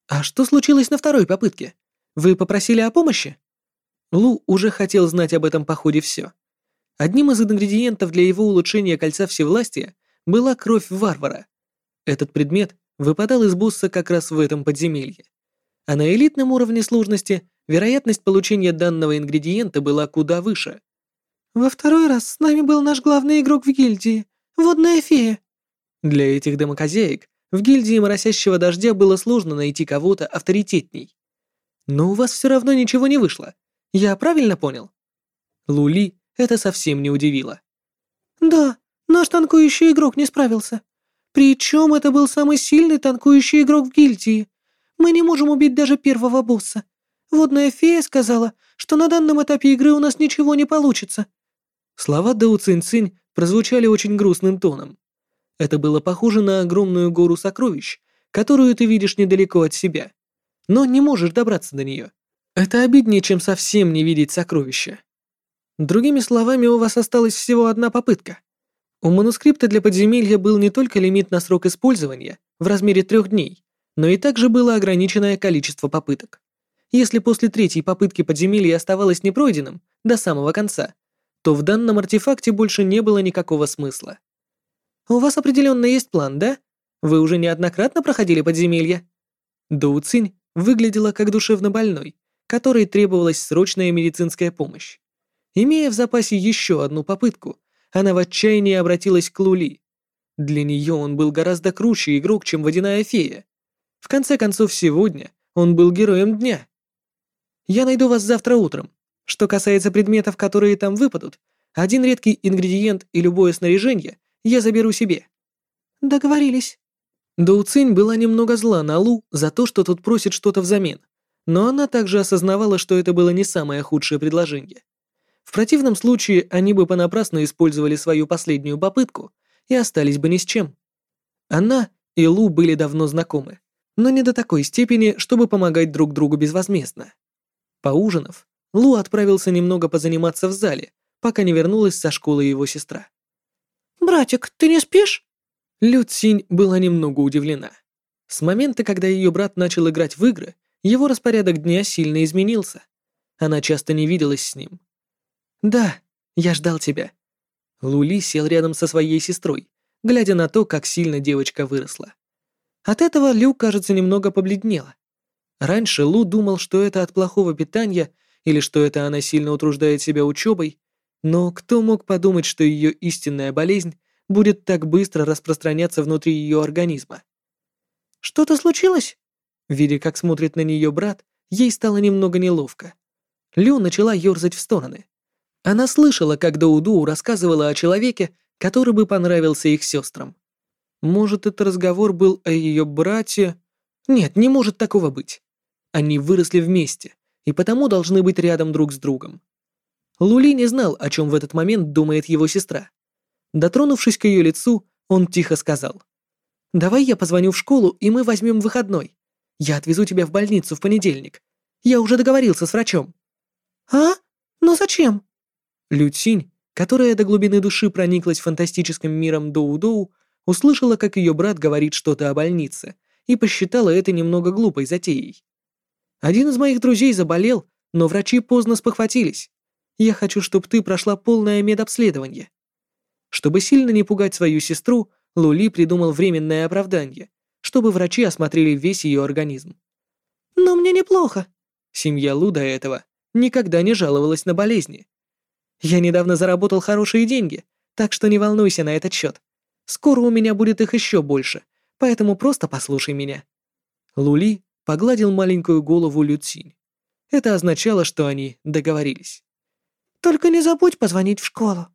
А что случилось на второй попытке? Вы попросили о помощи? Лу уже хотел знать об этом походе все. Одним из ингредиентов для его улучшения кольца всевластия была кровь варвара. Этот предмет выпадал из босса как раз в этом подземелье. А на элитном уровне сложности вероятность получения данного ингредиента была куда выше. «Во второй раз с нами был наш главный игрок в гильдии, водная фея». Для этих домохозяек в гильдии моросящего дождя было сложно найти кого-то авторитетней. «Но у вас все равно ничего не вышло. Я правильно понял?» Лули это совсем не удивило. «Да, наш танкующий игрок не справился. Причем это был самый сильный танкующий игрок в гильдии. Мы не можем убить даже первого босса. Водная фея сказала, что на данном этапе игры у нас ничего не получится». Слова Дау Цинь Цинь прозвучали очень грустным тоном. Это было похоже на огромную гору сокровищ, которую ты видишь недалеко от себя, но не можешь добраться до нее. Это обиднее, чем совсем не видеть сокровища. Другими словами, у вас осталась всего одна попытка. У манускрипта для подземелья был не только лимит на срок использования в размере трех дней, но и также было ограниченное количество попыток. Если после третьей попытки подземелье оставалось непройденным до самого конца, то в данном артефакте больше не было никакого смысла. У вас определенно есть план, да? Вы уже неоднократно проходили подземелья? Доуцинь выглядела как душевно больной, которой требовалась срочная медицинская помощь. Имея в запасе еще одну попытку, она в отчаянии обратилась к Лули. Для нее он был гораздо круче игрок, чем водяная фея. В конце концов, сегодня он был героем дня. «Я найду вас завтра утром. Что касается предметов, которые там выпадут, один редкий ингредиент и любое снаряжение я заберу себе». «Договорились». Доуцинь была немного зла на Лу за то, что тот просит что-то взамен, но она также осознавала, что это было не самое худшее предложение. В противном случае они бы понапрасну использовали свою последнюю попытку и остались бы ни с чем. Она и Лу были давно знакомы, но не до такой степени, чтобы помогать друг другу безвозмездно. Поужинав, Лу отправился немного позаниматься в зале, пока не вернулась со школы его сестра. «Братик, ты не спишь?» Лю Цинь была немного удивлена. С момента, когда ее брат начал играть в игры, его распорядок дня сильно изменился. Она часто не виделась с ним, да, я ждал тебя. Лули сел рядом со своей сестрой, глядя на то, как сильно девочка выросла. От этого Лю, кажется, немного побледнела. Раньше Лу думал, что это от плохого питания или что это она сильно утруждает себя учебой, но кто мог подумать, что ее истинная болезнь будет так быстро распространяться внутри ее организма? «Что-то случилось?» Видя, как смотрит на нее брат, ей стало немного неловко. Лю начала ерзать в стороны. Она слышала, как Доудоу рассказывала о человеке, который бы понравился их сестрам. Может, этот разговор был о ее брате? Нет, не может такого быть. Они выросли вместе, и потому должны быть рядом друг с другом. Лули не знал, о чем в этот момент думает его сестра. Дотронувшись к ее лицу, он тихо сказал. «Давай я позвоню в школу, и мы возьмем выходной. Я отвезу тебя в больницу в понедельник. Я уже договорился с врачом». «А? Но ну зачем?» Люцинь, которая до глубины души прониклась фантастическим миром Доу-Доу, услышала, как ее брат говорит что-то о больнице, и посчитала это немного глупой затеей. «Один из моих друзей заболел, но врачи поздно спохватились. Я хочу, чтобы ты прошла полное медобследование». Чтобы сильно не пугать свою сестру, Лули придумал временное оправдание, чтобы врачи осмотрели весь ее организм. «Но мне неплохо». Семья Лу до этого никогда не жаловалась на болезни, я недавно заработал хорошие деньги, так что не волнуйся на этот счет. Скоро у меня будет их еще больше, поэтому просто послушай меня». Лули погладил маленькую голову Люцинь. Это означало, что они договорились. «Только не забудь позвонить в школу»,